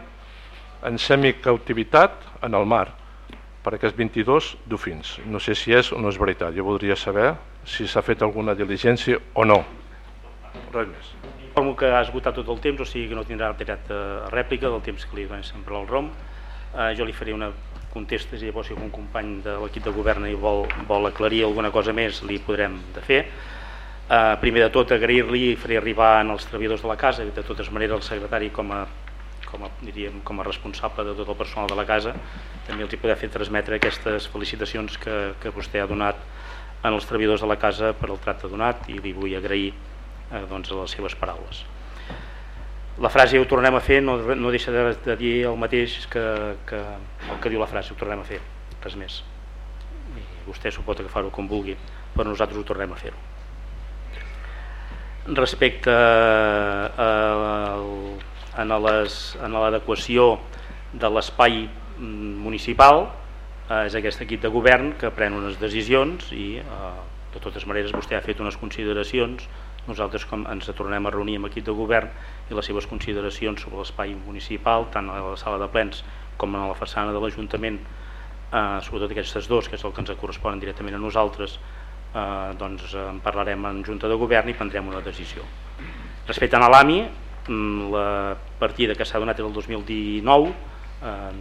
en semicautivitat en el mar per aquests 22 dofins. No sé si és o no és veritat. Jo voldria saber si s'ha fet alguna diligència o no. Res més. Com que ha esgotat tot el temps, o sigui que no tindrà tirat a rèplica del temps que li donem sempre al ROM, eh, jo li faré una contesta i llavors si algun company de l'equip de govern i vol, vol aclarir alguna cosa més li podrem de fer. Eh, primer de tot agrair-li i faré arribar als treballadors de la casa, de totes maneres el secretari com a com a, diríem, com a responsable de tot el personal de la casa, també els hi poder fer transmetre aquestes felicitacions que, que vostè ha donat en els treballadors de la casa per el tracte donat i li vull agrair eh, doncs, les seves paraules. La frase ho tornem a fer no, no deixa de, de dir el mateix que, que el que diu la frase, ho tornem a fer, res més. I vostè s'ho pot agafar-ho com vulgui, però nosaltres ho tornem a fer-ho. Respecte al en l'adequació de l'espai mm, municipal eh, és aquest equip de govern que pren unes decisions i eh, de totes maneres vostè ha fet unes consideracions. Nosaltres com ens tornem a reunir amb l'equip de govern i les seves consideracions sobre l'espai municipal tant a la sala de plens com a la façana de l'Ajuntament eh, sobretot aquestes dos que és el que ens corresponen directament a nosaltres eh, doncs en parlarem en Junta de Govern i prendrem una decisió. Respecte a l'AMI la partida que s'ha donat el 2019 eh,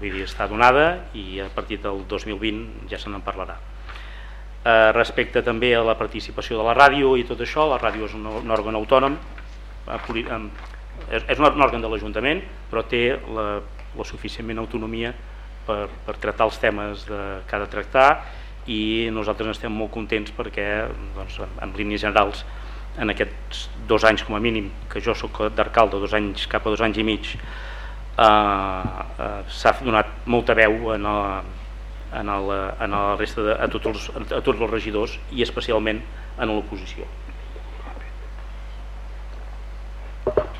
vull dir, està donada i a partir del 2020 ja se n'en parlarà. Eh, respecte també a la participació de la ràdio i tot això, la ràdio és un, un òrgan autònom, eh, és, és un òrgan de l'Ajuntament, però té la, la suficientment autonomia per, per tractar els temes de, que ha de tractar i nosaltres estem molt contents perquè doncs, en, en línies generals en aquests dos anys com a mínim que jo sóc d'arcalde, dos anys cap a dos anys i mig eh, eh, s'ha donat molta veu en, el, en, el, en la resta de, a, tots els, a tots els regidors i especialment en l'oposició.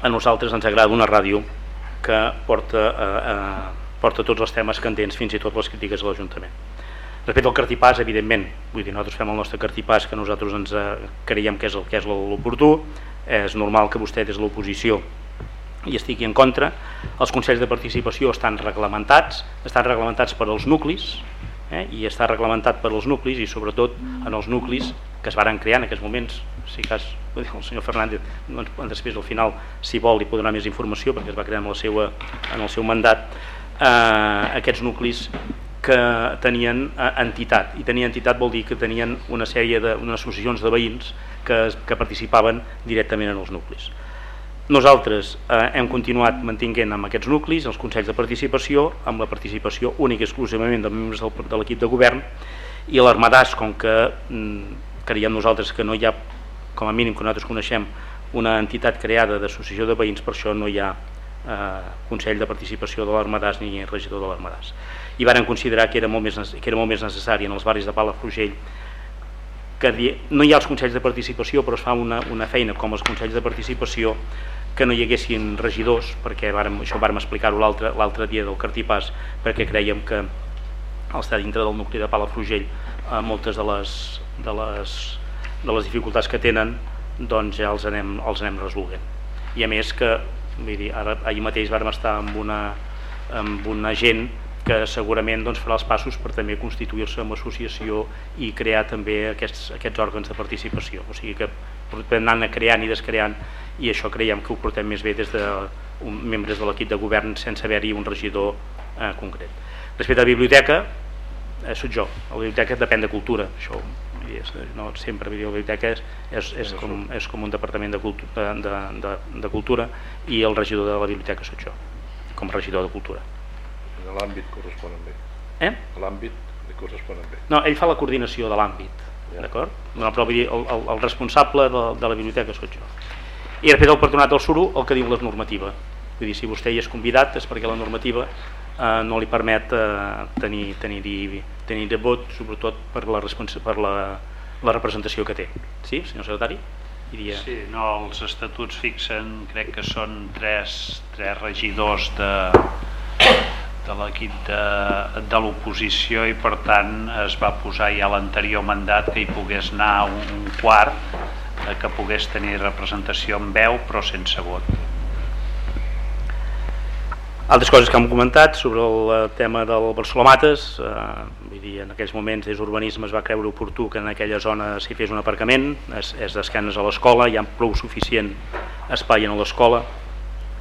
A nosaltres ens agrada una ràdio que porta, eh, eh, porta tots els temes candents fins i tot les crítiques a l'Ajuntament Respecte al cartipàs, evidentment, vull dir, nosaltres fem el nostre cartipàs que nosaltres ens eh, creiem que és el que és l'oportú, és normal que vostè des de l'oposició hi estigui en contra. Els consells de participació estan reglamentats, estan reglamentats per als nuclis, eh, i està reglamentat per als nuclis i sobretot en els nuclis que es varen crear en aquests moments, si cas el senyor Fernández doncs, després al final si vol li podrà més informació perquè es va crear en, la seva, en el seu mandat eh, aquests nuclis que tenien eh, entitat i tenir entitat vol dir que tenien una sèrie de unes associacions de veïns que, que participaven directament en els nuclis. Nosaltres eh, hem continuat mantinguent amb aquests nuclis els consells de participació amb la participació única i exclusivament de membres del, de l'equip de govern i l'Armadàs, com que mm, creiem nosaltres que no hi ha, com a mínim que nosaltres coneixem, una entitat creada d'associació de veïns, per això no hi ha eh, Consell de Participació de l'Armadàs ni regidor de l'Armadàs i varen considerar que era, molt més, que era molt més necessari en els barris de Palafrugell que no hi ha els consells de participació però es fa una, una feina com els consells de participació que no hi haguessin regidors perquè vàrem, això vàrem explicar-ho l'altre dia del Cartipàs perquè creiem que al estar dintre del nucli de Palafrugell eh, moltes de les, de, les, de les dificultats que tenen doncs ja els anem, els anem resolent i a més que vull dir, ara, ahir mateix vàrem estar amb una, amb una gent que segurament doncs, farà els passos per també constituir-se amb associació i crear també aquests, aquests òrgans de participació. O sigui que podem anar creant i descreant i això creiem que ho portem més bé des de un, membres de l'equip de govern sense haver-hi un regidor eh, concret. Respecte a la biblioteca, eh, soc jo. La biblioteca depèn de cultura, això és, no, sempre la biblioteca és, és, és, com, és com un departament de cultura, de, de, de cultura i el regidor de la biblioteca soc jo, com a regidor de cultura a l'àmbit correspon amb ell. Eh? A l'àmbit li correspon amb ell. No, ell fa la coordinació de l'àmbit, ja. d'acord? No, però vull dir, el, el, el responsable de, de la biblioteca sóc jo. I després el patronat del suro el que diu la normativa. Vull dir, si vostè hi és convidat és perquè la normativa eh, no li permet eh, tenir, tenir, tenir de vot, sobretot per la, per la, la representació que té. Sí, senyor secretari? Diria... Sí, no, els estatuts fixen, crec que són tres, tres regidors de, de l'equip de, de l'oposició i per tant es va posar ja l'anterior mandat que hi pogués anar un, un quart que pogués tenir representació en veu però sense vot. Altres coses que hem comentat sobre el tema del Barcelomates, eh, vull dir, en aquells moments des d'urbanisme es va creure oportú que en aquella zona s'hi fes un aparcament, és, és d'esquenes a l'escola, hi ha prou suficient espai a l'escola,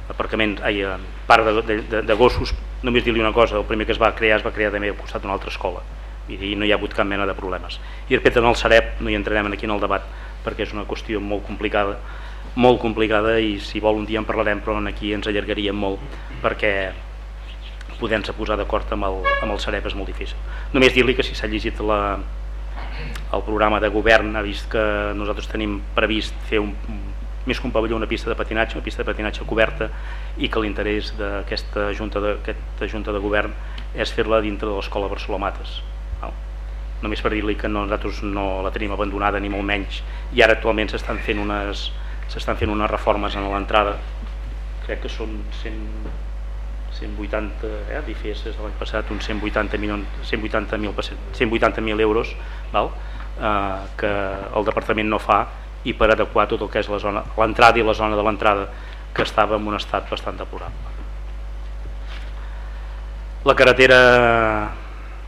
aparcament, ai, part de, de, de, de gossos, només dir-li una cosa, el primer que es va crear es va crear també al costat d'una altra escola, i no hi ha hagut cap mena de problemes. I respecte al Sareb, no hi entrarem aquí en el debat, perquè és una qüestió molt complicada, molt complicada i si vol un dia en parlarem però aquí ens allargaríem molt perquè podent-se posar d'acord amb, el, amb el Sareb és molt difícil. Només dir-li que si s'ha llegit la, el programa de govern ha vist que nosaltres tenim previst fer un, més que un pavelló una pista de patinatge, una pista de patinatge coberta i que l'interès d'aquesta junta, junta de govern és fer-la dintre de l'escola Barcelomates. Només per dir-li que no, nosaltres no la tenim abandonada ni molt menys i ara actualment s'estan fent unes, s'estan fent unes reformes en l'entrada crec que són 100, 180 eh, d'IFES de l'any passat uns 180 milions 180.000 180 euros val? Eh, que el departament no fa i per adequar tot el que és la zona l'entrada i la zona de l'entrada que estava en un estat bastant deplorable. La carretera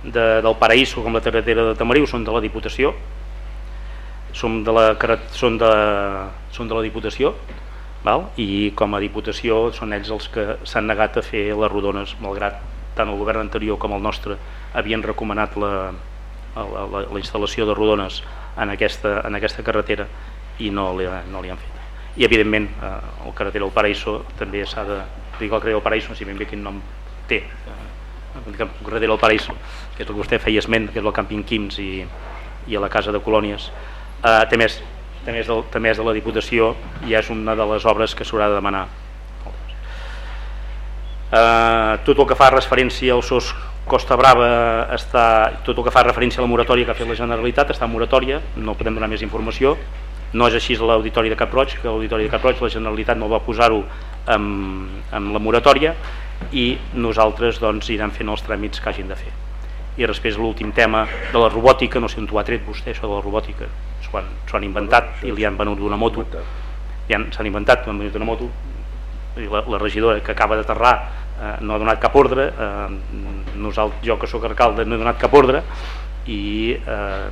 de, del Paraíso com la carretera de Tamariu són de la Diputació. Som de la, són de, són de la Diputació val? i com a Diputació són ells els que s'han negat a fer les rodones malgrat tant el govern anterior com el nostre havien recomanat la, la, la, la instal·lació de rodones en aquesta, en aquesta carretera i no li, no li han fet. I evidentment eh, el carretera del Paraíso també s'ha de dir el carretera del Paraíso sé ben bé quin nom té eh, el carretera del Paraíso que és el que vostè feia esment que és el càmping Quims i, i a la casa de colònies eh, té, més, té, més del, té més de la Diputació i és una de les obres que s'haurà de demanar. Eh, tot el que fa referència al SOS Costa Brava està, tot el que fa referència a la moratòria que ha fet la Generalitat està en moratòria, no podem donar més informació no és així l'auditori de Cap Roig que l'auditori de Cap Roig la Generalitat no va posar-ho amb, amb la moratòria i nosaltres doncs, irem fent els tràmits que hagin de fer. I després l'últim tema de la robòtica, no sé on ho ha tret vostè això de la robòtica, s'ho han, han inventat i li han venut una moto. s'han inventat, han venut una moto. La, la regidora que acaba d'aterrar eh, no ha donat cap ordre eh, nosaltres, jo que sóc alcalde no he donat cap ordre i eh,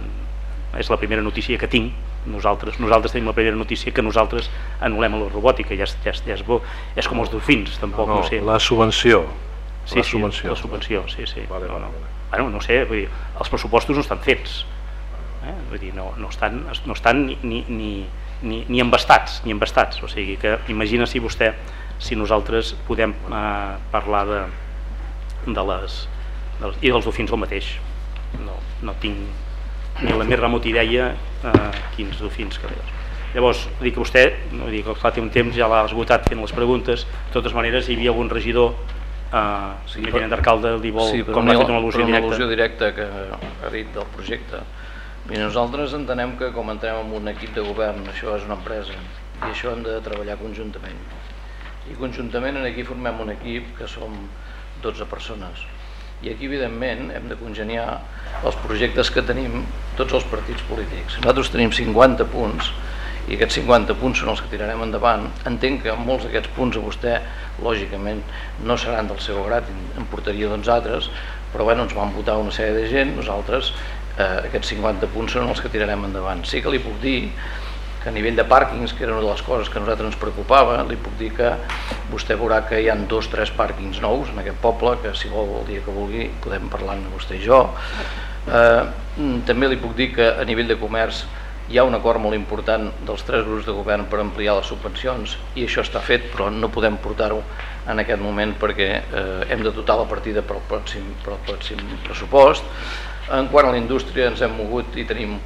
és la primera notícia que tinc nosaltres, nosaltres tenim la primera notícia que nosaltres anul·lem la robòtica ja és, ja és, ja és bo, és com els dofins tampoc no, no sé. la subvenció sí, la subvenció, sí, la subvenció, sí, sí vale, no, no. Bueno, no sé, vull dir, els pressupostos no estan fets eh? vull dir, no, no estan, no estan ni, ni, ni, ni, ni embastats, ni embastats. O sigui que imagina si vostè si nosaltres podem eh, parlar de, de les, de les, i dels dofins el mateix. No, no tinc ni la més remota idea eh, quins dofins que veus. Llavors, dic que vostè, no dic que té un temps, ja l'ha esgotat fent les preguntes, de totes maneres hi havia algun regidor eh, sí, el tinent d'alcalde li vol, sí, com l'ha fet una al·lusió directa. al·lusió directa que ha dit del projecte i nosaltres entenem que com entrem en un equip de govern, això és una empresa i això hem de treballar conjuntament. I conjuntament aquí formem un equip que som 12 persones. I aquí, evidentment, hem de congeniar els projectes que tenim tots els partits polítics. Nosaltres tenim 50 punts i aquests 50 punts són els que tirarem endavant. Entenc que molts d'aquests punts a vostè, lògicament, no seran del seu grat, en portaria doncs altres, però bueno, ens van votar una sèrie de gent, nosaltres eh, aquests 50 punts són els que tirarem endavant. Sí que li puc dir que a nivell de pàrquings, que era una de les coses que a nosaltres ens preocupava, li puc dir que vostè veurà que hi han dos o tres pàrquings nous en aquest poble, que si vol el dia que vulgui podem parlar amb vostè i jo. Eh, també li puc dir que a nivell de comerç hi ha un acord molt important dels tres grups de govern per ampliar les subvencions i això està fet però no podem portar-ho en aquest moment perquè eh, hem de dotar la partida per al pròxim, pròxim pressupost en quant a la indústria ens hem mogut i tenim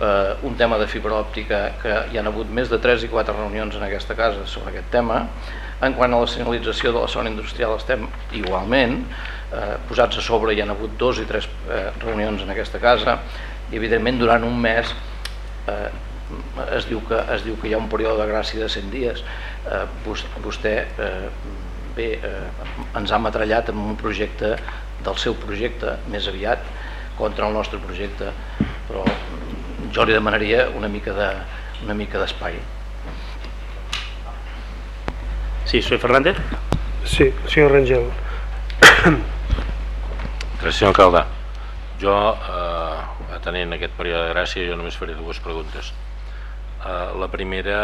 eh, un tema de fibra òptica que hi han hagut més de 3 i 4 reunions en aquesta casa sobre aquest tema. En quant a la senyalització de la zona industrial estem igualment eh, posats a sobre, hi han hagut dos i tres eh, reunions en aquesta casa i evidentment durant un mes eh, es, diu que, es diu que hi ha un període de gràcia de 100 dies eh, vostè eh, bé, eh, ens ha matrallat amb un projecte del seu projecte més aviat contra el nostre projecte però jo li demanaria una mica de una mica d'espai Sí, soy Fernández Sí, senyor Rangel Gràcies, senyor alcalde. Jo, eh, atenent aquest període de gràcia, jo només faré dues preguntes. Eh, la primera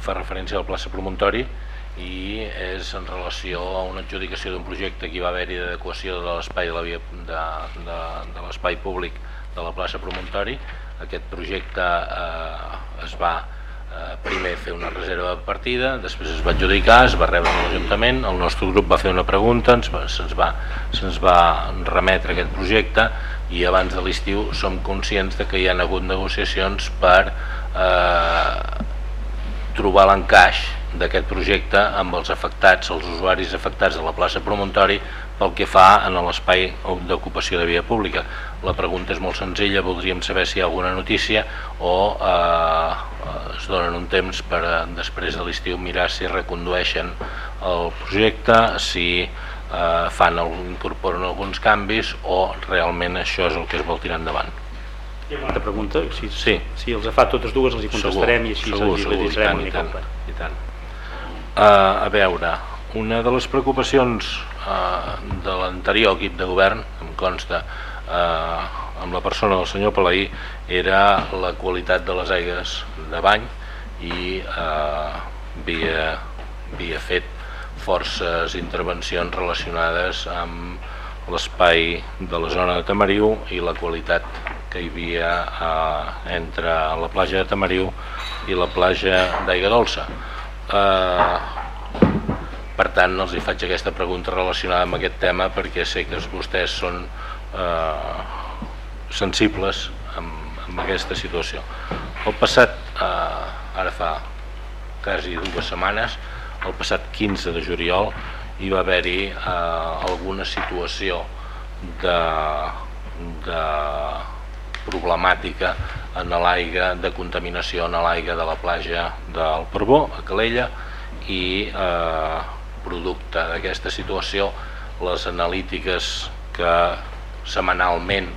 fa referència al plaça promontori i és en relació a una adjudicació d'un projecte que hi va haver-hi d'adequació de l'espai de la via de, de, de l'espai públic de la plaça promontori. Aquest projecte eh, es va eh, primer fer una reserva de partida, després es va adjudicar, es va rebre l'Ajuntament, el nostre grup va fer una pregunta, se'ns va, se va, se va remetre aquest projecte i abans de l'estiu som conscients de que hi ha hagut negociacions per eh, trobar l'encaix d'aquest projecte amb els afectats, els usuaris afectats de la plaça Promontori pel que fa en l'espai d'ocupació de via pública. La pregunta és molt senzilla, voldríem saber si hi ha alguna notícia o eh, es donen un temps per eh, després de l'estiu mirar si recondueixen el projecte, si eh, fan, incorporen alguns canvis o realment això és el que es vol tirar endavant. Hi ha una pregunta? Si, sí. si els fa totes dues els hi contestarem segur, i així segur, els hi segur, i tant, i tant. Uh, a veure, una de les preocupacions uh, de l'anterior equip de govern, em consta, uh, amb la persona del senyor Palaí, era la qualitat de les aigues de bany i uh, havia, havia fet forces intervencions relacionades amb l'espai de la zona de Tamariu i la qualitat que hi havia eh, entre la platja de Tamariu i la platja d'Aigua Dolça. Eh, per tant, els hi faig aquesta pregunta relacionada amb aquest tema perquè sé que vostès són eh, sensibles amb, amb aquesta situació. El passat, eh, ara fa quasi dues setmanes, el passat 15 de juliol, hi va haver-hi eh, alguna situació de, de problemàtica en l'aigua de contaminació en l'aigua de la platja del Parbó, a Calella, i eh, producte d'aquesta situació les analítiques que setmanalment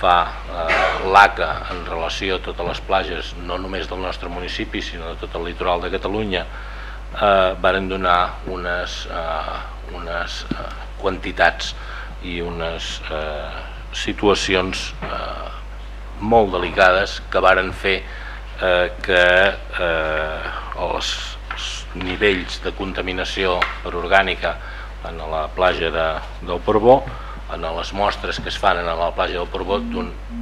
fa eh, l'ACA en relació a totes les platges, no només del nostre municipi, sinó de tot el litoral de Catalunya, eh, varen donar unes, eh, unes eh, quantitats i unes eh, situacions eh, molt delicades que varen fer eh, que eh, els nivells de contaminació per orgànica en la platja de, del Porbó, en les mostres que es fan en la platja del Porbó,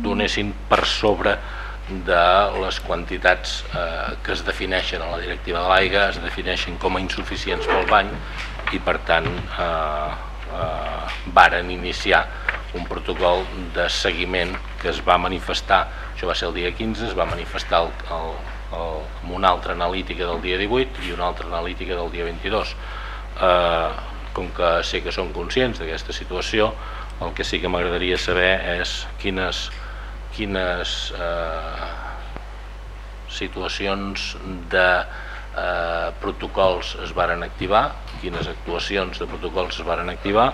donessin per sobre de les quantitats eh, que es defineixen a la directiva de l'aigua, es defineixen com a insuficients pel bany i per tant eh, eh, varen iniciar un protocol de seguiment que es va manifestar, això va ser el dia 15, es va manifestar el, el, el, amb una altra analítica del dia 18 i una altra analítica del dia 22. Eh, com que sé que són conscients d'aquesta situació, el que sí que m'agradaria saber és quines, quines eh, situacions de eh, protocols es varen activar, quines actuacions de protocols es varen activar,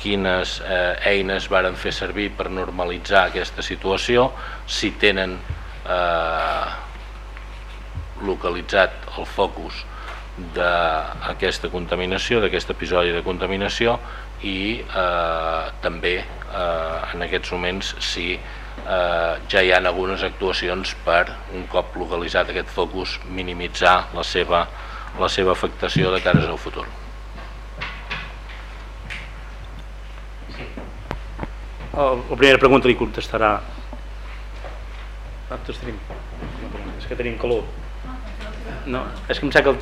quines eh, eines varen fer servir per normalitzar aquesta situació, si tenen eh, localitzat el focus d'aquesta contaminació, d'aquest episodi de contaminació i eh, també eh, en aquests moments si eh, ja hi ha algunes actuacions per, un cop localitzat aquest focus, minimitzar la seva, la seva afectació de cares al futur. la primera pregunta li contestarà nosaltres tenim és que tenim calor no, és que em sap que el...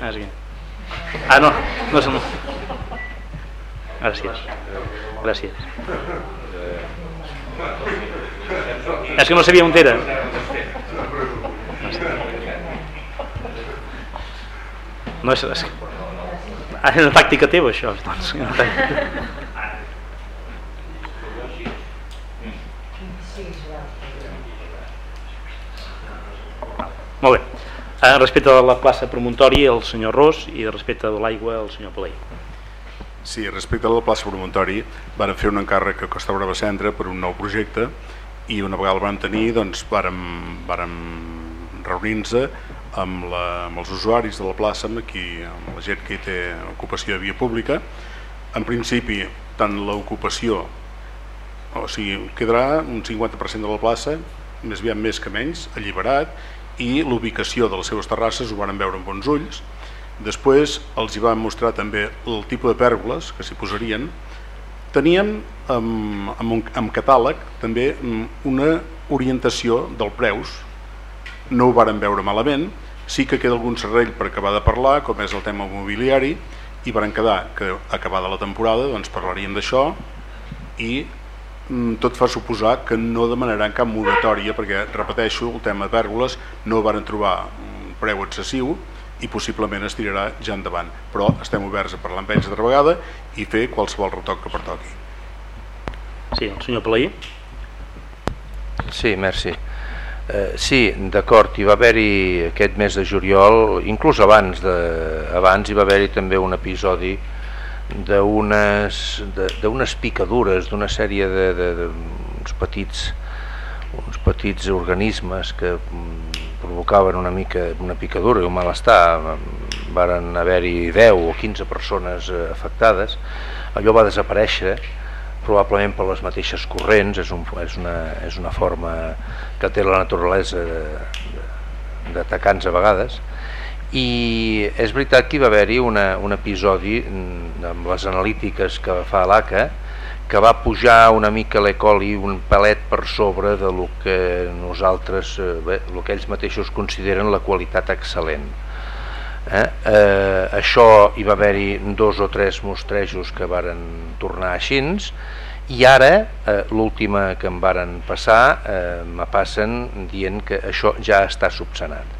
ah, sí. Ah no, no el... gràcies gràcies és que no sabia on era no és, és és una tàctica teva, això. Doncs. Molt bé. Eh, respecte a la plaça promontori, el senyor Ros, i respecte de l'aigua, el senyor Palei. Sí, respecte a la plaça promontori, van fer un encàrrec a Costa Brava Centre per un nou projecte i una vegada el vam tenir, doncs vàrem, vàrem reunint-se amb, la, amb els usuaris de la plaça, amb, aquí, amb la gent que té ocupació de via pública. En principi, tant l'ocupació, o sigui, quedarà un 50% de la plaça, més aviat més que menys, alliberat, i l'ubicació de les seves terrasses ho van veure amb bons ulls. Després els hi van mostrar també el tipus de pèrgoles que s'hi posarien. Teníem amb, amb, un, amb catàleg també una orientació del preus, no ho varen veure malament, sí que queda algun serrell per acabar de parlar, com és el tema mobiliari, i varen quedar que acabada la temporada doncs parlaríem d'això i mm, tot fa suposar que no demanaran cap moratòria perquè, repeteixo, el tema de pèrgoles no varen trobar un preu excessiu i possiblement es tirarà ja endavant. Però estem oberts a parlar amb ells altra vegada i fer qualsevol retoc que pertoqui. Sí, el senyor Palaí. Sí, merci. Eh, sí, d'acord, hi va haver-hi aquest mes de juliol, inclús abans, de, abans hi va haver-hi també un episodi d'unes picadures, d'una sèrie de, de, uns petits, uns petits organismes que mm, provocaven una mica una picadura i un malestar. Varen haver-hi 10 o 15 persones eh, afectades. Allò va desaparèixer probablement per les mateixes corrents, és, un, és, una, és una forma que té la naturalesa d'atacants a vegades, i és veritat que hi va haver-hi un episodi mm, amb les analítiques que fa l'ACA que va pujar una mica l'ecoli un palet per sobre de lo que nosaltres, eh, bé, el que ells mateixos consideren la qualitat excel·lent. Eh? Eh, això hi va haver-hi dos o tres mostrejos que varen tornar així i ara eh, l'última que em varen passar eh, me passen dient que això ja està subsanat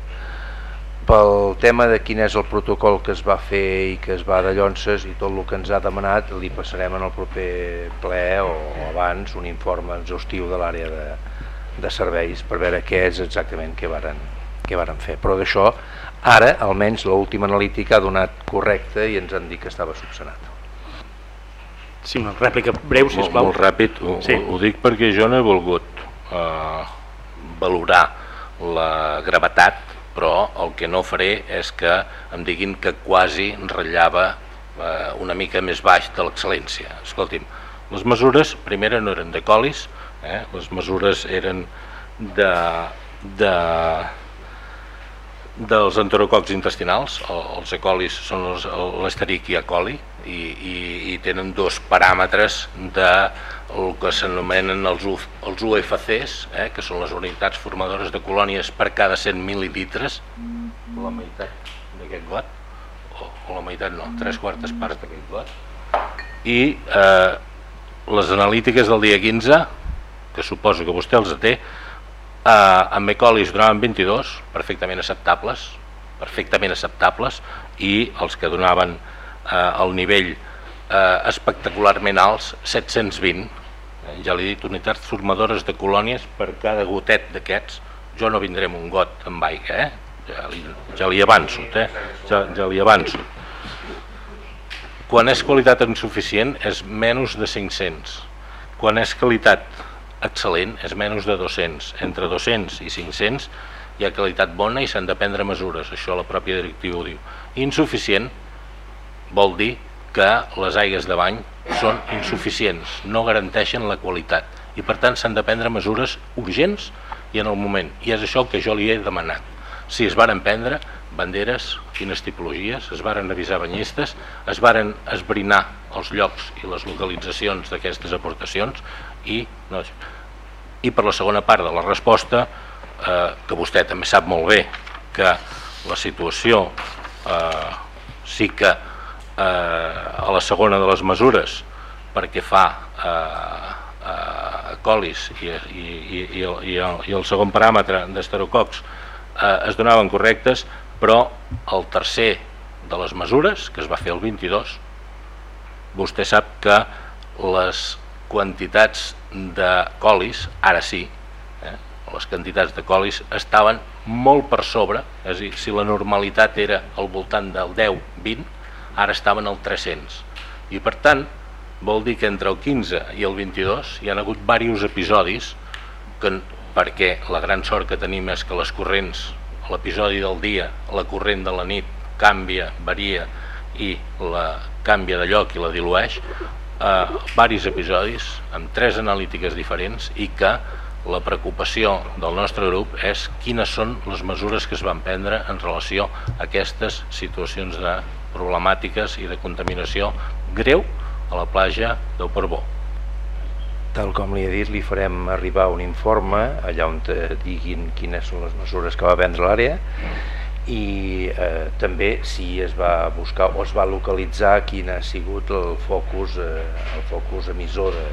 pel tema de quin és el protocol que es va fer i que es va de llonces i tot el que ens ha demanat li passarem en el proper ple o, o abans un informe exhaustiu de l'àrea de, de serveis per veure què és exactament que varen, que varen fer però d'això Ara, almenys, l'última analítica ha donat correcte i ens han dit que estava subsanat. Sí, una rèplica breu, si Molt, molt ràpid, ho, sí. ho, ho dic perquè jo no he volgut eh, valorar la gravetat, però el que no faré és que em diguin que quasi ratllava eh, una mica més baix de l'excel·lència. Escolti'm, les mesures, primera, no eren de colis, eh? les mesures eren de, de dels enterococs intestinals, els E. colis són l'Escherichia coli i, i, i tenen dos paràmetres de el que s'anomenen els, els UFCs, eh, que són les unitats formadores de colònies per cada 100 mil·lilitres, la meitat d'aquest got, o, o la meitat no, tres quartes parts d'aquest got, i eh, les analítiques del dia 15, que suposo que vostè els té, eh, amb Mecolis donaven 22 perfectament acceptables perfectament acceptables i els que donaven eh, el nivell eh, espectacularment alts 720 eh, ja l'he dit, unitats formadores de colònies per cada gotet d'aquests jo no vindré amb un got amb aigua eh? ja, li, ja li avanço eh? ja, ja li avanço quan és qualitat insuficient és menys de 500 quan és qualitat excel·lent és menys de 200. Entre 200 i 500 hi ha qualitat bona i s'han de prendre mesures, això la pròpia directiva ho diu. Insuficient vol dir que les aigues de bany són insuficients, no garanteixen la qualitat i per tant s'han de prendre mesures urgents i en el moment. I és això que jo li he demanat. Si es varen prendre banderes, quines tipologies, es varen avisar banyistes, es varen esbrinar els llocs i les localitzacions d'aquestes aportacions i no, i per la segona part de la resposta, eh, que vostè també sap molt bé que la situació eh, sí que eh, a la segona de les mesures perquè fa eh, eh, colis i, i, i, i, el, i, el, i el segon paràmetre d'esterococs eh, es donaven correctes, però el tercer de les mesures, que es va fer el 22, vostè sap que les quantitats de colis, ara sí, eh, les quantitats de colis estaven molt per sobre, és a dir, si la normalitat era al voltant del 10-20, ara estaven al 300. I per tant, vol dir que entre el 15 i el 22 hi ha hagut diversos episodis que, perquè la gran sort que tenim és que les corrents l'episodi del dia, la corrent de la nit canvia, varia i la canvia de lloc i la dilueix, eh, varis episodis amb tres analítiques diferents i que la preocupació del nostre grup és quines són les mesures que es van prendre en relació a aquestes situacions de problemàtiques i de contaminació greu a la platja del Porbó. Tal com li he dit, li farem arribar un informe allà on diguin quines són les mesures que va prendre l'àrea i eh, també si es va buscar o es va localitzar quin ha sigut el focus, eh, el focus emissor de,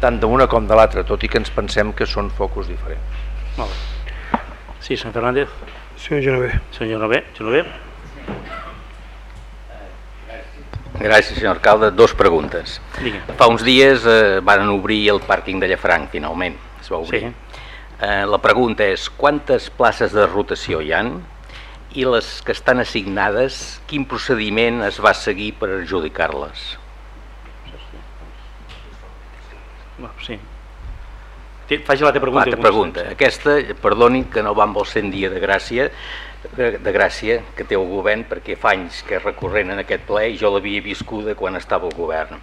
tant d'una com de l'altra, tot i que ens pensem que són focus diferents. Molt bé. Sí, senyor Fernández. Senyor Genové. Senyor Genové. Genové. Gràcies, senyor alcalde. Dos preguntes. Digue. Fa uns dies eh, van obrir el pàrquing de Llafranc, finalment. Es va obrir. Sí. Eh, la pregunta és, quantes places de rotació hi han? i les que estan assignades, quin procediment es va seguir per adjudicar-les? Sí. Faci la teva pregunta. L'altra pregunta. Aquesta, perdoni que no va amb el 100 dia de gràcia, de, de gràcia que té el govern perquè fa anys que és recurrent en aquest ple i jo l'havia viscuda quan estava al govern.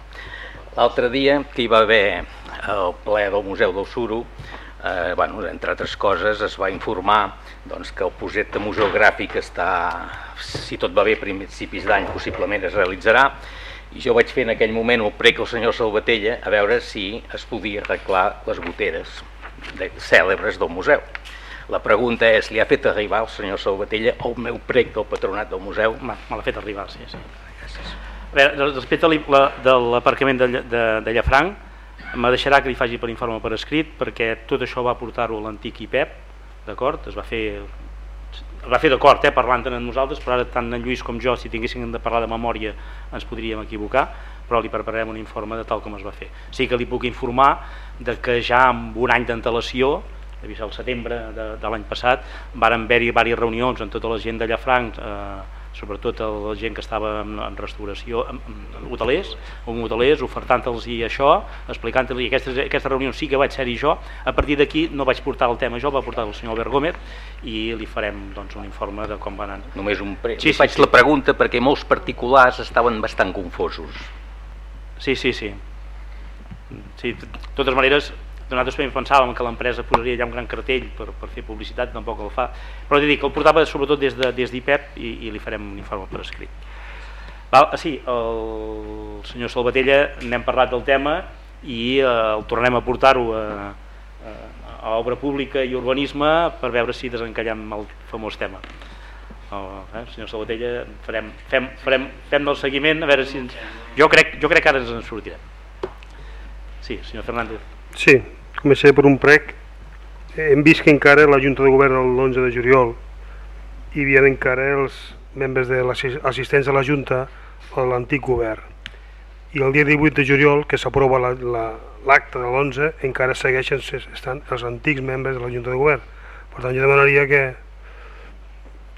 L'altre dia que hi va haver el ple del Museu del Suro, eh, bueno, entre altres coses es va informar doncs, que el projecte museogràfic està, si tot va bé, principis d'any possiblement es realitzarà i jo vaig fer en aquell moment el prec al senyor Salvatella a veure si es podia arreglar les goteres de, cèlebres del museu. La pregunta és, li ha fet arribar al senyor Salvatella el meu prec del patronat del museu? Me, l'ha fet arribar, sí, sí. Gràcies. A veure, respecte de l'aparcament de, de, de Llafranc, me deixarà que li faci per informe per escrit perquè tot això va portar-ho l'antic IPEP, d'acord? Es va fer es va fer d'acord, eh, parlant amb nosaltres, però ara tant en Lluís com jo, si tinguéssim de parlar de memòria, ens podríem equivocar, però li prepararem un informe de tal com es va fer. Sí que li puc informar de que ja amb un any d'antelació, ser el setembre de, de l'any passat, varen haver-hi diverses reunions amb tota la gent de Llafranc, eh, sobretot la gent que estava en, en restauració, en, en hotelers, en hotelers ofertant-los això, explicant-los, i aquestes, aquesta reunió sí que vaig ser-hi jo, a partir d'aquí no vaig portar el tema jo, va portar el senyor Albert Gómez i li farem doncs, un informe de com va anar. Només un pre... Sí, sí, faig sí. la pregunta perquè molts particulars estaven bastant confosos. Sí, sí, sí. Sí, de totes maneres, nosaltres també pensàvem que l'empresa posaria allà un gran cartell per, per fer publicitat, tampoc el fa, però dit que el portava sobretot des de, des d'IPEP i, i li farem un informe per escrit. Val, ah, sí, el senyor Salvatella n'hem parlat del tema i eh, el tornarem a portar-ho a, a, obra pública i urbanisme per veure si desencallem el famós tema. El, eh, senyor Salvatella, farem, fem, farem, fem el seguiment a veure si... Ens... Jo crec, jo crec que ara ens en sortirem. Sí, senyor Fernández. Sí, començaré per un prec. Hem vist que encara la Junta de Govern l'11 de juliol hi havia encara els membres de l'assistents de la Junta o l'antic govern. I el dia 18 de juliol, que s'aprova l'acte la, la, de l'11, encara segueixen estan els antics membres de la Junta de Govern. Per tant, jo demanaria que,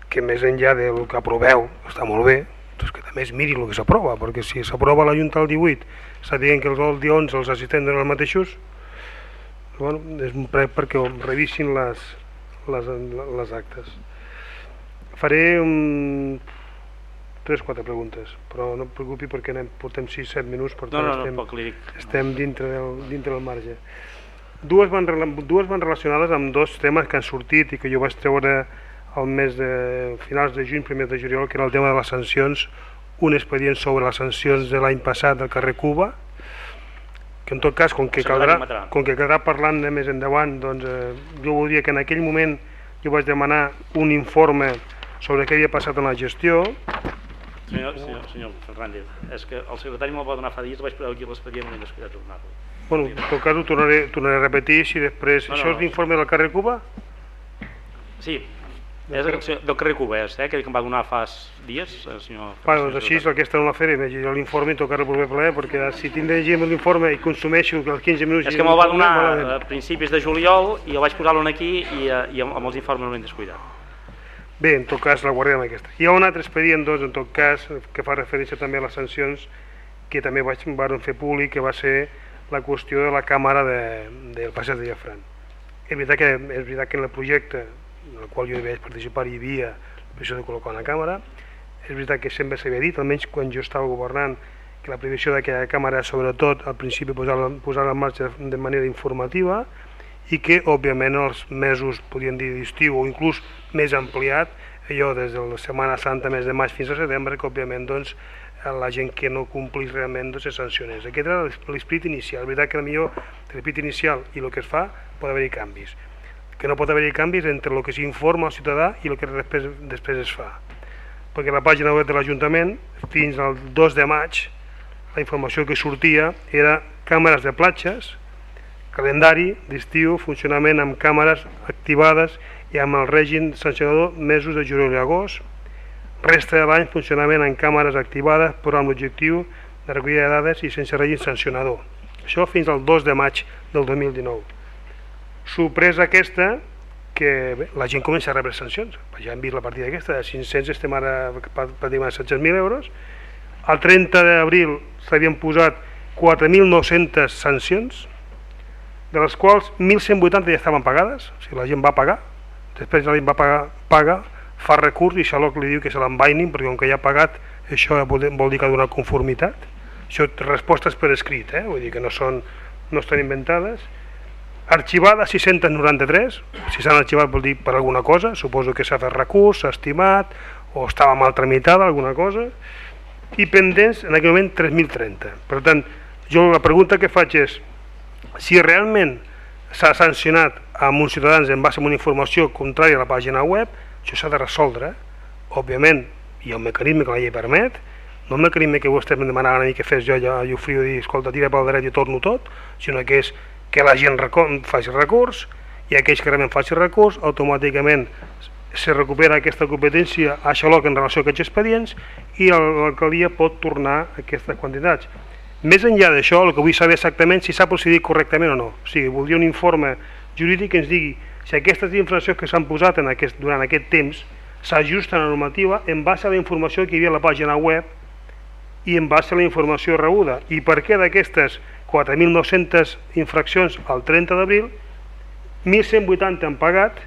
que més enllà del que aproveu, està molt bé, doncs que també es miri el que s'aprova, perquè si s'aprova la Junta el 18, està dient que el dia 11 els assistents eren els mateixos, bueno, és un prec perquè revisin les, les, les actes. Faré un... 3-4 preguntes, però no et preocupi perquè anem, portem 6-7 minuts, per tant no, no, estem, no, estem dintre, del, dintre del marge. Dues van, dues van relacionades amb dos temes que han sortit i que jo vaig treure al mes de finals de juny, primer de juliol, que era el tema de les sancions, un expedient sobre les sancions de l'any passat del carrer Cuba, que en tot cas, com que, caldrà, com que caldrà parlant de més endavant, doncs eh, jo voldria que en aquell moment jo vaig demanar un informe sobre què havia passat en la gestió. Senyor, senyor, senyor Fernández, és que el secretari me'l va donar fa dies, vaig pregar aquí l'expedient i m'he descuidat tornar-lo. Bueno, en tot cas ho tornaré, tornaré a repetir si després... No, no, Això és l'informe del carrer Cuba? Sí, és el del carrer Cubès, eh, que em va donar fa dies, el senyor... Bueno, doncs així, el que està en la fera, jo l'informe i tocar el proper ple, perquè si tinc de llegir l'informe i consumeixo els 15 minuts... És que me'l va donar a principis de juliol i el vaig posar-lo aquí i, eh, i amb els informes l'hem descuidat. Bé, en tot cas la guardem aquesta. Hi ha un altre expedient, doncs, en tot cas, que fa referència també a les sancions que també vaig, van fer públic, que va ser la qüestió de la càmera de, del passeig de Llafran. És veritat que, és veritat que en el projecte en el qual jo vaig participar hi havia la previsió de col·locar una càmera. És veritat que sempre s'havia dit, almenys quan jo estava governant, que la previsió d'aquella càmera sobretot al principi posar-la posar en marxa de manera informativa i que òbviament els mesos, podríem dir d'estiu o inclús més ampliat, allò des de la Setmana Santa, mes de maig fins a setembre, que òbviament doncs, la gent que no complís realment doncs, se sancionés. Aquest era l'esperit inicial. És veritat que millor l'esperit inicial i el que es fa pot haver-hi canvis. Que no pot haver-hi canvis entre el que s'informa al ciutadà i el que després, després es fa. Perquè la pàgina web de l'Ajuntament, fins al 2 de maig, la informació que sortia era càmeres de platges, calendari d'estiu, funcionament amb càmeres activades i amb el règim sancionador mesos de juliol i agost, resta de l'any funcionament amb càmeres activades però amb l'objectiu de recollida de dades i sense règim sancionador. Això fins al 2 de maig del 2019. Sorpresa aquesta que bé, la gent comença a rebre sancions. Ja hem vist la partida aquesta, de 500 estem ara pràcticament 700.000 euros, el 30 d'abril s'havien posat 4.900 sancions, de les quals 1.180 ja estaven pagades, o sigui, la gent va pagar, després la gent va pagar, paga, fa recurs i Xaloc li diu que se l'envainin perquè com que ja ha pagat això vol dir que ha donat conformitat. Això respostes per escrit, eh? vull dir que no, són, no estan inventades. Arxivada 693, si s'han arxivat vol dir per alguna cosa, suposo que s'ha fet recurs, s'ha estimat o estava mal tramitada alguna cosa i pendents en aquell moment 3.030. Per tant, jo la pregunta que faig és si realment s'ha sancionat amb uns ciutadans en base a una informació contrària a la pàgina web, això s'ha de resoldre. Òbviament, hi ha un mecanisme que la llei permet, no un mecanisme que vostè em demanava a mi que fes jo allò i ofrio dir, escolta, tira pel dret i torno tot, sinó que és que la gent faci recurs i aquells que realment faci recurs automàticament se recupera aquesta competència a Xaloc en relació a aquests expedients i l'alcaldia pot tornar aquestes quantitats. Més enllà d'això, el que vull saber exactament si s'ha procedit correctament o no. O sigui, voldria un informe jurídic que ens digui si aquestes infraccions que s'han posat en aquest, durant aquest temps s'ajusten a la normativa en base a la informació que hi havia a la pàgina web i en base a la informació rebuda. I per què d'aquestes 4.900 infraccions al 30 d'abril, 1.180 han pagat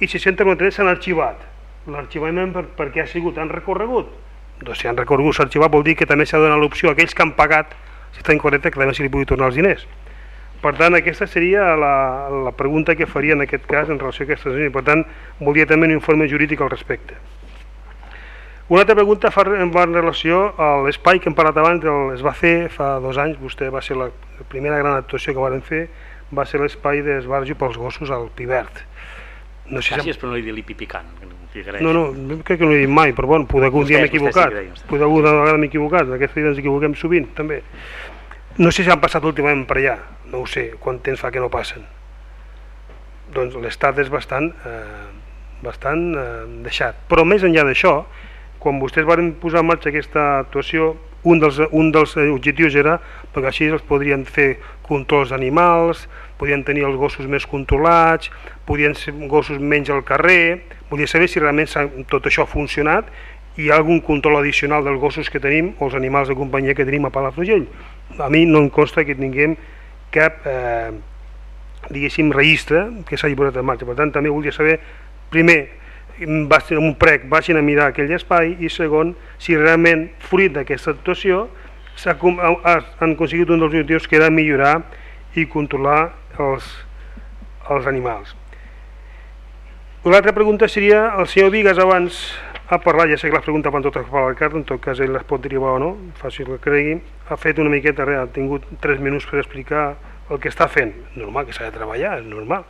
i 693 s'han arxivat. L'arxivament per, per què ha sigut? Han recorregut? Doncs si han recorregut s'ha arxivat vol dir que també s'ha donat l'opció a aquells que han pagat, si està incorrecte, que també se li pugui tornar els diners. Per tant, aquesta seria la, la pregunta que faria en aquest cas en relació a aquestes línies. Per tant, volia també un informe jurídic al respecte. Una altra pregunta fa en relació a l'espai que hem parlat abans, el, es va fer fa dos anys, vostè va ser la, primera gran actuació que varen fer, va ser l'espai d'esbarjo pels gossos al Pivert. No sé Gràcies si... per no li dir l'ipipicant. No, no, crec que no he dit mai, però bueno, poder que un dia m'he equivocat. Sí poder que una vegada m'he equivocat, aquesta dia ens equivoquem sovint, també. No sé si han passat últimament per allà, no ho sé, quant temps fa que no passen. Doncs l'estat és bastant, eh, bastant eh, deixat. Però més enllà d'això, quan vostès van posar en marxa aquesta actuació, un dels, un dels objectius era perquè així els podrien fer controls d'animals, podien tenir els gossos més controlats, podien ser gossos menys al carrer, volia saber si realment tot això ha funcionat i hi ha algun control addicional dels gossos que tenim o els animals de companyia que tenim a Palafrugell. A mi no em consta que tinguem cap eh, diguéssim registre que s'hagi posat en marxa. Per tant, també volia saber, primer, un prec, vagin a mirar aquell espai i segon, si realment, fruit d'aquesta actuació, han aconseguit un dels objectius que era millorar i controlar els, els animals. L'altra pregunta seria, el senyor Vigas abans ha parlat, ja sé que les preguntes van totes per la carta, en tot cas ell les pot derivar o no, fàcil que cregui, ha fet una miqueta, ha tingut 3 minuts per explicar el que està fent. Normal que s'ha de treballar, és normal.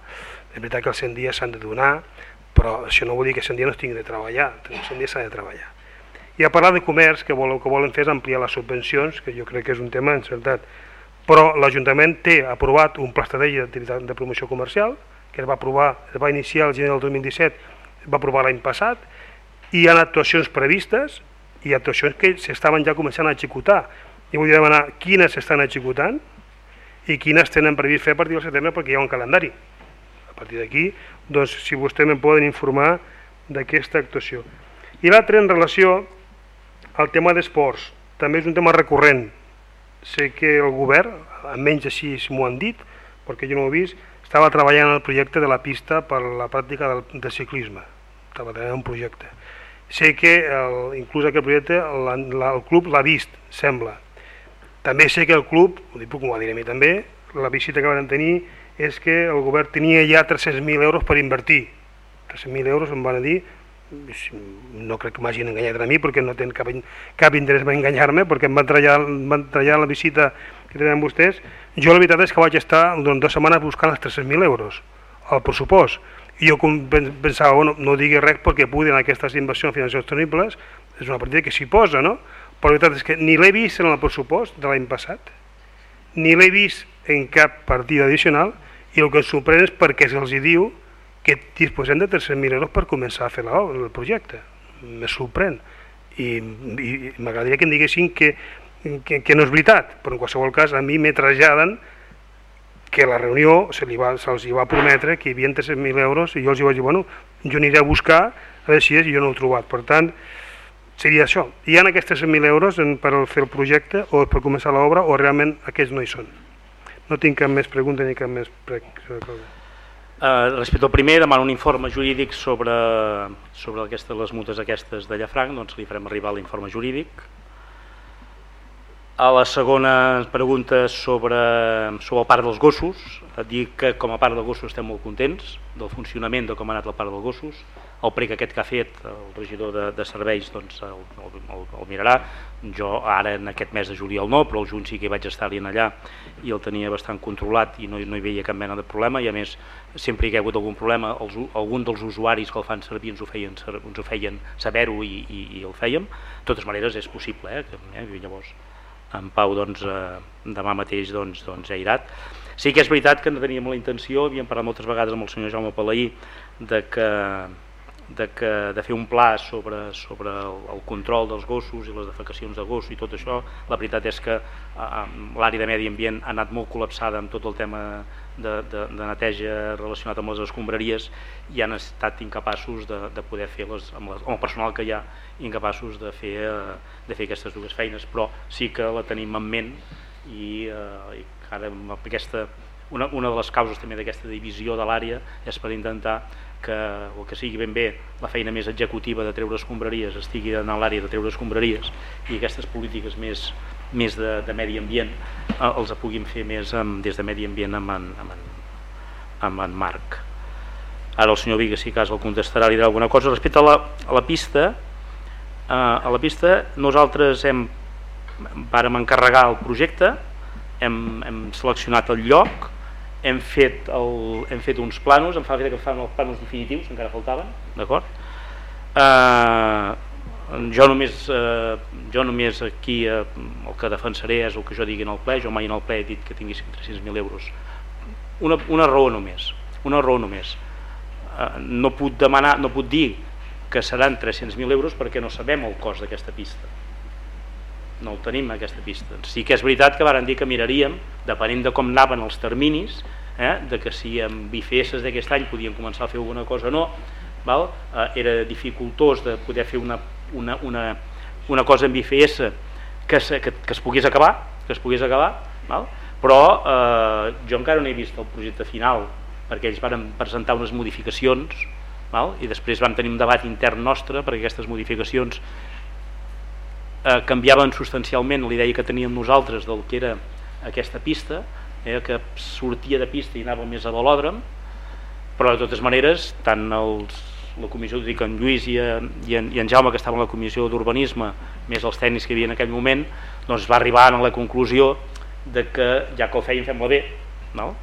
És veritat que els 100 dies s'han de donar, però això no vol dir que 100 dies no es tingui de treballar, 100 dies s'ha de treballar. I a parlar de comerç, que, vol, que volen fer és ampliar les subvencions, que jo crec que és un tema encertat. Però l'Ajuntament té aprovat un pla estratègic d'activitat de promoció comercial que es va aprovar, es va iniciar el gener del 2017, es va aprovar l'any passat i hi ha actuacions previstes i actuacions que s'estaven ja començant a executar. I vull demanar quines s'estan executant i quines tenen previst fer a partir del setembre perquè hi ha un calendari partir d'aquí, doncs si vostè me'n poden informar d'aquesta actuació i l'altre en relació al tema d'esports també és un tema recurrent sé que el govern, almenys així m'ho han dit, perquè jo no ho he vist, estava treballant en el projecte de la pista per la pràctica del, de ciclisme, estava treballant un projecte. Sé que el, inclús aquest projecte la, la, el club l'ha vist, sembla. També sé que el club, ho dic, ho va dir a mi també, la visita que van tenir és que el govern tenia ja 300.000 euros per invertir. 300.000 euros em van dir, no crec que m'hagin enganyat a mi perquè no tenen cap, cap interès en enganyar-me perquè em van trallar, em van trallar la visita que tenen vostès. Jo la veritat és que vaig estar durant dues setmanes buscant els 300.000 euros, al pressupost. I jo pensava, bueno, no digui res perquè pugui en aquestes inversions financeres sostenibles, és una partida que s'hi posa, no? Però la veritat és que ni l'he vist en el pressupost de l'any passat, ni l'he vist en cap partida addicional, i el que ens sorprèn és perquè se'ls diu que disposem de 300.000 euros per començar a fer la, el projecte. Me sorprèn. I, i m'agradaria que em diguessin que, que, que no és veritat, però en qualsevol cas a mi me traslladen que la reunió se'ls va, se va prometre que hi havia 300.000 euros i jo els vaig dir, bueno, jo aniré a buscar a veure si és i jo no ho he trobat. Per tant, seria això. Hi ha aquests 300.000 euros per fer el projecte o per començar l'obra o realment aquests no hi són? No tinc cap més pregunta ni cap més... Pre... Uh, respecte al primer, demano un informe jurídic sobre, sobre aquesta, les multes aquestes de Llafranc, doncs li farem arribar l'informe jurídic. A la segona pregunta sobre, sobre el parc dels gossos, et dic que com a part dels gossos estem molt contents del funcionament de com ha anat la part dels gossos. El prec aquest que ha fet el regidor de, de serveis doncs el, el, el, el mirarà jo ara en aquest mes de juliol no però el juny sí que vaig estar-hi allà i el tenia bastant controlat i no, no hi veia cap mena de problema i a més sempre hi ha hagut algun problema els, algun dels usuaris que el fan servir ens ho feien, feien saber-ho i, i, i el fèiem de totes maneres és possible eh? Que, eh? llavors en Pau doncs, eh, demà mateix doncs, doncs, ha irat sí que és veritat que no teníem la intenció havíem parlat moltes vegades amb el senyor Jaume Palaí de que de, que, de fer un pla sobre, sobre el, el control dels gossos i les defecacions de gossos i tot això, la veritat és que l'àrea de medi ambient ha anat molt col·lapsada amb tot el tema de, de, de neteja relacionat amb les escombraries i han estat incapaços de, de poder fer les, amb, les, amb el personal que hi ha incapaços de fer, eh, de fer aquestes dues feines. Però sí que la tenim en ment i, eh, i ara amb aquesta, una, una de les causes també d'aquesta divisió de l'àrea és per intentar que el que sigui ben bé la feina més executiva de treure escombraries estigui en l'àrea de treure escombraries i aquestes polítiques més, més de, de medi ambient eh, els puguin fer més amb, des de medi ambient amb en, amb en, amb en Marc. Ara el senyor Viga si cas el contestarà. Li dirà alguna cosa respecte a la, a la pista. Eh, a la pista nosaltres hem vàrem encarregar el projecte hem, hem seleccionat el lloc hem fet, el, hem fet uns planos, em fa la que fan els planos definitius, encara faltaven, d'acord? Eh, jo només, eh, jo només aquí eh, el que defensaré és el que jo digui en el ple, jo mai en el ple he dit que tinguéssim 300.000 euros. Una, una raó només, una raó només. Eh, no puc demanar, no puc dir que seran 300.000 euros perquè no sabem el cost d'aquesta pista no el tenim aquesta pista. Sí que és veritat que varen dir que miraríem, depenent de com anaven els terminis, eh, de que si amb IFS d'aquest any podien començar a fer alguna cosa o no, val? Eh, era dificultós de poder fer una, una, una, una cosa amb IFS que, que, que es pogués acabar, que es pogués acabar, val? però eh, jo encara no he vist el projecte final, perquè ells van presentar unes modificacions val? i després vam tenir un debat intern nostre perquè aquestes modificacions eh, canviaven substancialment l'idea que teníem nosaltres del que era aquesta pista, eh, que sortia de pista i anava més a velòdrom, però de totes maneres, tant els, la comissió, dic, en Lluís i en, i, en, i en Jaume, que estava a la comissió d'urbanisme, més els tècnics que hi havia en aquell moment, doncs va arribar a la conclusió de que ja que ho feien fem-la bé, no?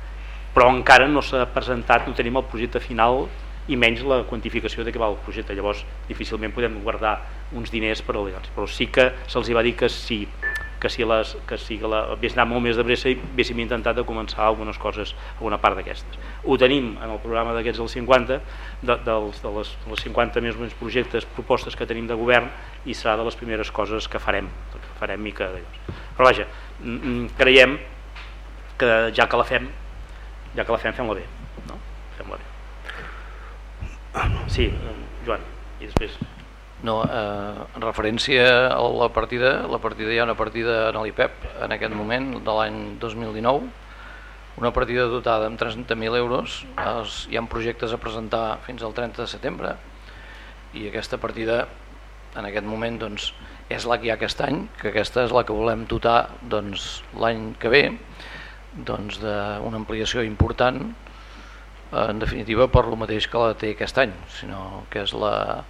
però encara no s'ha presentat, no tenim el projecte final i menys la quantificació de què va el projecte. Llavors, difícilment podem guardar uns diners per al·legats, però sí que se'ls va dir que sí, que si, les, que si la, hagués anat molt més de pressa i haguéssim intentat de començar algunes coses, alguna part d'aquestes. Ho tenim en el programa d'aquests dels 50, de, dels, de les, de les 50 més o menys projectes, propostes que tenim de govern i serà de les primeres coses que farem, que farem i que... Però vaja, creiem que ja que la fem, ja que la fem, fem-la bé. No? Fem-la bé. Sí, Joan, i després... No, eh, en referència a la partida, la partida hi ha una partida en l'IPEP en aquest moment de l'any 2019 una partida dotada amb 30.000 euros, els, hi ha projectes a presentar fins al 30 de setembre. I aquesta partida en aquest moment doncs, és la que hi ha aquest any, que aquesta és la que volem dotar doncs, l'any que ve doncs, d'una ampliació important en definitiva per lo mateix que la té aquest any, sinó que és la,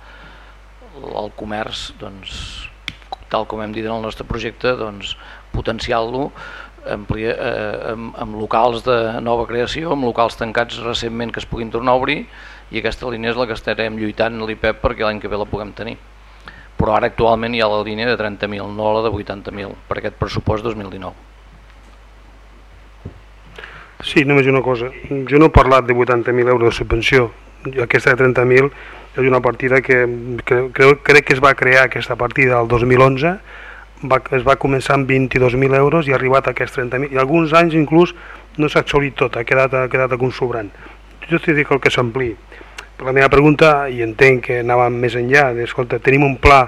el comerç doncs, tal com hem dit en el nostre projecte doncs, potenciar-lo eh, amb, amb locals de nova creació, amb locals tancats recentment que es puguin tornar a obrir i aquesta línia és la que estarem lluitant l'IPEP perquè l'any que ve la puguem tenir. Però ara actualment hi ha la línia de 30.000 no la de 80.000 per aquest pressupost 2019 Sí, només una cosa. Jo no he parlat de 80.000 euros de subvenció. Aquesta de 30.000 és una partida que, que crec, crec que es va crear aquesta partida el 2011, va, es va començar amb 22.000 euros i ha arribat a aquests 30.000. I alguns anys inclús no s'ha exhaurit tot, ha quedat, ha quedat algun sobrant. Jo estic dic el que s'ampli. La meva pregunta, i entenc que anàvem més enllà, escolta, tenim un pla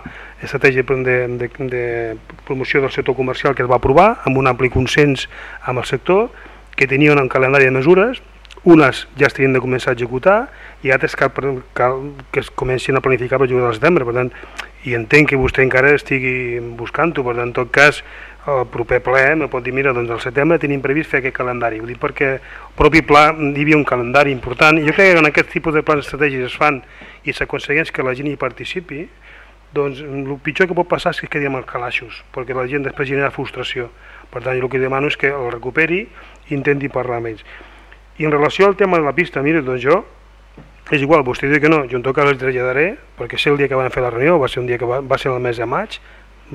estratègia de, de, de promoció del sector comercial que es va aprovar amb un ampli consens amb el sector, que tenien un calendari de mesures, unes ja estarien de començar a executar i altres cal, cal que es comencin a planificar per jugar al setembre, per tant, i entenc que vostè encara estigui buscant-ho, per tant, en tot cas, el proper ple me pot dir, mira, doncs al setembre tenim previst fer aquest calendari, vull dir perquè el propi pla hi havia un calendari important, i jo crec que en aquest tipus de plans estratègics es fan i s'aconsegueix que la gent hi participi, doncs el pitjor que pot passar és que es quedi amb els calaixos, perquè la gent després genera frustració. Per tant, jo el que demano és que el recuperi intenti parlar amb ells. I en relació al tema de la pista, mire, doncs jo, és igual, vostè diu que no, jo en tot cas els traslladaré, perquè sé el dia que van fer la reunió, va ser un dia que va, va ser el mes de maig,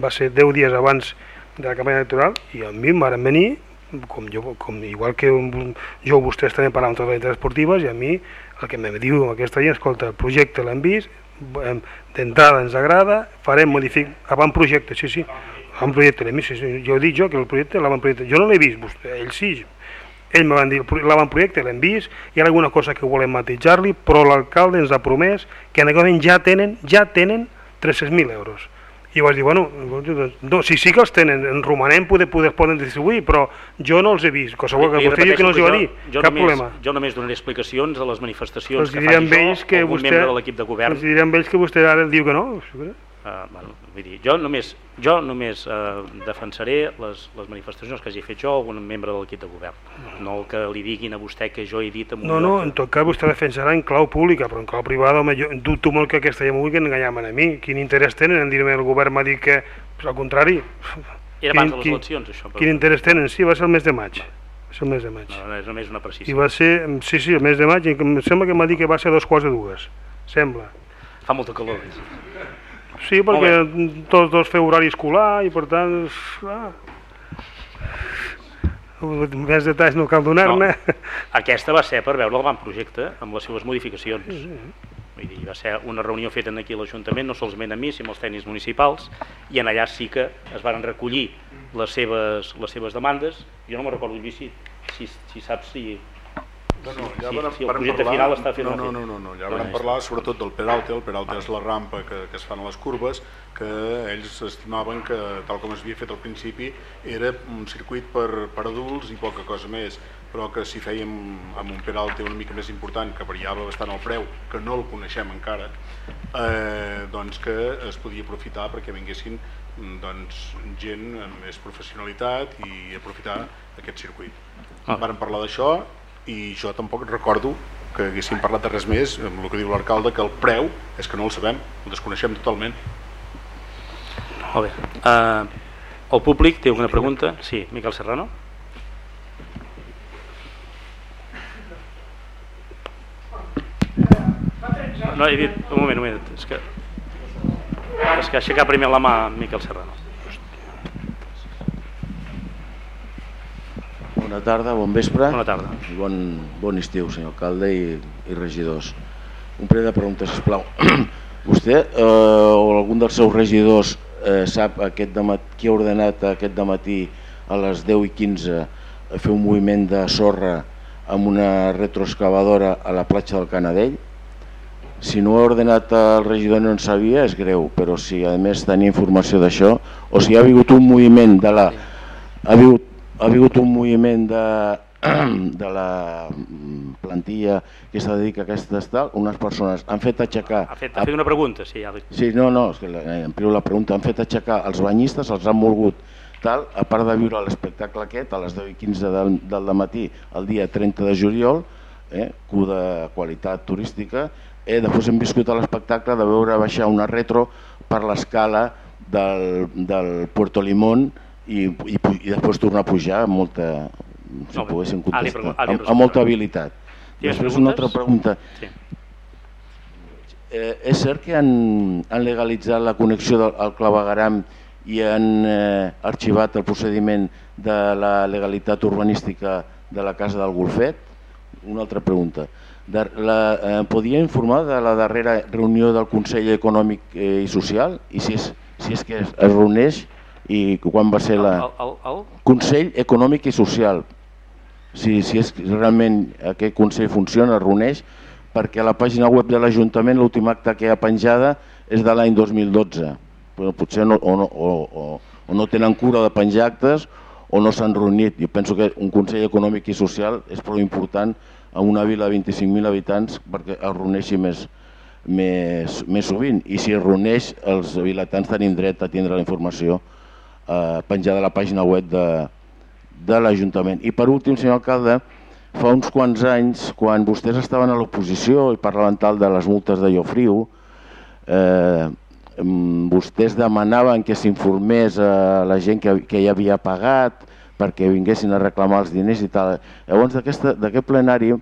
va ser 10 dies abans de la campanya electoral, i a mi em van venir, com jo, com, igual que jo vostès també amb totes les esportives, i a mi el que me diu aquesta gent, escolta, el projecte l'hem vist, d'entrada ens agrada, farem modific... projecte, sí, sí, projecte l'hem vist, jo dit jo que el projecte projecte, jo no l'he vist, vostè, ell sí, ell me van dir, l'avantprojecte l'hem vist, hi ha alguna cosa que volem matitzar-li, però l'alcalde ens ha promès que en aquest moment ja tenen, ja tenen 300.000 euros. I vaig dir, bueno, no, si sí que els tenen, en romanem poder, poder poden distribuir, però jo no els he vist, cosa que vostè diu que no els hi va dir, jo cap només, problema. Jo només donaré explicacions a les manifestacions que faci jo que vostè, membre de l'equip de govern. Els direm ells que vostè ara diu que no. Uh, bueno, vull dir, jo només, jo només uh, defensaré les, les manifestacions que hagi fet jo o algun membre de l'equip de govern, no el que li diguin a vostè que jo he dit... Un no, no, en tot cas vostè defensarà en clau pública, però en clau privada home, jo dubto molt que aquesta gent vulgui enganyar-me a mi. Quin interès tenen en dir-me el govern m'ha dit que, pues, al contrari... Era abans de les eleccions, això. Però... Quin interès tenen? Sí, va ser el mes de maig. Va ser el mes de maig. No, no és només una precisió. I va ser, sí, sí, el mes de maig, i em sembla que m'ha dit que va ser dos quarts de dues. Sembla. Fa molta calor. Sí, perquè tots dos feu horari escolar i per tant... Ah, més detalls no cal donar-ne. No. Aquesta va ser per veure el projecte amb les seves modificacions. Sí, sí. Vull dir, va ser una reunió feta aquí a l'Ajuntament, no solament amb mi, sinó amb els tècnics municipals, i en allà sí que es van recollir les seves, les seves demandes. Jo no me recordo, si, si, si saps si no, no, ja sí, sí, el projecte parlar, final està fent no, no, no, no, no, ja vam parlar sobretot del Peralte, el Peralte és la rampa que, que es fan a les curves, que ells estimaven que, tal com es havia fet al principi, era un circuit per, per adults i poca cosa més, però que si fèiem amb un Peralte una mica més important, que variava bastant el preu, que no el coneixem encara, eh, doncs que es podia aprofitar perquè vinguessin doncs, gent amb més professionalitat i aprofitar aquest circuit. Ah. Varen parlar d'això i jo tampoc recordo que haguéssim parlat de res més amb el que diu l'alcalde, que el preu és que no el sabem, el desconeixem totalment. Molt bé. Uh, el públic té alguna pregunta? Sí, Miquel Serrano. No, he dit, un moment, un moment, és que, és que ha aixecat primer la mà Miquel Serrano. Bona tarda, bon vespre. Bona tarda. I bon, bon estiu, senyor alcalde i, i regidors. Un parell de preguntes, sisplau. Vostè eh, o algun dels seus regidors eh, sap aquest demat, qui ha ordenat aquest matí a les 10 i 15 fer un moviment de sorra amb una retroexcavadora a la platja del Canadell? Si no ha ordenat el regidor no en sabia, és greu, però si a més tenia informació d'això, o si ha hagut un moviment de la... Ha hagut ha hagut un moviment de de la mm, plantilla que se dedica a aquest estal, unes persones han fet aixecar... Ha fet, ha fet una pregunta, sí. Ja... Sí, no, no, és que la, eh, em la pregunta. Han fet aixecar els banyistes, els han volgut tal, a part de viure l'espectacle aquest a les 10 i 15 del, del matí el dia 30 de juliol, eh, cu de qualitat turística, eh, després hem viscut l'espectacle de veure baixar una retro per l'escala del, del Puerto Limón i, i, i després tornar a pujar amb molta, si no, poguéssim contestar, amb, amb molta habilitat. Després una altra pregunta. Sí. Eh, és cert que han, han legalitzat la connexió del al clavegaram i han eh, arxivat el procediment de la legalitat urbanística de la Casa del Golfet? Una altra pregunta. De, la, eh, podia informar de la darrera reunió del Consell Econòmic eh, i Social i si és, si és que es, es reuneix i quan va ser la... El, el, el? Consell Econòmic i Social si, si és realment aquest Consell funciona, es reuneix perquè a la pàgina web de l'Ajuntament l'últim acte que hi ha penjada és de l'any 2012 però potser no, o, no, o, o, o no tenen cura de penjar actes o no s'han reunit. Jo penso que un Consell Econòmic i Social és prou important a una vila de 25.000 habitants perquè es reuneixi més, més, més sovint i si es reuneix els vilatans tenim dret a tindre la informació eh, penjada a la pàgina web de, de l'Ajuntament. I per últim, senyor alcalde, fa uns quants anys, quan vostès estaven a l'oposició i parlaven tal de les multes de Llofriu, eh, vostès demanaven que s'informés a la gent que, que ja havia pagat perquè vinguessin a reclamar els diners i tal. Llavors d'aquest plenari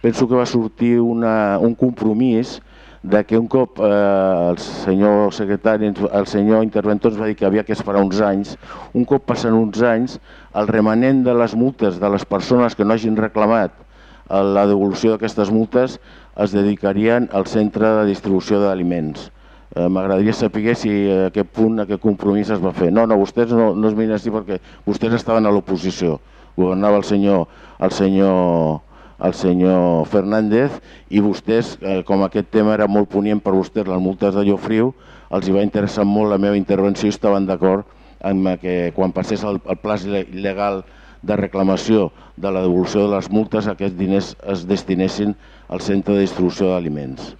penso que va sortir una, un compromís de que un cop eh, el senyor secretari, el senyor interventor ens va dir que havia que esperar uns anys, un cop passen uns anys, el remanent de les multes de les persones que no hagin reclamat eh, la devolució d'aquestes multes es dedicarien al centre de distribució d'aliments eh, m'agradaria saber si a aquest punt, aquest compromís es va fer. No, no, vostès no, no es miren així perquè vostès estaven a l'oposició. Governava el senyor, el senyor, el senyor Fernández i vostès, eh, com aquest tema era molt ponient per vostès, les multes de Llofriu, els hi va interessar molt la meva intervenció i estaven d'acord amb que quan passés el, el pla legal de reclamació de la devolució de les multes, aquests diners es destinessin al centre de distribució d'aliments.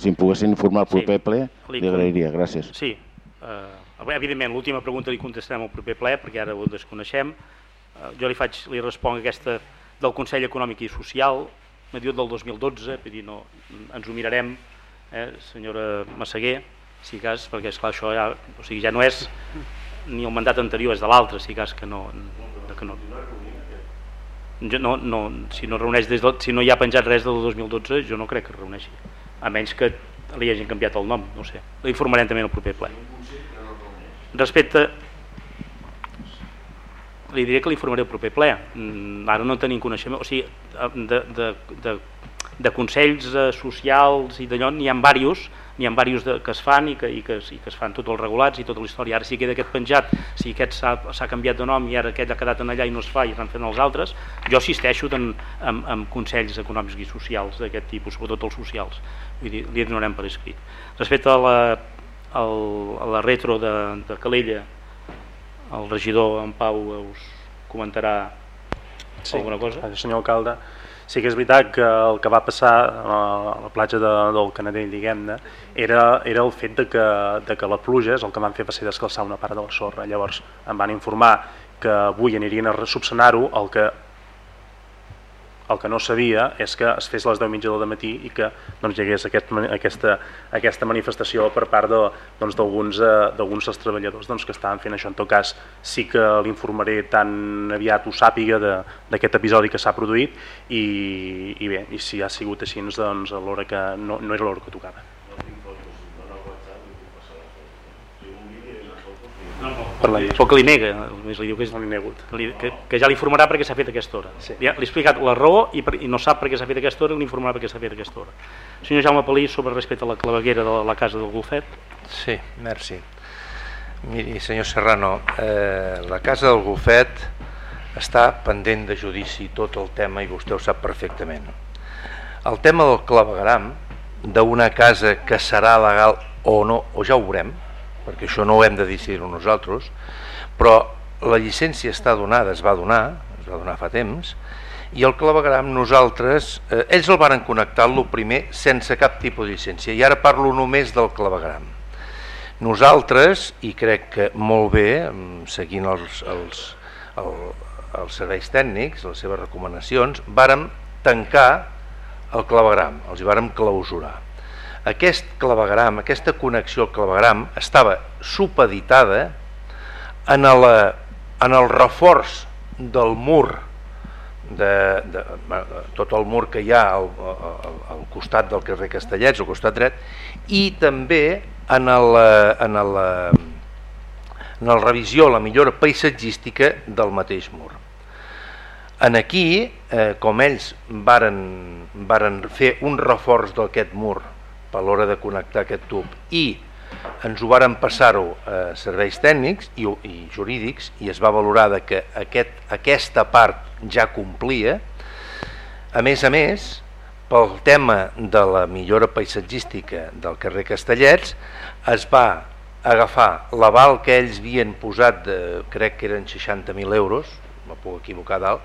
Si em poguessin informar el proper sí. ple, li agrairia. Gràcies. Sí. Uh, evidentment, l'última pregunta li contestarem al proper ple, perquè ara ho desconeixem. Uh, jo li faig, li responc aquesta del Consell Econòmic i Social, m'ha dit del 2012, vull dir, no, ens ho mirarem, eh, senyora Massaguer, si cas, perquè esclar, això ja, o sigui, ja no és ni el mandat anterior, és de l'altre, si cas que no... Que no. Jo no, no, si no reuneix des del, si no hi ha penjat res del 2012, jo no crec que reuneixi a menys que li hagin canviat el nom, no sé. L'informarem també en el proper ple. Respecte... Li diré que l'informaré el proper ple. Mm, ara no tenim coneixement, o sigui, de, de, de, de consells eh, socials i d'allò n'hi ha diversos, n'hi ha diversos de, que es fan i que, i, que, i que es fan tots els regulats i tota la història. Ara si queda aquest penjat, si aquest s'ha canviat de nom i ara aquest ha quedat en allà i no es fa i estan fent els altres, jo assisteixo en, en, en consells econòmics i socials d'aquest tipus, sobretot els socials. Vull dir, li donarem per escrit. Respecte a la, al, a la retro de, de Calella, el regidor en Pau us comentarà sí, alguna cosa? Senyor alcalde, Sí que és veritat que el que va passar a la platja de, del Canadell, diguem-ne, era, era el fet de que, de que la pluja és el que van fer va ser descalçar una part de la sorra. Llavors em van informar que avui anirien a subsanar-ho, el que el que no sabia és que es fes les 10 mitja del matí i que doncs, hi hagués aquest, aquesta, aquesta manifestació per part doncs, d'alguns doncs, dels treballadors doncs, que estaven fent això. En tot cas, sí que l'informaré tan aviat ho sàpiga d'aquest episodi que s'ha produït i, i bé, i si ha sigut així, doncs, a l'hora que no, no és l'hora que tocava. Per la llei. que li nega, només li diu que, és, li, que, que ja l'informarà perquè s'ha fet aquesta hora. Sí. Ja, li he explicat la raó i, per, i no sap per què s'ha fet aquesta hora, l'informarà perquè s'ha fet aquesta hora. Senyor Jaume Palí, sobre respecte a la claveguera de la casa del Golfet. Sí, merci. Miri, senyor Serrano, eh, la casa del Golfet està pendent de judici tot el tema i vostè ho sap perfectament. El tema del clavegram d'una casa que serà legal o no, o ja ho veurem, perquè això no ho hem de decidir nosaltres, però la llicència està donada, es va donar, es va donar fa temps, i el clavegram nosaltres, eh, ells el varen connectar el primer sense cap tipus de llicència i ara parlo només del clavegram. Nosaltres, i crec que molt bé, seguint els, els, el, els serveis tècnics, les seves recomanacions, vàrem tancar el clavegram, els hi vàrem clausurar. Aquest clavegram, aquesta connexió al clavegram estava supeditada en, la, en el reforç del mur de, de, de tot el mur que hi ha al, al, al costat del carrer Castellets, al costat dret, i també en el, en el, en el revisió, la millora paisatgística del mateix mur. En aquí, eh, com ells varen, varen fer un reforç d'aquest mur per l'hora de connectar aquest tub i ens ho varen passar-ho a serveis tècnics i, i jurídics i es va valorar de que aquest, aquesta part ja complia. A més a més, pel tema de la millora paisatgística del carrer Castellets, es va agafar l'aval que ells havien posat, de, crec que eren 60.000 euros, me puc equivocar dalt,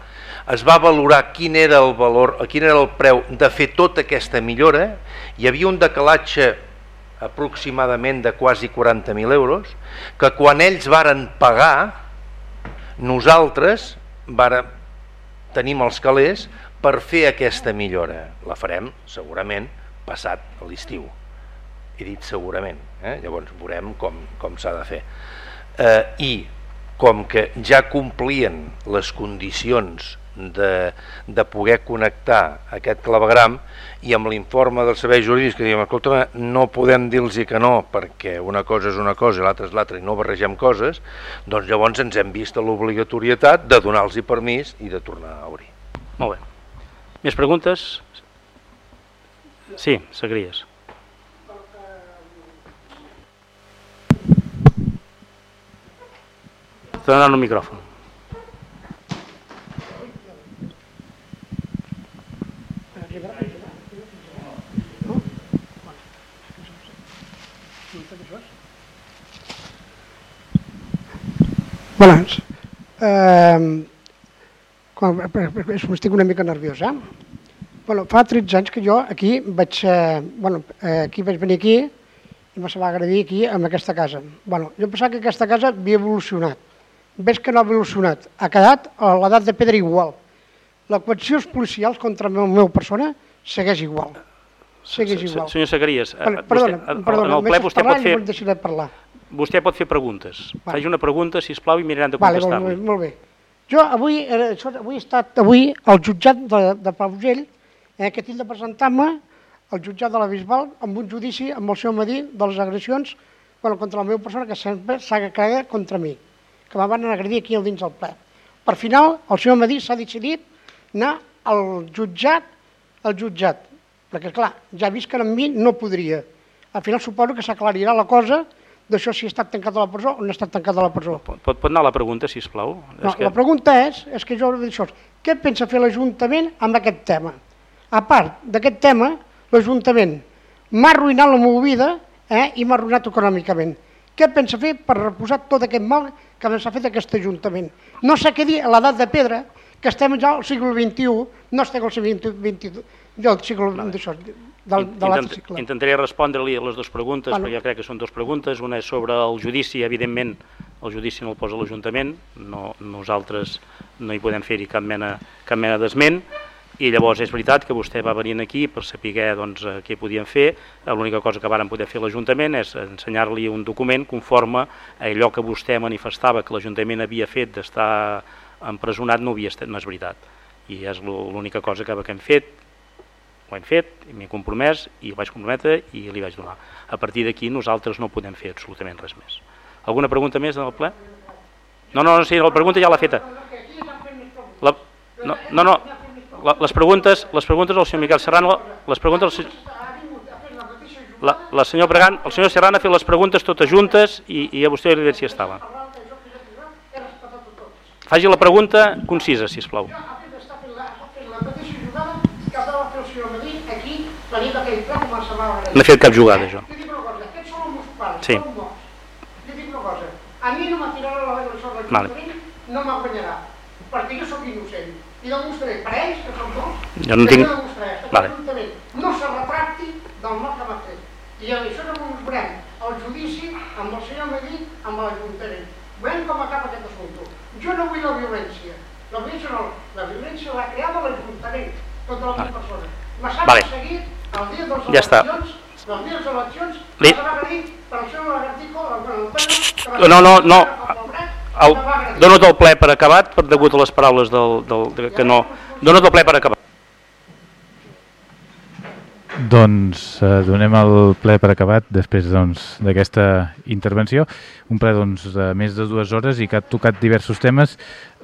es va valorar quin era el valor, quin era el preu de fer tota aquesta millora, hi havia un decalatge aproximadament de quasi 40.000 euros, que quan ells varen pagar, nosaltres varen, tenim els calés per fer aquesta millora. La farem segurament passat l'estiu. He dit segurament, eh? llavors veurem com, com s'ha de fer. Eh, I com que ja complien les condicions de, de poder connectar aquest clavegram i amb l'informe del servei jurídic que diem, escolta, no podem dir-los que no perquè una cosa és una cosa i l'altra és l'altra i no barregem coses, doncs llavors ens hem vist l'obligatorietat de donar-los permís i de tornar a obrir. Molt bé. Més preguntes? Sí, Sagries. Donat un micròfon. Bones. Eh, quan, estic una mica nerviós, eh? Bueno, fa 13 anys que jo aquí vaig, eh, bueno, eh, aquí vaig venir aquí i me se va agradir aquí, en aquesta casa. Bueno, jo pensava que aquesta casa havia evolucionat. Ves que no ha evolucionat. Ha quedat a l'edat de pedra igual. L'equació policials contra la meva persona segueix igual. Segueix igual. Senyor Sagarias, bueno, perdona, vostè, perdona, en el ple vostè pot fer... Deixaré parlar. Vostè pot fer preguntes. Vale. Faci una pregunta, si plau, i mirarem de contestar-li. Vale, molt, molt bé. Jo avui, eh, avui he estat avui al jutjat de, de Palafrugell eh, que tinc de presentar-me al jutjat de la Bisbal amb un judici amb el seu medí de les agressions bueno, contra la meva persona que sempre s'ha cregut contra mi, que me van agredir aquí al dins del ple. Per final, el seu medí s'ha decidit anar al jutjat, al jutjat, perquè clar, ja he vist que amb mi no podria. Al final suposo que s'aclarirà la cosa d'això si ha estat tancat a la presó o no ha estat tancat a la presó. Pot, pot anar a la pregunta, si us plau? No, és que... La pregunta és, és que jo això, què pensa fer l'Ajuntament amb aquest tema? A part d'aquest tema, l'Ajuntament m'ha arruïnat la meva vida eh, i m'ha arruïnat econòmicament. Què pensa fer per reposar tot aquest mal que s'ha fet aquest Ajuntament? No sé què dir a l'edat de pedra, que estem ja al segle XXI, no estem al segle XXI, del segle d'això, del, de l'altre cicle. Intentaré respondre-li a les dues preguntes, bueno. perquè jo crec que són dues preguntes. Una és sobre el judici, evidentment, el judici no el posa l'Ajuntament, no, nosaltres no hi podem fer-hi cap mena, cap mena d'esment, i llavors és veritat que vostè va venir aquí per saber doncs, què podien fer, l'única cosa que varen poder fer l'Ajuntament és ensenyar-li un document conforme a allò que vostè manifestava que l'Ajuntament havia fet d'estar empresonat no, havia estat, no és veritat. I és l'única cosa que hem fet, ho hem fet, m'he compromès i ho vaig comprometre i li vaig donar. A partir d'aquí nosaltres no podem fer absolutament res més. Alguna pregunta més en el ple? No, no, no sí, la pregunta ja l'ha feta. La, no, no, no, les preguntes, les preguntes del senyor Miquel Serrano, les preguntes del la, la senyor Bregan, el senyor Serrano ha fet les preguntes totes juntes i, i a vostè li dit si estava. Faci la pregunta concisa, si us plau. No he fet cap jugada, jo. Li dic una cosa, aquests són els meus pares, sí. són morts. Li dic una cosa, a mi no m'atirarà la vegada sobre vale. no m'aguanyarà, perquè jo sóc innocent. i del mostraré per ells, que són molts, Jo no que tinc- jo demostraré Vale. no se retracti del mal que va fer. I això no ho veurem el judici amb el senyor Medí, amb l'Ajuntament. Veurem com acaba aquest assumpte. Jo no vull la violència. La violència no, la violència l'ha creada l'Ajuntament contra les dues persones. Me s'ha Vale. perseguit Ja està. Li- No, no, no. El, dono el ple per acabat per degut a les paraules del, del, de, que no. Dono el ple per acabat. Doncs eh, donem el ple per acabat després doncs, d'aquesta intervenció. Un ple doncs, de més de dues hores i que ha tocat diversos temes.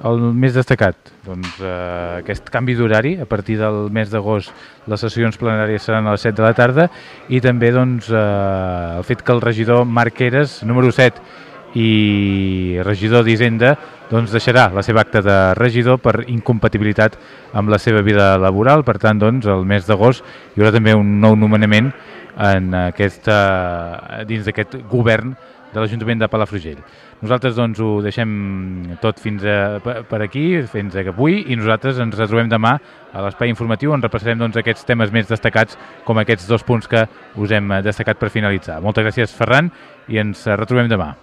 El més destacat, doncs, eh, aquest canvi d'horari. A partir del mes d'agost les sessions plenàries seran a les 7 de la tarda i també doncs, eh, el fet que el regidor Marc Eres, número 7, i regidor d'Hisenda doncs deixarà la seva acta de regidor per incompatibilitat amb la seva vida laboral. Per tant, doncs, el mes d'agost hi haurà també un nou nomenament en aquesta, dins d'aquest govern de l'Ajuntament de Palafrugell. Nosaltres doncs, ho deixem tot fins a, per aquí, fins a avui, i nosaltres ens retrobem demà a l'espai informatiu on repassarem doncs, aquests temes més destacats com aquests dos punts que us hem destacat per finalitzar. Moltes gràcies, Ferran, i ens retrobem demà.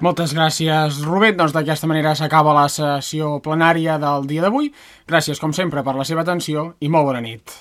Moltes gràcies, Rubén. Doncs d'aquesta manera s'acaba la sessió plenària del dia d'avui. Gràcies, com sempre, per la seva atenció i molt bona nit.